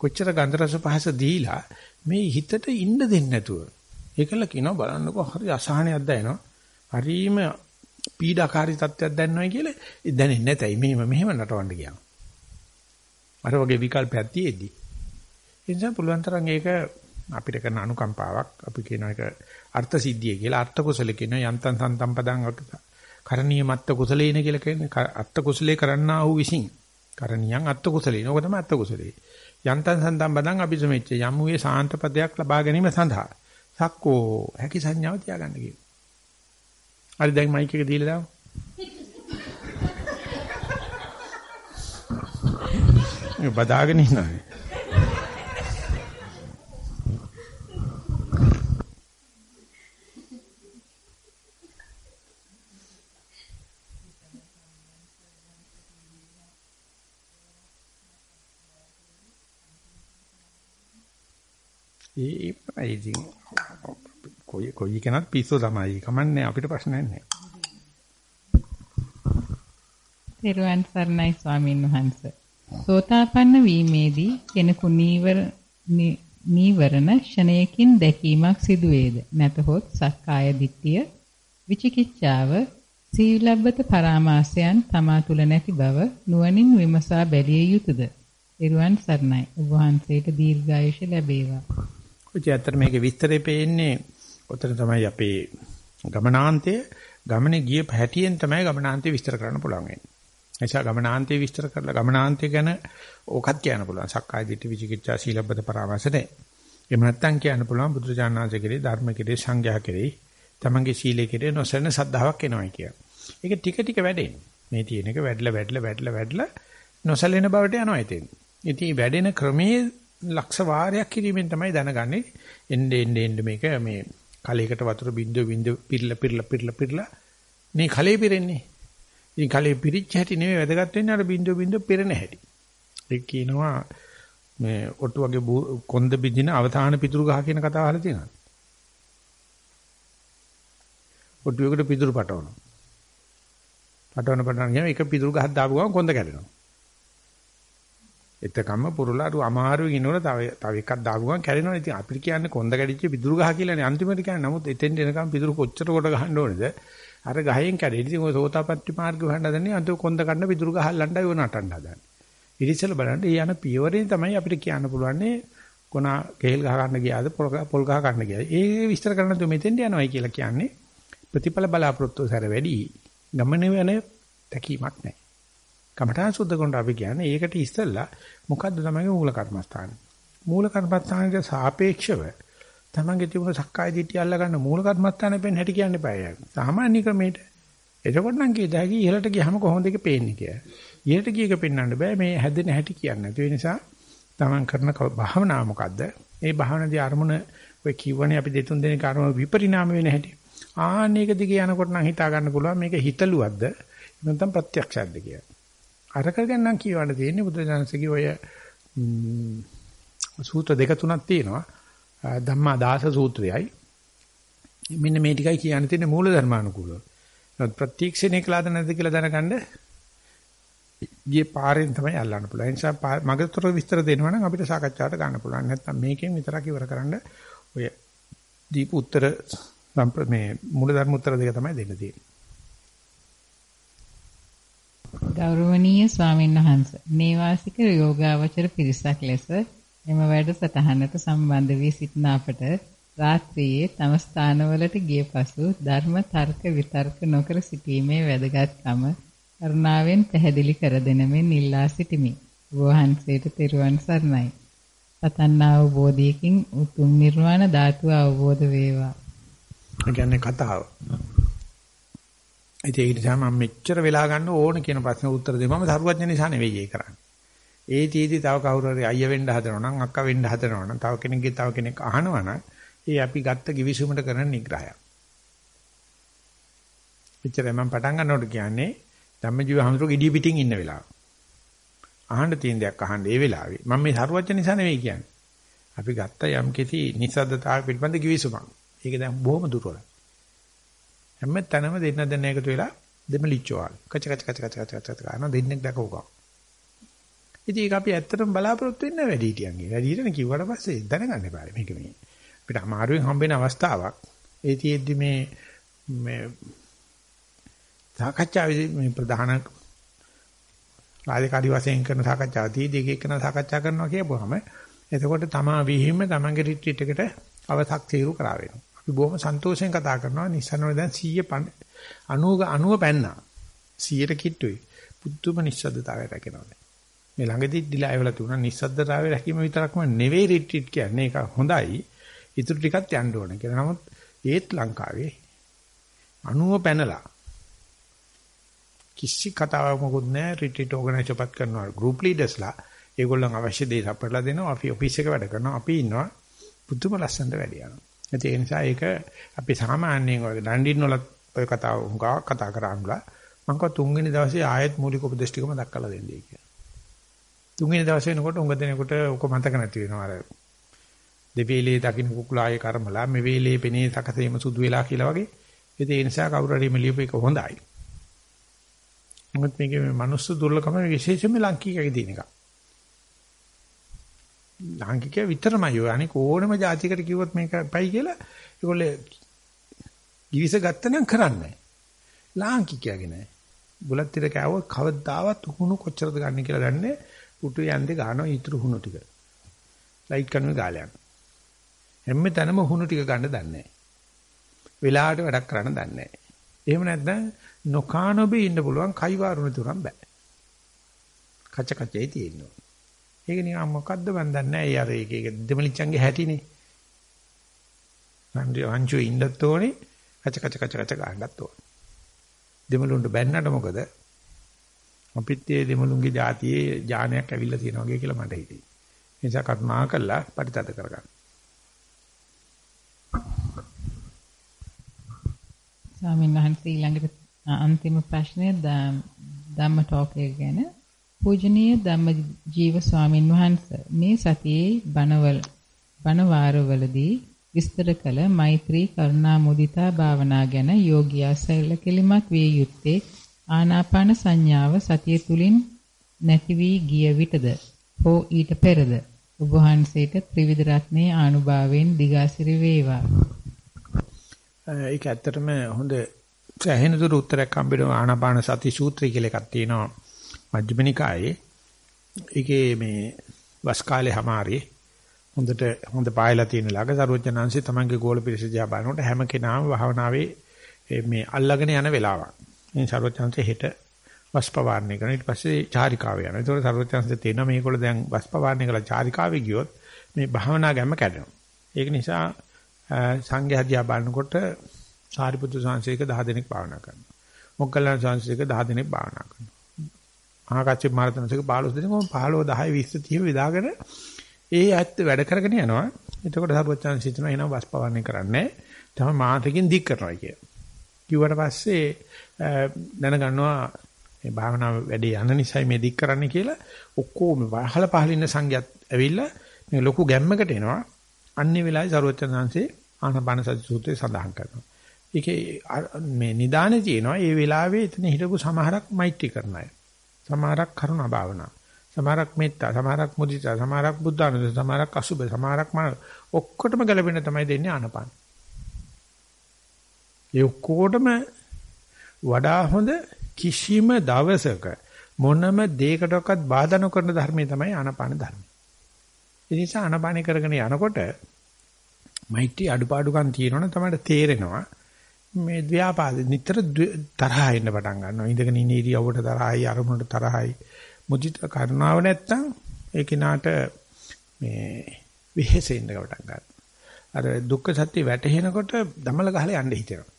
කොච්චර ගන්ධ රස පහස දීලා මේ හිතට ඉන්න දෙන්නේ නැතුව. ඒකල කියනවා බලන්නකෝ හරි අසහනයක් දැනෙනවා. හරිම පීඩාකාරී තත්ත්වයක් දැනනවා කියලා දැනෙන්නේ නැතයි. මෙහෙම මෙහෙම නටවන්න කියනවා. අර වගේ විකල්පයක් තියෙද්දි. ඒ නිසා පුළුවන් තරම් ඒක අපිට කරන අනුකම්පාවක් අපි කියන එක අර්ථ සිද්ධිය කියලා අර්ථ කුසල කියන යන්තම් සන්තම් පදං කරණීය මත්ත කුසලේන කියලා කියන්නේ අර්ථ කුසලේ කරන්නා වූ විසින්. කරණියන් අර්ථ කුසලේන. ඕක තමයි අර්ථ කුසලේ. යන්තම් සන්තම් පදං අபிසමෙච්ච යම් වූ සාන්ත පදයක් ලබා ගැනීම සඳහා සක්කෝ හැකි සංඥාව තියාගන්න කියනවා හරි දැන් මයික් එක දීලා දාමු. මේ බදාගෙන ඉන්නනේ. ඒ ඉතින් කොයි කොයි කෙනත් පිස්සු තමයි. කමන්නේ අපිට ප්‍රශ්නයක් නැහැ. තෙරුවන් සරණයි ස්වාමින් වහන්සේ. සෝතාපන්න වීමේදී කෙනෙකු නීවර නීවරණ ෂණයකින් දැකීමක් සිදු වේද? නැතහොත් සක්කාය දිට්ඨිය විචිකිච්ඡාව සීලබ්බත පරාමාසයන් තමා තුල නැති බව නුවණින් විමසා බැලිය යුතුයද? ඊරුවන් සර්ණයි. ඔබ වහන්සේට දීර්ඝායුෂ ලැබේවා. ඔය ඇත්තට මේකේ විස්තරේ පේන්නේ ඔතන තමයි අපේ ගමනාන්තය ගමනේ ගිය පැහැටියෙන් තමයි ගමනාන්තය විස්තර කරන්න පුළුවන් වෙන්නේ. එනිසා ගමනාන්තය විස්තර කරලා ගමනාන්තය ගැන ඕකත් කියන්න පුළුවන්. සක්කාය දිට්ඨි විචිකිච්ඡා සීලබ්බත පරාමාසනේ. එහෙම නැත්නම් කියන්න පුළුවන් බුදුරජාණන්සේ කෙරේ ධර්ම කෙරේ සංඝයා කෙරේ තමන්ගේ සීලේ කෙරේ නොසලන සද්ධාාවක් එනවා කියන. ඒක ටික ටික වැඩෙන්නේ. මේ තියෙන එක වැඩිලා වැඩිලා වැඩිලා වැඩිලා නොසලෙන බවට යනවා ඉතින්. ඉතින් වැඩෙන ක්‍රමයේ ලක්ෂ වාරයක් කිරීමෙන් තමයි දැනගන්නේ එන්නේ එන්නේ එන්නේ මේක මේ කලයකට වතුර බින්දුව බින්දුව පිරලා පිරලා පිරලා පිරලා මේ කලේ පිරෙන්නේ. ඉතින් කලේ පිරිච්ච හැටි නෙවෙයි වැදගත් වෙන්නේ අර බින්දුව බින්දුව පිරෙන හැටි. ඒක කියනවා මේ ඔට්ටු වගේ කොන්ද බිඳින අවධාන පිටුරු ගහ කියන කතාව අහලා තියෙනවා. ඔට්ටුවකට පිටුරු පටවනවා. පටවන පටවන කියන එක පිටුරු ගහක් දාපු ගමන් කොන්ද කැඩෙනවා. එතකම්ම පුරුලාරු අමාරුවේ ඉන්නකොට තව තව එකක් දාපු ගමන් කැඩෙනවා. ඉතින් අපිට කියන්නේ කොන්ද කැඩිච්ච පිටුරු ගහ කියලානේ අන්තිමට කියන්නේ. නමුත් එතෙන් එනකම් පිටුරු කොච්චර කොට ගහන්න ඕනේද? අර ගහෙන් කැඩෙන. ඉතින් ඔය සෝතාපට්ටි මාර්ග වහන්න හදන්නේ අන්තිම කොන්ද කන්න පිටුරු ගහල්ලන්ටයි ඔය නටන්න හදන්නේ. ඉතින් බලන්න ඒ යන පියවරේ තමයි අපිට කියන්න පුළුවන්නේ කොනා කේල් ගහ ගන්න ගියාද පොල් ගහ ගන්න ගියාද. ඒ විස්තර කරන්න තු මෙතෙන්ට යනවායි කියලා කියන්නේ ප්‍රතිඵල බලාපොරොත්තු සැර වැඩි ගමනේ වෙන තැකීමක් නැහැ. කමඨාන් සුද්ධ කරනට අපි කියන්නේ ඒකට ඉස්සෙල්ලා මොකද්ද තමයි මූල කර්මස්ථාන. මූල කර්මස්ථානට සාපේක්ෂව තමන්ගේ තිබුණ සක්කාය දිට්ඨිය අල්ල ගන්න මූල කර්මස්ථානේ පෙන් හැටි කියන්න eBay. සාමාන්‍ය ක්‍රමයට. එතකොට නම් කීයද ඉහළට ගියහම කොහොමද ඒක පේන්නේ කියලා. ඉහළට ගියක පෙන්වන්න බෑ මේ හැදෙන හැටි කියන්නේ. ඒ නිසා තමන් කරන භාවනාව මොකද්ද? ඒ භාවනාවේ අරමුණ ඔය කිව්වනේ අපි දෙතුන් දෙනෙක් අරමුණ විපරිණාම වෙන හැටි. ආන්නේක දිගේ යනකොට නම් හිතා ගන්න පුළුවන් මේක හිතලුවක්ද නැත්නම් ප්‍රත්‍යක්ෂයක්ද කියලා. අර කරගෙන නම් කියවන්න තියෙන්නේ බුදුදහමගේ ඔය සූත්‍ර දෙක තුනක් තියෙනවා. ධම්මා දාස සූත්‍රයයි. මෙන්න මේ ටිකයි කියන්න තියෙන්නේ මූල ධර්මානුකූලව. ප්‍රත්‍යක්ෂණේ කළාද නැද්ද කියලා දැනගන්න ගියේ පාරෙන් තමයි අල්ලන්න පුළුවන්. ඒ නිසා මගතොර විස්තර දෙනවා නම් අපිට සාකච්ඡාවට ගන්න පුළුවන්. නැත්නම් මේකෙන් විතරක් ඉවර කරන්න ඔය දීප උත්තර මේ මූලධර්ම උත්තර දෙක තමයි දෙන්න තියෙන්නේ. ගෞරවනීය ස්වාමීන් වහන්ස නේවාසික යෝගාවචර පිරිසක් ලෙස එම වැඩසටහනට සම්බන්ධ වී සිටින අපට රාත්‍රියේ තම ස්ථානවලට ගිය පසු ධර්ම තර්ක විතර්ක නොකර සිටීමේ වැදගත්කම කරුණාවෙන් පැහැදිලි කර දෙනමින් ඉල්ලා සිටිමි. වහන්සේට තෙරුවන් සරණයි. පතන්න අවබෝධයකින් උතුම් නිර්වාණ ධාතුව අවබෝධ වේවා. ඒ කියන්නේ කතාව. ඒ නිසා මම මෙච්චර වෙලා ගන්න ඕන කියන ප්‍රශ්න උත්තර දෙමම සරුවඥ නිසා නෙවෙයි ඒ කරන්නේ. ඒ තීදි තව කවුරු හරි අයියා වෙන්න හදනවා නම් අක්කා වෙන්න හදනවා නම් තව කෙනෙක්ගේ තව කෙනෙක් අහනවා නම් ඒ අපි ගත්ත කිවිසුමට කරන නිග්‍රහයක්. එච්චරයි මම පටන් ගන්නකොට කියන්නේ ධම්මජීව හඳුරු gediy පිටින් ඉන්න වෙලාව. අහන්න තියෙන දෙයක් අහන්න ඒ වෙලාවේ. මම මේ සරුවඥ නිසා නෙවෙයි කියන්නේ. අපි ගත්ත යම් කිසි නිසද්දතාව පිළිබඳ කිවිසුමක්. ඒක දැන් බොහොම දුර්වලයි. හැම තැනම දෙන්න දෙන්න එකතු වෙලා දෙමලිච්චෝල්. කච කච කච කච කච කච කරන දෙන්නෙක් දැකවුවා. ඉතින් ඒක අපි ඇත්තටම බලාපොරොත්තු වෙන්නේ වැඩි හිටියන්ගේ. වැඩි හිටියන කිව්වට පස්සේ දැනගන්න එපා මේක මේ. අපිට අමාරුවෙන් හම්බෙන අවස්ථාවක්. ඒ තියෙද්දි මේ මේ සාකච්ඡාවේදී මේ ප්‍රධාන රාජකාරී වශයෙන් කරන සාකච්ඡාව තීදී එක එකන සාකච්ඡා කරනවා කියපුවාම එතකොට තමා විහිම තමන්ගේ රිට්‍රීට් එකට අවසක් තීරු කරා වෙනවා. අපි බොහොම සන්තෝෂෙන් කතා කරනවා නිසනවල දැන් 100 90 90 පැන්නා 100ට කිට්ටුයි. පුදුම නිශ්ශබ්දතාවය රැකෙනවා. මේ ළඟදී ඩිලා එවලා තුන නිශ්ශබ්දතාවය රැකීම විතරක්ම නෙවෙයි රිට්‍රීට් කියන්නේ. ඒක හොඳයි. ඊටු ටිකක් යන්න ඕනේ කියලා. නමුත් ඒත් ලංකාවේ 90 පැනලා කිසි කතාවක් මොකුත් නැහැ. රිට්‍රීට් ඕගනයිසර්පත් කරනවා. ගෲප් ලීඩර්ස්ලා ඒගොල්ලන් අවශ්‍ය දේ සපයලා දෙනවා. අපි ඔෆිස් එක වැඩ කරනවා. අපි ඉන්නවා. පුදුම ලස්සනට වැඩ යනවා. ඒ නිසා ඒක අපි සාමාන්‍යයෙන් වගේ ඩන්ඩින් වල ඔය කතාව හුඟා කතා කරාන්ලා මම කව තුන්වෙනි දවසේ ආයෙත් මූලික උපදේශ ටිකම දක්වලා දෙන්නයි කියලා. තුන්වෙනි දවසේ එනකොට උඟ දෙනකොට ඔක මතක නැති වෙනවා අර දෙවේලේ දකින්න කුකුලායේ කර්මලා මේ වේලේ පෙනේ සකසේම සුදු වෙලා කියලා වගේ ඒ නිසා කවුරු හරි මෙලියපු එක හොඳයි මොකද මේකේ මේ මනුස්ස දුර්ලභම විශේෂයෙන්ම ලාංකිකයේ තියෙන එක. ලාංකිකය විතරමයි ඔය අනික ඕනම જાතියකට කිව්වොත් මේක පයි කියලා ඒගොල්ලේ ගිවිස ගත්ත නම් කරන්නේ ලාංකිකයගේ නෑ. බුලත් tira කෑවොත් කවදාවත් උහුණු කොච්චරද ගන්න කියලා දන්නේ පුටු යන්දේ ගන්නවා ඊතුරු හුණු ටික. ලයිට් කනුවේ ගාලයක්. හැම තැනම හුණු ටික ගන්න දන්නේ නැහැ. වෙලාවට වැඩක් කරන්න දන්නේ නැහැ. එහෙම නැත්නම් නොකානොබේ ඉන්න පුළුවන් කයිවාරුනේ තුරන් බෑ. කච කචේ තියෙනවා. ඒක නිකන් මොකද්ද මන් දන්නේ නැහැ. ඒ අර ඒක ඒක දෙමලිච්චන්ගේ හැටිනේ. රන්දි අංචු ඉන්නත් ඕනේ. කච කච කච කච ගන්නත් ඕනේ. දෙමළුන්ට බැන්නට මොකද? අපිත් මේ දෙමළුන්ගේ જાතියේ ඥානයක් ඇවිල්ලා තියෙනවා වගේ කියලා මට හිතෙයි. ඒ නිසා කරුණා කළා පරිතද කරගන්න. ස්වාමීන් වහන්සේ ඊළඟට අන්තිම ප්‍රශ්නය ධම්ම ටෝකේ ගැන පූජනීය ධම්ම ජීව ස්වාමින් වහන්සේ මේ සතියේ බණවල බණ වාරවලදී විස්තර කළ මෛත්‍රී කරුණා මුදිතා භාවනා ගැන යෝගියා සැල කෙලිමත් විය යුත්තේ ආනාපාන සංඥාව සතිය තුලින් නැති වී ගිය විටද හෝ ඊට පෙරද ඔබ වහන්සේට ත්‍රිවිධ රත්නයේ ආනුභාවයෙන් දිගාසිරි වේවා. ඒක ඇත්තටම හොඳ සැහෙන දුර උත්තරයක් හම්බෙනවා ආනාපාන සති සූත්‍රය කියලා එකක් තියෙනවා මජ්ක්‍ධිම නිකායේ. ඒකේ මේ වස් කාලේ හැමාරේ හොඳට හොඳ පායලා තියෙන ළඟ සරුවචනාංශي තමන්ගේ ගෝල පිරිස දිහා බලනකොට හැම කෙනාම භාවනාවේ මේ අල්ලගෙන යන වෙලාවක්. මේ ਸਰවඥාන්සේ හෙට වස්පවාරණය කරන ඊට පස්සේ චාරිකාව යනවා. ඒතකොට ਸਰවඥාන්සේ තේනවා මේකෝල දැන් වස්පවාරණය කළා චාරිකාවේ ගියොත් මේ භාවනා ගැම්ම කැඩෙනවා. ඒක නිසා සංඝයා දිහා බලනකොට සාරිපුත්තු සංසේක 10 දෙනෙක් භාවනා කරනවා. මොග්ගල්ලාන සංසේක 10 දෙනෙක් භාවනා කරනවා. මහාකච්චේ මාරතනසේක 15 දෙනෙක් 15 10 20 30 විදාගෙන ඒ ඇත්ත වැඩ කරගෙන යනවා. එතකොට සරුවචාන් සිතනවා එහෙනම් වස්පවන්නේ කරන්නේ තම මාතකින් දික් කරනවා කිය. කිව්වට පස්සේ දැනගන්නවා මේ භාවනාව වැඩේ යන නිසා මේ දික් කරන්නේ කියලා ඔක්කොම වහල පහල ඉන්න සංඝයාත් ඇවිල්ලා මේ ලොකු ගැම්මකට එනවා. අන්නේ වෙලාවේ සරුවචනාංශේ ආනපාන සති සූත්‍රය සඳහන් කරනවා. ඒකේ මේ නිදානේ තියෙනවා. ඒ වෙලාවේ එතන හිටපු සමහරක් මෛත්‍රී කරන අය. සමහරක් කරුණා භාවනා. සමහරක් මෙත්තා, සමහරක් මුදිතා, සමහරක් බුද්ධානුද, සමහරක් අසුබ, සමහරක් මන ඔක්කොටම ගැලපෙන තමයි දෙන්නේ ආනපාන. ඒ ඔක්කොටම වඩා හොඳ කිසිම දවසක මොනම දෙයකටවත් බාධා නොකරන ධර්මයේ තමයි ආනපාන ධර්මය. ඒ නිසා ආනපාන කරගෙන යනකොට මෛත්‍රී අඩුපාඩුකම් තියෙනවනේ තමයි තේරෙනවා. මේ ව්‍යාපාද නිතර තරහ එන්න පටන් ගන්නවා. ඉඳගෙන ඉන්න ඉරියව්වට තරහයි, අරමුණට තරහයි. මුදිත කරුණාව නැත්තම් ඒ කිනාට මේ වෙහෙසෙන්න පටන් ගන්නවා. අර දුක්ඛ සත්‍ය වැටහෙනකොට දමල ගහලා යන්න හිතෙනවා.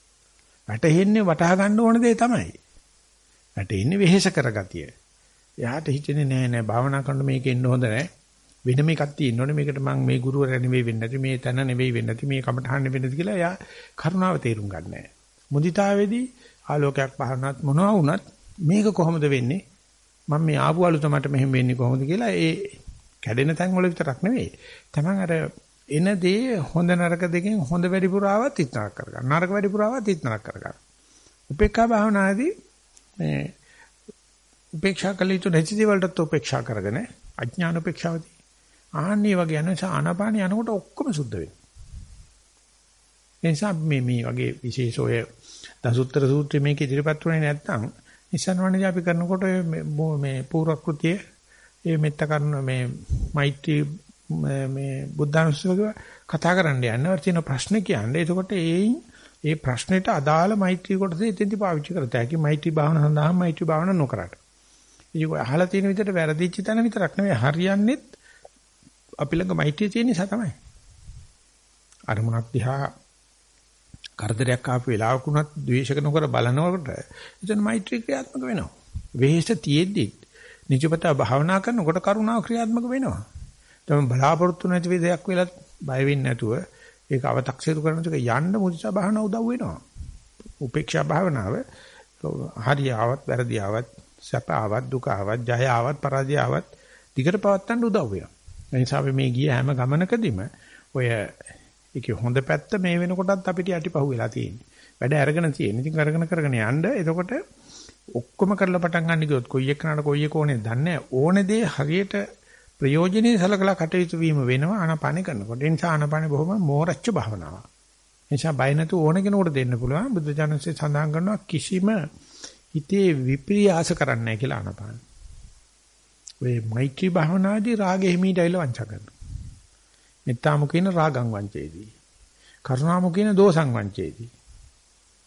වැටෙන්නේ වටහා ගන්න ඕන දේ තමයි. වැටෙන්නේ වෙහෙස කරගතිය. එයාට හිතෙන්නේ නෑ නෑ භාවනා කරනකොට මේක එන්න හොඳ නෑ. වෙනම එකක් තියෙන්න ඕනේ මේකට මම මේ ගුරුවරයා නෙවෙයි වෙන්නේ නැති මේ තැන නෙවෙයි වෙන්නේ නැති මේ කමටහන් නෙවෙයි නැති කියලා එයා කරුණාව තේරුම් ගන්න නෑ. මුදිතාවේදී ආලෝකයක් පහරනත් මොනවා වුණත් මේක කොහොමද වෙන්නේ? මම මේ ආපු අලුත මට මෙහෙම වෙන්නේ කොහොමද කියලා ඒ කැඩෙන තැන් වල විතරක් නෙවෙයි. Taman අර එන දේ හොඳ නරක දෙකෙන් හොඳ වැඩිපුර ආවත් ඉක්නක් කරගන්න. නරක වැඩිපුර ආවත් ඉක්නක් කරගන්න. උපේක්ෂා භාවනාදී මේ උපේක්ෂා කළ යුතු නැති දේවල්ටත් උපේක්ෂා කරගෙන අඥාන උපේක්ෂාවදී ආන්නේ වගේ යන නිසා ආනාපාන යනකොට ඔක්කොම සුද්ධ වෙනවා. ඒ නිසා මේ මේ වගේ විශේෂ ඔය දසුත්තර සූත්‍රයේ මේක ඉදිරිපත් වුණේ නැත්නම් ඉස්සන්වන්නේ අපි කරනකොට මේ පූර්වක්‍ෘතිය ඒ මෙත්ත කරන මේ මෛත්‍රී මේ බුද්ධානුස්සතිය කතා කරන්න යනවා තියෙන ප්‍රශ්න කියන්නේ. එතකොට ඒයින් ඒ ප්‍රශ්නෙට අදාළ මෛත්‍රී කොටස එතෙන්දි පාවිච්චි කරත හැකි මෛත්‍රී භාවන සඳහා මෛත්‍රී භාවන නොකරට. ඒක අහලා තියෙන විදිහට වැරදිච්ච තැන විතරක් නෙවෙයි හරියන්නේත් අපි ළඟ මෛත්‍රිය තියෙන නිසා තමයි. අරමුණක් දිහා කරදරයක් ආපු වෙලාවක උනත් ද්වේෂක නොකර බලනකොට එතන මෛත්‍රී ක්‍රියාත්මක වෙනවා. වෙහෙස තියෙද්දි නිජපත භාවනා කරනකොට කරුණාව ක්‍රියාත්මක වෙනවා. තමයි බලාපොරොත්තු නැති දෙයක් වෙලත් බය වෙන්නේ නැතුව ඒක අව탁සිරු කරන ටික යන්න මුදිතා භාවනාව උදව් වෙනවා. උපේක්ෂා භාවනාව හරි ආවත් වැරදි ආවත් සැප ආවත් දුක ආවත් ජය ආවත් පරාජය ආවත් දිගට පවත්තන්න උදව් වෙනවා. ඒ නිසා අපි මේ ගිය හැම ගමනකදීම ඔය ඒකේ හොඳ පැත්ත මේ වෙනකොටත් අපිට යටිපහුව වෙලා තියෙන්නේ. වැඩ අරගෙන තියෙන. ඉතින් කරගෙන කරගෙන යන්න එතකොට ඔක්කොම කරලා පටන් ගන්න ගියොත් කොයි එකනට කොයි එක ඕනේ දන්නේ ඕනේ දේ හරියට ප්‍රයෝජනෙයි සලකලා කටයුතු වීම වෙනවා ආනාපානෙ කරනකොට. ඒ නිසා ආනාපානෙ බොහොම මෝරච්ච භාවනාවක්. ඒ නිසා බය නැතු ඕන කෙනෙකුට දෙන්න පුළුවන්. බුද්ධ ජානසෙ සඳහන් කරනවා කිසිම හිතේ විප්‍රියාස කරන්නේ නැහැ කියලා ආනාපාන. ඔය මෛත්‍රී භාවනාදී රාගෙ හිමීට ඇවිල්ලා වංචා කරනවා. මෙත්තාමු කියන රාගං වංචේදී. කරුණාමු කියන දෝසං වංචේදී.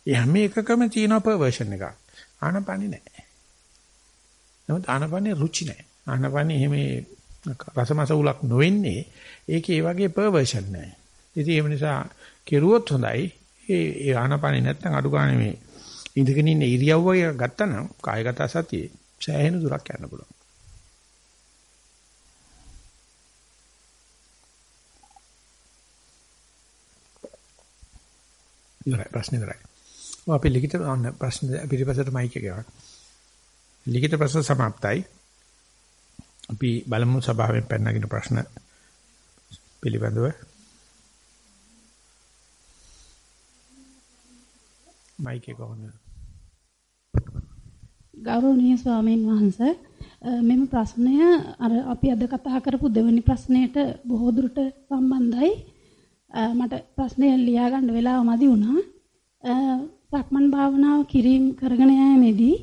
ඒ හැම එකකම තියෙන පර්වර්ෂන් එකක්. ආනපනි නැහැ. නමුත් ආනපනේ රුචි නැහැ. ආනපනේ එහෙම රසමස උලක් නොවෙන්නේ ඒකේ ඒ වගේ පර්වර්ෂන් නැහැ. ඉතින් ඒ නිසා කෙරුවොත් හොඳයි. ඒ ඒ ආනපනේ නැත්නම් අඩු ගන්න මේ ඉඳගෙන ඉන්න ඉරියව්ව එක ගත්තනම් කායගත සතියේ සෑහෙන දුරක් යන්න පුළුවන්. ඉවරයි ප්‍රශ්නේ ඉවරයි. ඔය අපි ලිඛිත ප්‍රශ්න පිටිපසට මයික් එක ගන්න. ලිඛිත ප්‍රශ්න સમાප්තයි. අපි බලමු සභාවෙන් පැනනගින ප්‍රශ්න පිළිබඳව. මයික් එක කොහොමද? ගෞරවනීය ස්වාමීන් වහන්සේ මෙම ප්‍රශ්නය අර අපි අද කතා කරපු දෙවෙනි ප්‍රශ්නයට බොහෝ දුරට සම්බන්ධයි. මට ප්‍රශ්නය ලියා ගන්න වෙලාව මදි වුණා. සක්මන් භාවනාව කිරීම කරගෙන යෑමේදී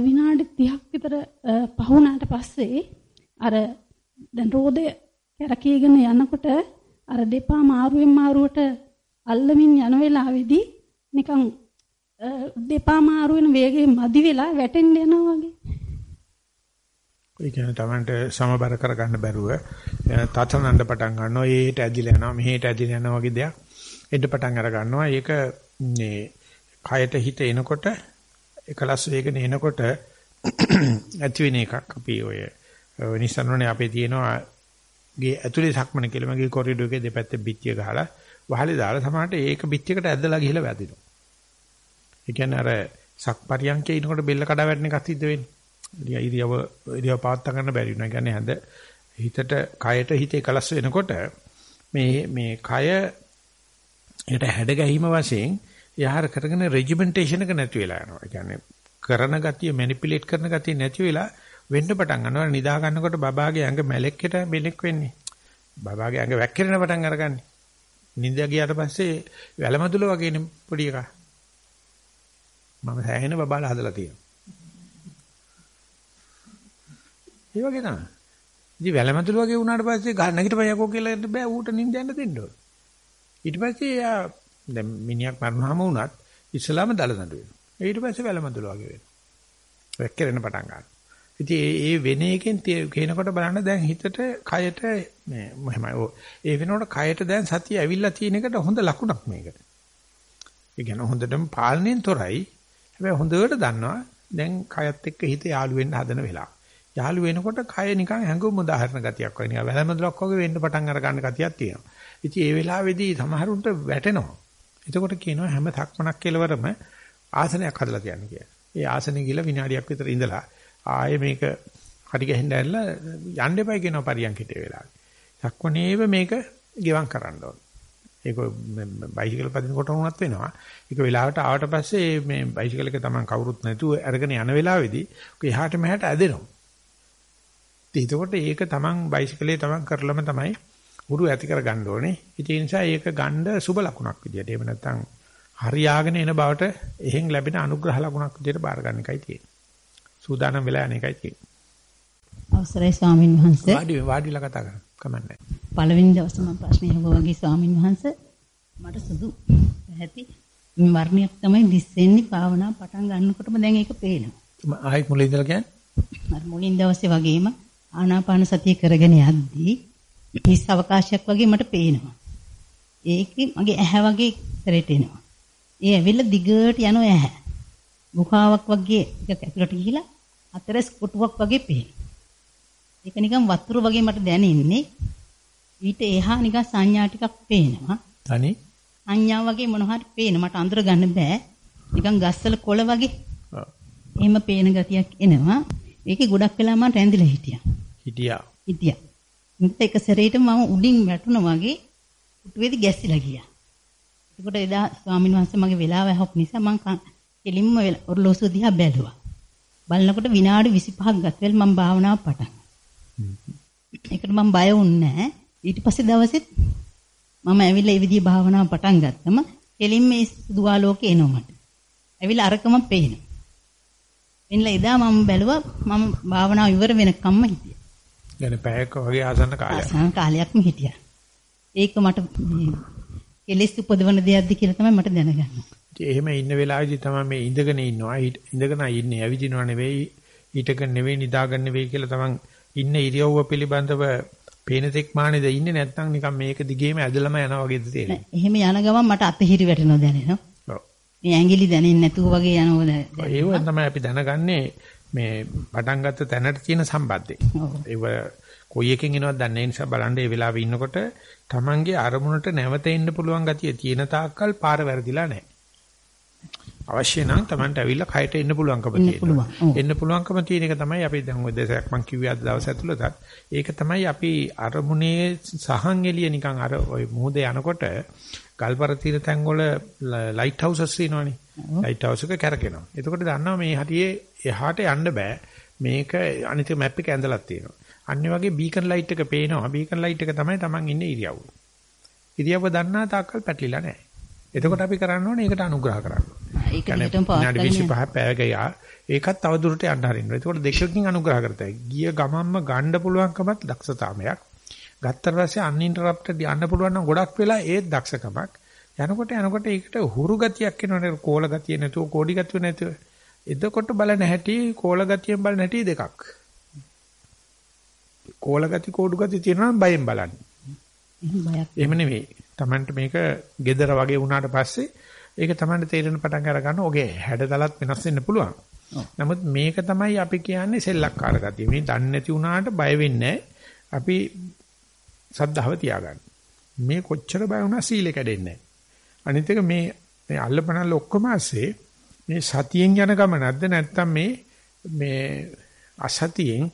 විනාඩි 30ක් විතර පහුණාට පස්සේ අර දැන් රෝදය කැරකීගෙන යනකොට අර දෙපා මාරුවෙන් මාරුවට අල්ලමින් යන වෙලාවේදී නිකන් දෙපා මාරු වෙන වේගයෙන් මදි වෙලා වැටෙන්න යනවා වගේ. ඒ කියන්නේ Tamanට සමබර කරගන්න බැරුව තතනන්න පටන් ගන්නවා. ඒට ඇදිලා යනවා, මෙහෙට ඇදිලා යනවා වගේ දෙයක් එන්න පටන් අර ගන්නවා. ඒක මේ කයට හිත එනකොට එකලස් වේගන එනකොට ඇති වෙන එකක් අපි ඔය නිසන්වනේ අපේ තියෙනවා ගේ ඇතුලේ සක්මන කියලා මගේ කොරිඩෝ එකේ දෙපැත්තේ පිටිය ගහලා වහලේ දාලා සමහරට ඒක පිටියකට ඇදලා ගිහලා වැදිනවා. ඒ කියන්නේ අර සක්පරියන්කේ ඉනකොට බෙල්ල කඩා වැටෙන එකක් සිද්ධ වෙන්නේ. ඉරියව ඉරියව පාත්ත ගන්න බැරි වෙනවා. කියන්නේ හඳ හිතට කයට හිත එකලස් වෙනකොට මේ මේ කය යට හැඩ ගැහිම වශයෙන් යහර කරගෙන රෙජිමෙන්ටේෂන් එක නැති වෙලා යනවා. ඒ කියන්නේ කරන ගතිය මැනිපියුලේට් කරන ගතිය නැති වෙලා වෙන්න පටන් ගන්නවා. නිදා ගන්නකොට බබාගේ ඇඟ මැලෙක්කට මෙලෙක් වෙන්නේ. බබාගේ ඇඟ වැක්කිරෙන පටන් අරගන්නේ. නිින්ද ගියාට පස්සේ වැලමදුල වගේනේ පොඩි එකා. මම සෑහෙන බබාලා හදලා තියෙනවා. ඒ වගේ තමයි. ඉතින් වැලමතුළු වගේ වුණාට පස්සේ ගහ නැගිටපන් යකෝ කියලා බෑ ඌට නිින්ද යන්න දෙන්න ඕන. ඊට පස්සේ යා දැන් මිනිහක් මරනවාම වුණත් ඉස්ලාම දල නඩු වෙනවා. ඊට පස්සේ වැලමතුළු වගේ වෙනවා. වැක්කිරෙන පටන් ගන්නවා. ඉතින් ඒ ඒ වෙන එකෙන් කියනකොට බලන්න දැන් හිතට කයට මේ මොහමයි ඕ ඒ වෙනකොට කයට දැන් සතිය ඇවිල්ලා තියෙන එකට හොඳ ලකුණක් මේක. ඒ කියන්නේ හොඳටම පාලනයෙන් තොරයි. හැබැයි හොඳට දන්නවා දැන් කයත් එක්ක හිත යාළු වෙන්න හදන වෙලාව. යාළු වෙනකොට කය නිකන් හැඟුම් උදාහරණ ගතියක් වගේ නිකන් වැලමදලක් වගේ වෙන්න පටන් අර ගන්න ගතියක් තියෙනවා. ඉතින් ඒ වෙලාවේදී සමහරුන්ට වැටෙනවා. එතකොට කියනවා හැම තක්මනක් කෙලවරම ආසනයක් හදලා තියන්න කියලා. ඒ ආසනේ ගිල විනාඩියක් විතර ඉඳලා ආයේ මේක හරි ගහින්න ඇල්ල යන්න එපයි කියනවා පරියන්කිට වෙලාවේ. සක්මනේව මේක ගෙවම් කරන්න ඕන. ඒක බයිසිකල් පදිනකොට වුණත් වෙනවා. ඒක වෙලාවට ආවට පස්සේ මේ බයිසිකල් එක තමන් කවුරුත් නැතුව අරගෙන යන වෙලාවේදී ඔක එහාට මෙහාට ඇදෙනවා. එතකොට ඒක තමන් බයිසිකලේ තමන් කරලම තමයි උරු ඇති කර ගන්න ඕනේ. ඒ නිසා ඒක ගන්න සුබ ලකුණක් විදියට. එහෙම නැත්නම් හරියාගෙන එන බවට එහෙන් ලැබෙන අනුග්‍රහ ලකුණක් විදියට බාර ගන්න එකයි තියෙන්නේ. සූදානම් වෙලා යන එකයි තියෙන්නේ. අවසරයි ස්වාමින් වහන්සේ. වාඩි වාඩිලා කතා කරන්න. කමන්නේ. පළවෙනි දවසේ මම ප්‍රශ්න අහුවා වගේ ස්වාමින් වහන්සේ මට සුදු පැහැති වර්ණයක් තමයි දිස්සෙන්නේ භාවනා පටන් ගන්නකොටම දැන් ඒක පේනවා. ආයෙත් මුලින් ඉඳලා කියන්නේ? අර මුලින් දවසේ වගේම ආනාපාන සතිය කරගෙන යද්දී හිස් අවකාශයක් වගේ මට පේනවා. ඒකේ මගේ ඇහැ වගේ ඉස්සරට එනවා. ඒ ඇවිල්ලා දිගට යනවා ඇහැ. මුඛාවක් වගේ එක ඇතුළට ගිහිලා අතරස් කොටුවක් වගේ පේනවා. ඒක නිකන් වතුර වගේ මට දැනෙන්නේ. ඊට එහා නිකන් සංඥා ටිකක් පේනවා. තනි සංඥා වගේ මොන හරි පේන මට අඳුර ගන්න බෑ. නිකන් ගස්වල කොළ වගේ. එහෙම පේන ගතියක් එනවා. ඒකේ ගොඩක් වෙලා මම රැඳිලා හිටියා. හිටියා. හිටියා. ඉතින් එක සැරේට මම උඩින් වැටුණා වගේ පුටුවේදී ගැස්සිලා ගියා. එතකොට එදා ස්වාමීන් වහන්සේ මගේ වෙලාව ඇහුවක් නිසා මම කෙලින්ම ඔරලෝසුව දිහා බැලුවා. බලනකොට විනාඩි 25ක් ගත වෙල මම භාවනාව පටන් ඒකට මම බය වුණේ නැහැ. ඊට පස්සේ දවසෙත් මම ඇවිල්ලා ඒ විදිහේ භාවනාව පටන් ගත්තම කෙලින් මේ සුදුආලෝකේ එනවා මට. ඇවිල්ලා අරකම පේනවා. එන්නලා එදා මම බැලුවා මම භාවනාව ඉවර වෙනකම්ම හිටියා. يعني පැයක වගේ ආසන්න කාලයක්. ආසන්න කාලයක්ම හිටියා. ඒක මට කෙලෙස් උපදවන දෙයක්ද කියලා තමයි මට දැනගන්න. එහෙම ඉන්න වෙලාවේදී තමයි මේ ඉඳගෙන ඉන්නවා. ඉඳගෙන ඉන්නේ ඇවිදිනව නෙවෙයි, හිටගෙන නෙවෙයි, නිදාගෙන නෙවෙයි කියලා තමන් ඉන්න ඉරියව්ව පිළිබඳව පේන තෙක් මානේද ඉන්නේ නැත්නම් නිකන් මේක දිගේම ඇදලම යනවා වගේද තේරෙන්නේ. එහෙම යන ගමන් මට අතහිරි වැටෙනවා දැනෙනවා. ඔව්. මේ ඇඟිලි දැනෙන්නේ නැතුව වගේ යනවා. ඒව තමයි අපි දැනගන්නේ මේ පටන් ගත්ත තැනට තියෙන සම්බන්ධය. ඒව කොයි එකෙන් එනවද දන්නේ නිසා බලන්න ඒ වෙලාවේ ඉන්නකොට Tamange අරමුණට නැවත එන්න පුළුවන් ගතිය තියෙන තාක්කල් පාර වැරදිලා නැහැ. අවශ්‍ය නම් Tamanට ඇවිල්ලා කයට එන්න පුළුවන්කම තියෙනවා. එන්න පුළුවන්කම තියෙන එක තමයි අපි දැන් ඔය දෙසක් මම කිව්වේ අද දවස් ඇතුළතත්. ඒක තමයි අපි අරමුණේ සහන් එළිය නිකන් අර ඔය මුහුදේ යනකොට ගල්පර තීර තැන් වල ලයිට් හවුසස් තියෙනවනේ. ලයිට් හවුස් එක කැරකෙනවා. එතකොට දන්නවා මේ හරියේ එහාට යන්න බෑ. මේක අනිත් මැප් එක ඇඳලා තියෙනවා. අන්න වගේ බීකන් ලයිට් එක පේනවා. බීකන් ලයිට් එක තමයි Taman ඉන්නේ ඉරියව්ව. ඉරියව්ව දන්නා තාක්කල් පැටලිලා නැහැ. එතකොට අපි කරන්න ඕනේ ඒකට අනුග්‍රහ කරන්න. ඒක දිගටම පවත්වාගෙන යන්න. 25 පැය ගියා. ඒකත් තව දුරට යන්න හරින්න. එතකොට දෙකකින් අනුග්‍රහ කරතයි. ගිය ගමම්ම ගන්න පුළුවන්කමත් දක්ෂතාවයක්. ගත්තට පස්සේ අන්ඉන්ටරප්ටඩ් යන්න පුළුවන් නම් ගොඩක් වෙලා ඒත් දක්ෂකමක්. යනකොට යනකොට ඒකට හුරු ගතියක් එනවනේ කෝල ගතිය නැතුව කෝඩි ගතිය නැතුව. එතකොට බලන හැටි කෝල ගතියෙන් බලන හැටි දෙකක්. කෝල ගති කෝඩු ගති තියෙනවා නම් බයෙන් බලන්නේ. එහෙම නෙවෙයි. Tamanට මේක gedara වගේ වුණාට පස්සේ ඒක Tamanට තේරෙන පටන් අර ගන්න ඔගේ හැඩතලත් වෙනස් වෙන්න පුළුවන්. නමුත් මේක තමයි අපි කියන්නේ සෙල්ලක්කාර ගතිය. මේ දන්නේ නැති වුණාට බය වෙන්නේ අපි සද්ධාව තියාගන්න. මේ කොච්චර බය වුණා සීලෙ කැඩෙන්නේ අනිත් එක මේ මේ අල්ලපනල්ල ඔක්කොම ඇස්සේ මේ සතියෙන් යන ගමනක්ද නැත්නම් මේ මේ අසතියෙන්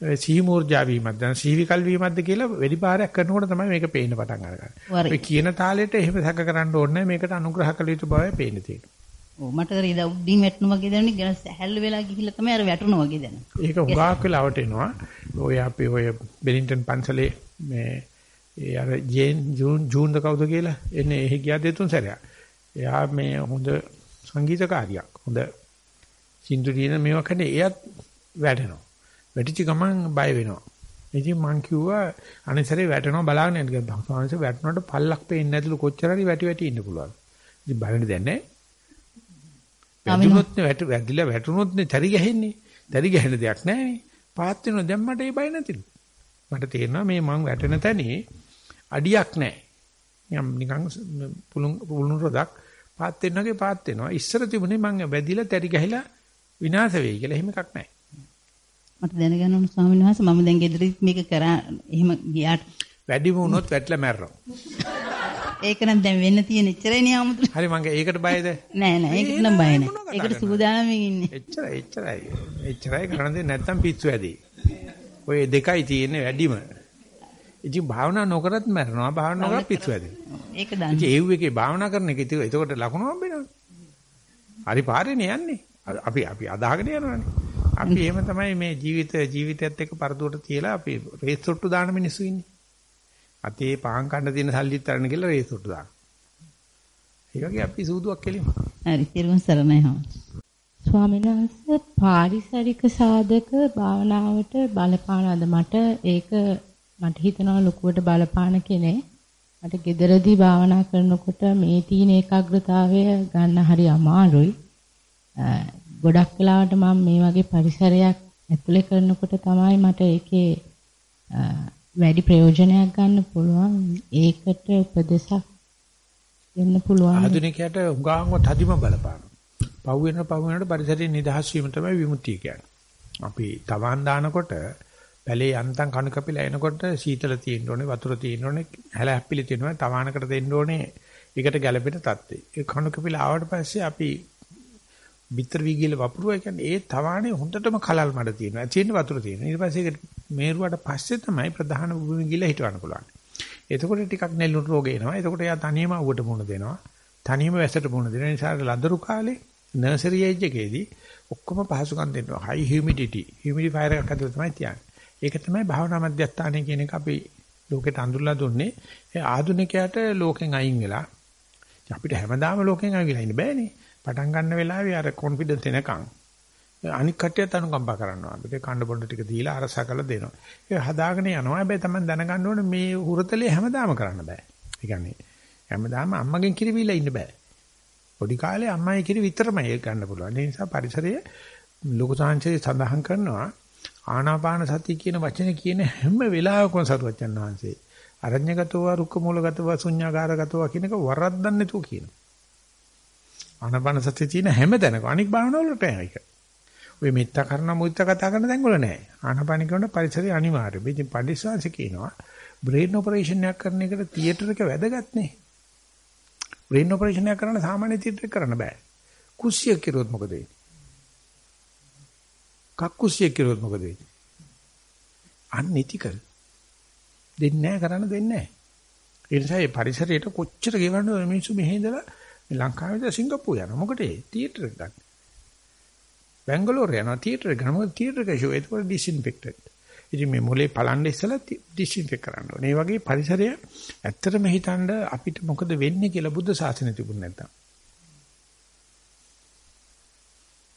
සිහි මූර්ජා වීමක්ද දැන් සිහිවිකල් වීමක්ද කියලා වැඩි පාරක් කරනකොට තමයි මේක පේන්න පටන් අරගන්නේ. ඔය කියන තාලෙට එහෙම සැක කරන්න ඕනේ මේකට අනුග්‍රහ කළ යුතු බවයි පේන්න තියෙන්නේ. ඔව් මට කර ඉදා උඩින් වැටුණා වගේ දැනුනේ ගන සැහැල්ලු වෙලා ගිහිල්ලා තමයි අර වැටුණා වගේ දැනුනේ. ඒක හුඟක් වෙලාවට එනවා. ඔය අපි ඔය බෙලින්ටන් පන්සලේ මේ ඒ අර ජේන් ජූන් ජූන් ද කවුද කියලා එන්නේ එහි ගියා දෙතුන් සැරයක්. එයා මේ හොඳ සංගීතකාරියක්. හොඳ සින්දු දින මේවා කරන්නේ එයත් වැටෙනවා. වැටිච්ච ගමන් බය වෙනවා. ඉතින් මං කිව්වා අනිසරේ වැටෙනවා බලාගෙන යන්න කියලා. භාග්‍යවංශ වැටුණාට පල්ලක් පේන්නේ නැතිලු කොච්චර හරි වැටි වැටි ඉන්න පුළුවන්. ඉතින් බලන්න දැන් නැහැ. වැටුනොත් වැට වැදිලා වැටුනොත් නේ තරි ගහන්නේ. තරි ගහන දෙයක් නැහැනේ. පාත් වෙනවා දැන් මට ඒ බය නැතිලු. මට තේරෙනවා මේ මං වැටෙන තැනේ අඩියක් නැහැ. නිකන් නිකන් පුළුන් පුළුන් රොදක් පාත් වෙනවාගේ පාත් වෙනවා. ඉස්සර තිබුණේ මං වැදිලා තරි ගහලා විනාශ වෙයි කියලා එහෙම එකක් නැහැ. මට දැනගන්න ඕන ස්වාමීන් වහන්සේ මම දැන් ගෙදරදි මේක කරා එහෙම ගියාට වැඩිම වුණොත් වැටලා මැරෙනවා. ඒක නම් දැන් වෙන්න තියෙන එච්චරයි නේ 아무තු. හරි මං ඒකට බයද? නෑ නෑ ඒකට නම් බය නෑ. ඒකට සූදානම්ෙන් ඉන්නේ. එච්චරයි එච්චරයි. එච්චරයි කරන්න දෙන්නේ නැත්තම් පිස්සු ඇදී. ඔය දෙකයි තියෙන්නේ වැඩිම. ඉතින් භාවනා නොකරත් මැරෙනවා භාවනා නොකරත් පිස්සු ඇදී. ඒක දන්නේ. ඉතින් ඒව් එකේ භාවනා කරන එක ඉතින් එතකොට ලකුණු හම්බෙනවනේ. හරි පාරේනේ යන්නේ. අපි අපි අදාහගෙන යනවානේ. අපි එහෙම තමයි මේ ජීවිත ජීවිතයත් එක්ක පරදුවට තියලා අපි රේස් සොට්ටු දාන මිනිස්සු ඉන්නේ. අතේ පාන් කන්න තියෙන සල්ලිත් තරණ කියලා රේස් සොට්ටු දාන. ඒ වගේ අපි සූදුවක් කෙලිමු. හරි, ඊරුවන් සරණයි හා. ස්වාමීන් වහන්සේ පාරිසරික සාධක භාවනාවට බලපානවද මට ඒක මට හිතනවා ලොකුවට බලපාන කෙනේ මට gederදී භාවනා කරනකොට මේ තීන ඒකාග්‍රතාවය ගන්න හරි අමාරුයි ගොඩක් වෙලාවට මම මේ වගේ පරිසරයක් ඇතුලේ කරනකොට තමයි මට ඒකේ වැඩි ප්‍රයෝජනයක් ගන්න පුළුවන්. ඒකට උපදේශක් දෙන්න පුළුවන්. ආධුනිකයට උගාංගව තදිම බලපාන. පව් වෙන පව් වෙනට පරිසරයෙන් නිදහස් වීම තමයි විමුක්තිය කියන්නේ. අපි තවන් දානකොට පැලේ යන්තම් කණු කපිලා එනකොට සීතල තියෙන්න ඕනේ වතුර තියෙන්න ඕනේ හැල හැප්පිලි තියෙනවා තවානකට දෙන්න ඕනේ ඒකට ගැළපෙන තත්ත්වය. ඒ කණු කපිලා ආවට පස්සේ අපි බිත්තර වී ගිල වපුරුවා කියන්නේ ඒ තවානේ හොඳටම කලල් මඩ තියෙනවා. ඇචින්න වතුර තියෙනවා. ඊට පස්සේ ඒක මේරුවට පස්සේ තමයි ප්‍රධාන භූමි ගිල හිටවන්න පුළුවන්. එතකොට ටිකක් නෙළුම් රෝග එනවා. එතකොට එයා තනියම අවුවට මුණ දෙනවා. තනියම වැසට මුණ දෙන නිසා ලදරු කාලේ නර්සරි ඒජ් එකේදී ඔක්කොම පහසුකම් දෙනවා. high humidity, humidifier එකක් ඇතුළේ තමයි තියන්නේ. ඒක තමයි භාවනා මධ්‍යස්ථානය කියන එක අපි ලෝකෙට අඳුරලා දුන්නේ. ඒ ආධුනිකයාට ලෝකෙන් අයින් වෙලා අපිට හැමදාම ලෝකෙන් අයින් වෙලා ඉන්න බෑනේ. පටන් ගන්න වෙලාවේ අර කොන්ෆිඩන්ස් එනකන් අනික් කට්ටියත් අනුකම්පා කරනවා. අපිට කණ්ඩ පොඩ ටික දීලා අරසා කරලා දෙනවා. ඒක හදාගෙන යනවා. හැබැයි තමයි දැනගන්න ඕනේ මේ හුරතලේ හැමදාම කරන්න බෑ. ඒ කියන්නේ හැමදාම අම්මගෙන් කිරිවිලා ඉන්න බෑ. පොඩි කාලේ අම්මයි කිරි විතරමයි ඒක ගන්න පුළුවන්. ඒ නිසා පරිසරය ලොකු සංචේ සඳහන් කරනවා ආනාපාන සතිය කියන වචනේ කියන හැම වෙලාවකම සරුවචන් වහන්සේ අරඤ්‍යගතව රුක්ක මූලගතව ශුඤ්ඤාකාරගතව කියන එක වරද්දන්නේ නැතුව කියනවා. ආනාපාන සතිය තියෙන හැම තැනක අනික් භාවනාවලට ඒක. ඔය මෙත්ත කරන මුත්ත කතා කරන තැන් වල නෑ. ආනාපාන කියන පරිසරය අනිවාර්යයි. ඉතින් පඬිස්සංශ කියනවා බ්‍රේන් ඔපරේෂන් එකක් කරන එකට තියටර් එක වැදගත් නේ. බ්‍රේන් ඔපරේෂන් එකක් කරන්න සාමාන්‍ය තියටර් එක කරන්න බෑ. කුස්සිය කිරුවොත් මොකද වෙන්නේ? කක්කුස්සිය කිරුවොත් මොකද වෙන්නේ? අන්නිතිකල්. දෙන්නේ නැහැ කරන්න දෙන්නේ නැහැ. ඒ නිසා මේ පරිසරයට කොච්චර ගෙවන්නද මිනිස්සු මෙහි ඉඳලා ලංකාවේද සිංගප්පූ යනවා. මොකටද? තියටර් එක ගන්න. බැංගලෝර යනවා තියටර් එක ගන්න. මොකද තියටර් එක ෂෝ ඒක ඩිස්ඉන්ෆෙක්ටඩ්. ඉතින් මේ මොලේ පලන්න ඉස්සලා ඩිස්ඉන්ෆෙක්ට් කරන්න ඕනේ. මේ වගේ පරිසරය ඇත්තටම හිතනද අපිට මොකද වෙන්නේ කියලා බුද්ධ ශාසනය තිබුණ නැත්තම්.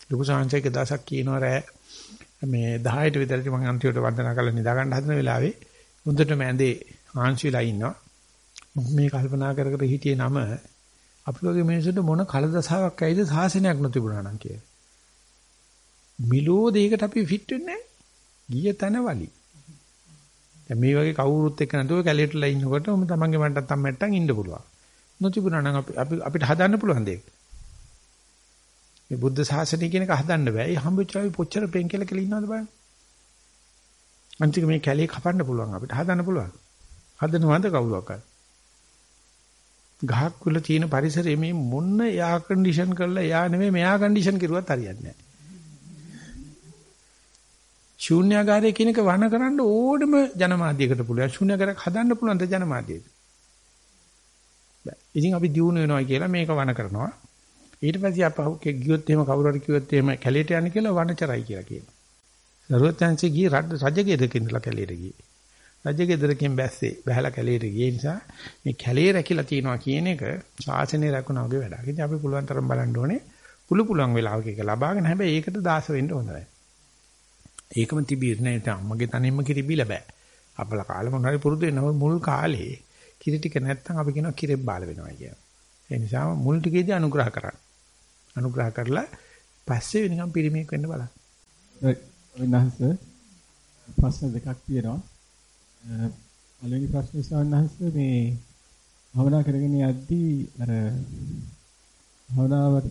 ලොකු සංසයක දවසක් කියනවා රෑ මේ 10ට විතරට මම අන්තිමට වන්දනා කරලා නිදා ගන්න හදන වෙලාවේ හොඳටම ඇඳේ ආංශිලා ඉන්නවා. මම මේ කල්පනා කර කර හිටියේ නම අපි වගේ මිනිස්සුන්ට මොන කලදසාවක් ඇයිද සාසනයක් නොතිබුණා නම් කියලා. මිලෝ දෙයකට අපි ෆිට වෙන්නේ නැහැ. ගිය තැන වලි. දැන් මේ වගේ කවුරුත් එක්ක නැතුව කැලේටලා ඉන්නකොට උඹ තමන්ගේ මට්ටම් තම්මැට්ටම් ඉන්න පුළුවන්. නොතිබුණා නම් අපි අපිට හදන්න පුළුවන් දෙයක්. මේ බුද්ධ ශාසනය කියන එක හදන්න බෑ. ඒ හම්බෙච්චාවි පොච්චර පෙන් කියලා කියලා ඉන්නවද බලන්න. අන්තික මේ කැලේ කපන්න පුළුවන් අපිට හදන්න පුළුවන්. හදනවද කවුරක්වත්? ගහක් වල තියෙන පරිසරයේ මේ මොන්න එයා කන්ඩිෂන් කරලා එයා නෙමෙයි මෙයා කන්ඩිෂන් කරුවත් හරියන්නේ නැහැ. ශූන්‍යාකාරය කියන එක වණ කරන්න ඕනම ජනමාධ්‍යයකට පුළුවන්. ශූන්‍යාකාරයක් හදන්න පුළුවන් ද ජනමාධ්‍යයකට. බෑ. ඉතින් අපි දිනු වෙනවා කියලා මේක වණ කරනවා. ඊට පස්සේ අපහු ගියොත් එහෙම කවුරු හරි කිව්වොත් එහෙම කැලේට යන්න කියලා වණචරයි කියලා කියනවා. දරුවත්යන්සේ ගියේ රජගේ දෙකින්දලා කැලේට ගියේ. රජගේ දරකින් බැස්සේ බහැලා කැලේට ගියේ නිසා මේ කැලේ රැකිලා තියනවා කියන එක ශාසනය රැකුණා වගේ වැඩක්. ඉතින් අපි පුළුවන් තරම් බලන්න ඕනේ පුළු පුළුවන් වෙලාවක ඒක ලබාගෙන හැබැයි ඒකට දාස වෙන්න හොඳ නැහැ. ඒකම තිබීර් නෑ දැන් අම්මගේ තනින්ම කිරි බීලා බෑ. අපල කාලේ මොන හරි පුරුදු වෙනවා මුල් කාලේ කිරි ටික නැත්තම් අපි කියනවා කිරෙබ් බාල වෙනවා කියලා. ඒ නිසා මුල් ටිකේදී අනුග්‍රහ කරන්න. අනුග්‍රහ කරලා පස්සේ නිකන් පිරිමේක් වෙන්න බලන්න. විනාශ ප්‍රශ්න දෙකක් තියෙනවා. පළවෙනි ප්‍රශ්නේ සවන්නහස මේ භවනා කරගෙන යද්දී අර භවනාවට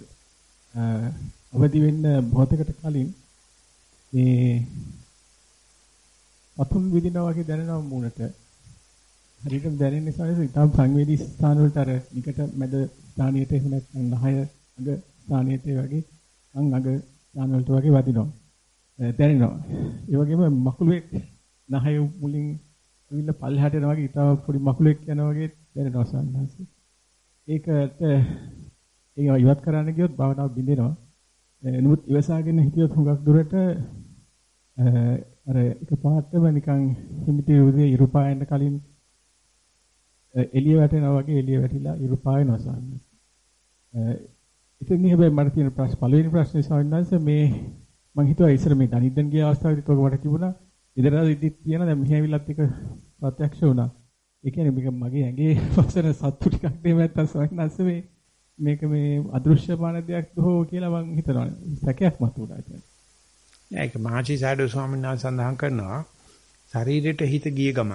අවදි වෙන්න මොහොතකට කලින් මේ අතුන් විදිනා වගේ දැනෙනවා මූණට. හරියටම දැනෙන නිසා ඉතාම සංවේදී ස්ථාන වලට අර නිකට මැද ස්ථානියට එහෙම නැත්නම් නහය අග ස්ථානියට වගේ අං අග ස්ථාන වලට වගේ වදිනවා. දැනෙනවා. ඒ වගේම මකුළුවෙක් නහය මුලින් ඇවිල්ලා පල්ලෙහාට යනවා වගේ ඉතාම පොඩි මකුළුවෙක් යනවා වගේ දැනෙනවා සන්නහස. ඒකට ඒක ඉවත් කරන්න ගියොත් භාවනාව බිඳෙනවා. නමුත් ඉවසාගෙන හිටියොත් හුඟක් දුරට අර එකපාරටම නිකන් හිමිති උදේ ඉරුපායන්න කලින් එළිය වැටෙනවා වගේ එළිය වැටිලා ඉරුපායනවා සාන්න. ඉතින් හැබැයි මට තියෙන ප්‍රශ්න පළවෙනි ප්‍රශ්නේ සාන්නංශ මේ මම හිතුවා ඉස්සර මේ දනිද්දන් ගිය අවස්ථාවේදීත් ඔක මට තිබුණා. ඉදරා ඉදිත් තියෙන දැන් මෙහි ඇවිල්ලත් එක ප්‍රත්‍යක්ෂ වුණා. ඒ කියන්නේ මේක මගේ ඇඟේ පස්සන සත්තු ටිකක් දෙම නැත්තම් සාන්නංශ මේ මේක මේ අදෘශ්‍යමාන දෙයක් හෝ කියලා මම හිතනවා. සැකයක් මතුවලා ඉතින්. ඒක මහචි සාඩෝ ස්වාමීන් වහන්සේ සඳහන් කරනවා ශරීරයට හිත ගිය ගම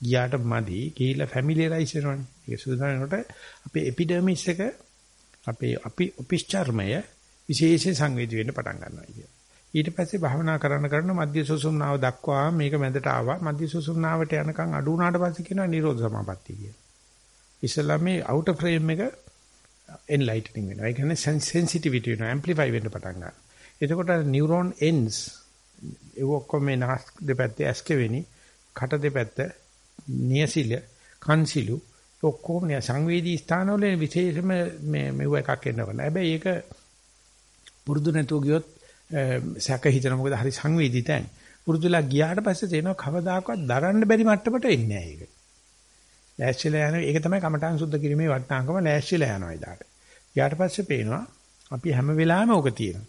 ගියාට මදි ගිහිල්ලා ෆැමිලියරයිස් වෙනවනේ. ඒක සුදුසුනකට අපේ එපිඩර්මිස් එක අපේ අපි ඔපිස්චර්මය විශේෂ සංවේදී වෙන්න පටන් ගන්නවා කියන. ඊට පස්සේ භාවනා කරන කරන මධ්‍ය සුසුම්නාව දක්වා මේක මැදට ආවා. මධ්‍ය සුසුම්නාවට යනකම් අඩු වුණාට පස්සේ කියනවා නිරෝධ සමාපත්තිය කියලා. ඉස්ලාමේ අවුටර් ෆ්‍රේම් එක එන්ලයිටනින් වෙනවා. ඒ කියන්නේ සෙන්සිටිවිටි වෙනවා, ඇම්ප්ලිෆයි වෙන්න පටන් ගන්නවා. එතකොට නියුරෝන් එන්ඩ්ස් ඒ ඔක්කොම මේ නාස් දෙපැත්තේ ඇස්කෙවෙනි කට දෙපැත්ත නියසිල කන්සිලු ඔක්කොම සංවේදී ස්ථානවල විශේෂම මේ මෙව එකක් එනවා. හැබැයි ඒක පුරුදු නැතුව ගියොත් සැක හිතන මොකද හරි සංවේදී තැන්. පුරුදුලා ගියාට පස්සේ තේනවා කවදාකවත් දරන්න බැරි මට්ටමට එන්නේ නැහැ ඒක. ලෑස්තිලා යන ඒක තමයි කමඨාන් සුද්ධ කිරීමේ වටිනාකම ලෑස්තිලා යනවා ඉදාට. ඊට පස්සේ පේනවා අපි හැම වෙලාවෙම ඕක තියෙනවා.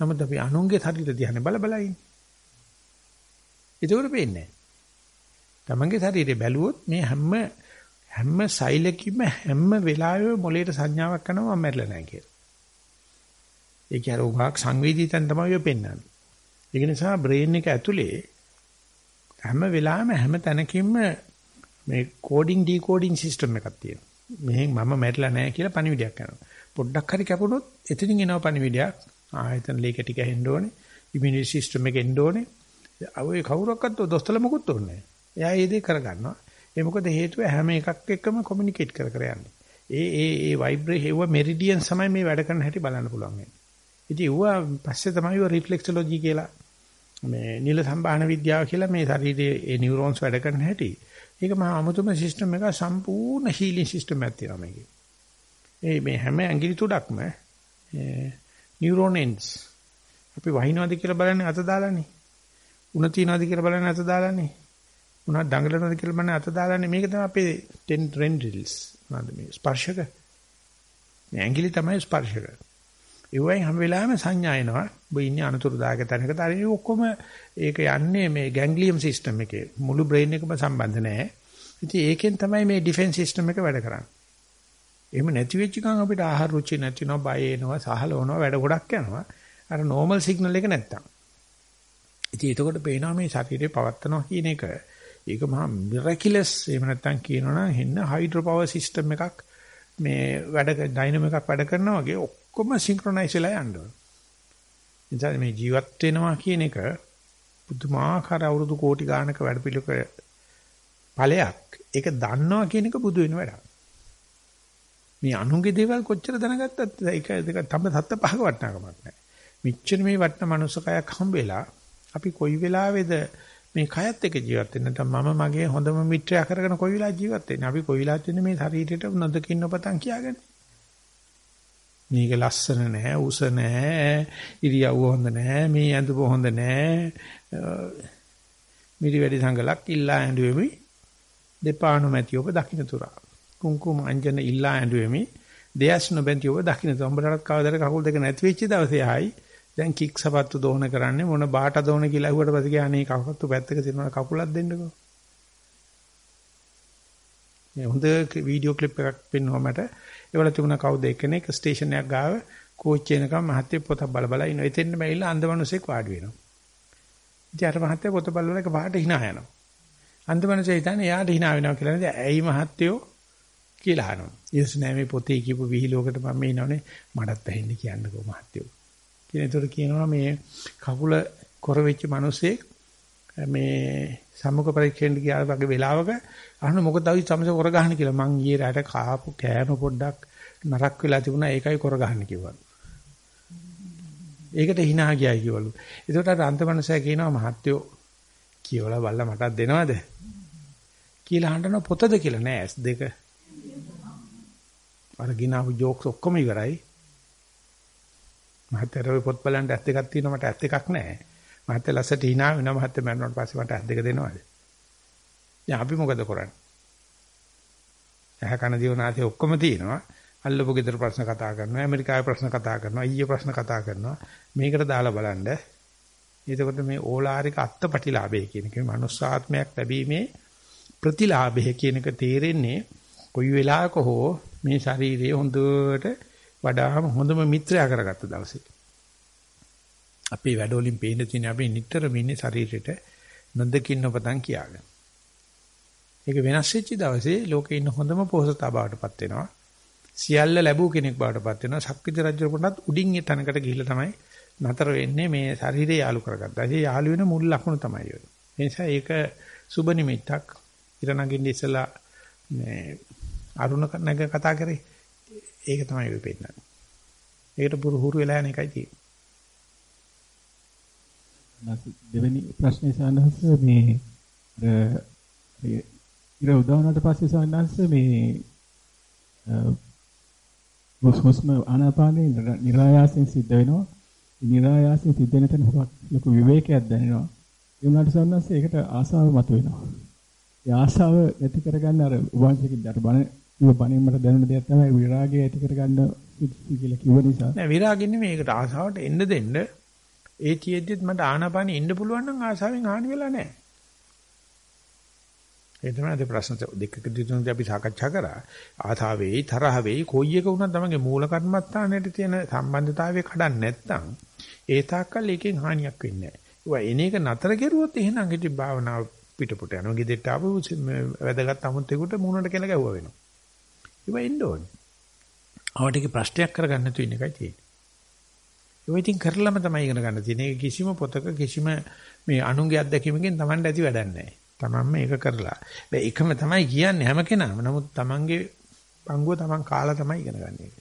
නමුත් අපි අනුන්ගේ ශරීර දිහානේ බල බල ඉන්නේ. ඒක පේන්නේ නැහැ. තමන්ගේ ශරීරය බැලුවොත් මේ හැම හැම සෛලකින්ම හැම වෙලාවෙම මොලේට සංඥාවක් කරනවා මම මැරිලා නැහැ කියලා. ඒ කියන්නේ උගාක් සංවේදීතෙන් තමයි ඔය පෙන්වන්නේ. ඒක නිසා බ්‍රේන් එක ඇතුලේ හැම වෙලාවෙම හැම තැනකින්ම මේ කෝඩින් ඩිකෝඩින් සිස්ටම් එකක් තියෙනවා. මෙහෙන් මම මැරිලා නැහැ කියලා පණිවිඩයක් කරනවා. පොඩ්ඩක් හරි කැපුණොත් එතනින් එනවා පණිවිඩයක්. ආයතන ලේක ටික හෙන්න ඕනේ. ඉමුනිටි සිස්ටම් එක එන්න ඕනේ. අය කවුරක්වත් දොස්තර මොකුත් ඕනේ නැහැ. එයා ඒ දේ කරගන්නවා. ඒ මොකද හේතුව හැම එකක් එක්කම කොමියුනිකේට් කර කර යන්නේ. ඒ ඒ ඒ ভাইබ්‍රේ හේව මෙරිඩියන් තමයි මේ වැඩ කරන හැටි බලන්න පුළුවන් වෙන්නේ. ඉතින් ඌව පස්සේ තමයි ඌ රිෆ්ලෙක්සොලොජි කියලා මේ නිල සම්බාහන විද්‍යාව කියලා මේ ශරීරයේ ඒ නියුරෝන්ස් වැඩ කරන හැටි. ඒක මහා අමුතුම සිස්ටම් එක සම්පූර්ණ හීලින් සිස්ටම් එකක් තියෙනවා මේකේ. ඒ මේ හැම ඇඟිලි තුඩක්ම නියුරෝනෙන්ස් අපි වහිනවද කියලා බලන්නේ අත දාලානේ. උණ තියනවද කියලා බලන්නේ අත දාලානේ. උණ දඟලනවද කියලා බලන්නේ අත දාලානේ. මේක තමයි අපේ 10 රෙන්ඩිල්ස්. මොනවද මේ ස්පර්ශක. මේ ඇඟිලි තමයි ස්පර්ශක. ඒ වයින් හැම වෙලාවෙම සංඥා එනවා. ඔබ ඉන්නේ අනතුරුදායක තැනක. ඒ ඔක්කොම ඒක යන්නේ මේ ගැන්ග්ලියම් සිස්ටම් එකේ. මුළු බ්‍රේන් එකම සම්බන්ධ නැහැ. ඉතින් ඒකෙන් තමයි මේ ඩිෆෙන්ස් සිස්ටම් එක වැඩ කරන්නේ. එහෙම නැති වෙච්ච ගමන් අපිට ආහාර රුචි නැතිනවා, බය එනවා, සහලවනවා, වැඩ ගොඩක් යනවා. අර නෝමල් සිග්නල් එක නැත්තම්. ඉතින් එතකොට පේනවා මේ ශරීරේ පවත්නවා කියන එක ඒක මහා මිරකියුලස් එහෙම නැත්තම් කියනවනම් හෙන්න හයිඩ්‍රෝ පවර් සිස්ටම් එකක් මේ වැඩ ඩයිනමෝ එකක් වැඩ කරනවා වගේ ඔක්කොම සින්ක්‍රොනයිස් වෙලා යන්න ඕන. එතන මේ ජීවත් වෙනවා කියන එක පුදුමාකාර අවුරුදු කෝටි ගානක වැඩ පිළික ඵලයක්. ඒක දන්නවා කියන එක බුදු වෙන වැඩක්. මේ අනුන්ගේ දේවල් කොච්චර දැනගත්තත් ඒක දෙක තම සත්ත පහක වටනකමක් නැහැ. මිච්ඡර මේ වටන මනුස්සකයක් හම්බෙලා අපි කොයි වෙලාවේද මේ කයත් එක්ක ජීවත් වෙන්නේ නැත්නම් මම මගේ හොඳම මිත්‍රයා කරගෙන කොයි වෙලාව ජීවත් වෙන්නේ අපි කොයි වෙලාවත් වෙන්නේ මේ ශරීරයට නොදකින්න පතන් කියාගන්නේ මේක ලස්සන නෑ උස නෑ ඉරියව්ව හොඳ නෑ මේ ඇඳුම හොඳ නෑ. මිරි වැඩි සංගලක් ඉල්ලා ඇඬුවෙමි. දෙපාණු මැටි ඔබ දකින්න තුරා. කුංකුම අංජන ඉල්ලා ඇඬුවෙමි. දෙයස් නොබැන්ති ඔබ දකින්න තුරා. උඹලට කවදාද කකුල් දෙක නැති වෙච්ච දවසේ ආයි දැන් කික් සපත්තු දෝන කරන්නේ මොන බාට දෝන කියලා අහුවට පස්සේ කියන්නේ කකුලත් පැත්තක තියෙනවා කකුලක් දෙන්නකෝ. මේ හොඳ වීඩියෝ ක්ලිප් එකක් පෙන්වුවා මට ඒවල තිබුණා කවුද එක්කෙනෙක් ස්ටේෂන් එකක් ගාව කෝච්චි එනකම් මහත්තයෙක් පොත බල බල ඉනවා. එතෙන්න බැවිලා අන්දමනුසෙක් වාඩි වෙනවා. ඉතින් අර මහත්තයා පොත බලලා එක පහට hina යනවා. අන්දමනුසෙ හිතන්නේ එයාට hina වෙනවා කියලා නේද? ඇයි මහත්තයෝ කියලා අහනවා. ඊස් නෑ මේ පොතේ කියපු විහිළුවකට මම ඉන්නෝනේ මටත් ඇහෙන්න කියන්නකෝ මහත්තයෝ. කියන ඒතර කියනවා මේ කකුල කොර වෙච්ච මිනිස්සෙක් මේ සම්මුඛ පරීක්ෂණයට ගියා වගේ වෙලාවක අහන මොකද අපි සමස කොර ගහන්න කියලා මං ඊයේ රාට කාපු කෑම පොඩ්ඩක් නරක් වෙලා තිබුණා ඒකයි කොර ගහන්න කිව්වා. ඒකට hina ගියයි කිවලු. ඒකට අර අන්තමනසය කියනවා මහත්තයෝ කියවලා බල්ලා මටත් දෙනවද? කියලා අහන්න පොතද කියලා නෑ S2. අර ගිනාපු ජෝක්ස් ඔක්කොම ඉවරයි. මහත්තයා පොත් බලන්න ඇස් දෙකක් තියෙනවා මට ඇස් දෙකක් නෑ. මහත්තයා ලස්සට hina වෙනවා මහත්තයා මරණයට පස්සේ මට ඇස් දෙක දෙනවද? දැන් අපි මොකද කරන්නේ? ඇහ කන දිවනාසේ ඔක්කොම තියෙනවා. අල්ලපු ගෙදර ප්‍රශ්න කතා කරනවා, ඇමරිකාවේ ප්‍රශ්න කතා කරනවා, ඊයේ ප්‍රශ්න කතා කරනවා. මේකට දාලා බලන්න. එතකොට මේ ඕලාරික අත්පටිලාභය කියන එක මනුස්සාත්මයක් ලැබීමේ ප්‍රතිලාභය කියන එක තේරෙන්නේ කොයි වෙලාවක හෝ මේ ශරීරය හොඳට වඩාම හොඳම මිත්‍රයා කරගත්ත දවසේ. අපේ වැඩවලින් පේන තියෙන අපි නිතරම ඉන්නේ ශරීරෙට නොදකින්න පතන් කියාගෙන. ඒක වෙනස් වෙච්ච දවසේ ලෝකේ ඉන්න හොඳම පොහසතා බවටපත් වෙනවා. සියල්ල ලැබූ කෙනෙක් බවටපත් වෙනවා. ශක්තිජ රජුණත් උඩින් ඒ තැනකට ගිහිල්ලා තමයි නතර වෙන්නේ මේ ශරීරය යාලු කරගත්තා. ඒ යාලු වෙන මුල් ලක්ෂණ තමයි ඔය. ඒ නිසා ඒක සුබ නිමිත්තක්. ඉර නගින්න ඉස්සලා මේ අරුණ නැග කතා කරේ. ඒක තමයි ඔය පෙන්නන්නේ. ඒකට පුරුහුරු වෙලා යන එකයි තියෙන්නේ. දෙවෙනි ප්‍රශ්නේ සානහස මේ ඉර උදාහරණයට පස්සේ සානහස මේ හුස්ම ආනාපානේ નિરાයාසයෙන් සිද්ධ වෙනවා නිරායාසයෙන් සිද්ධ වෙන තැන හුඟක් ලොකු විවේකයක් දැනෙනවා. ඒ වුණාට සවන්නස්සේ ඒකට ආසාව මතුවෙනවා. ඒ ආසාව ඇති කරගන්න අර උභාෂිකින් අර බණ කිව්ව බණෙන් මට දැනුණ දෙයක් තමයි විරාගය ඇති කරගන්න සුදුසු කියලා කිව්ව නිසා. නෑ විරාගෙ නෙමෙයි ඒකට ආසාවට එන්න දෙන්න. ඒ තියෙද්දිත් මට ආනාපානෙ ඉන්න පුළුවන් නම් ආසාවෙන් හානි වෙලා නෑ. ඒ තමයි අද ප්‍රශ්න දෙකකදී තුනදී අපි සාකච්ඡා කරා. ආතාවෙයි තරහවෙයි කොයි එක වුණත් තමගේ මූල කර්මස්ථානයේ තියෙන සම්බන්ධතාවය කඩන්නේ නැත්නම් ඒ තාක්කල් එකෙන් හානියක් වෙන්නේ නැහැ. ඒවා එන එක නතර කෙරුවොත් එහෙනම් ඉතින් භාවනාව පිටපොට යනවා. ගෙදෙට්ට ආපු වැදගත් අමුත්තෙකුට මූණට කෙල ගැහුවා වෙනවා. ඒවා එන්න ඕනේ. අවටික ප්‍රශ්නයක් කරගන්න නැතු ඉන්න එකයි තියෙන්නේ. ඒවා ඉතින් කරලම තමයි ඉගෙන ගන්න තියෙන්නේ. කිසිම පොතක කිසිම මේ අනුන්ගේ අත්දැකීමකින් Tamanට ඇති වැඩක් නැහැ. තමන්ම ඒක කරලා. බෑ එකම තමයි කියන්නේ හැම කෙනාම. නමුත් තමන්ගේ පංගුව තමන් කාලා තමයි ඉගෙන ගන්න එක.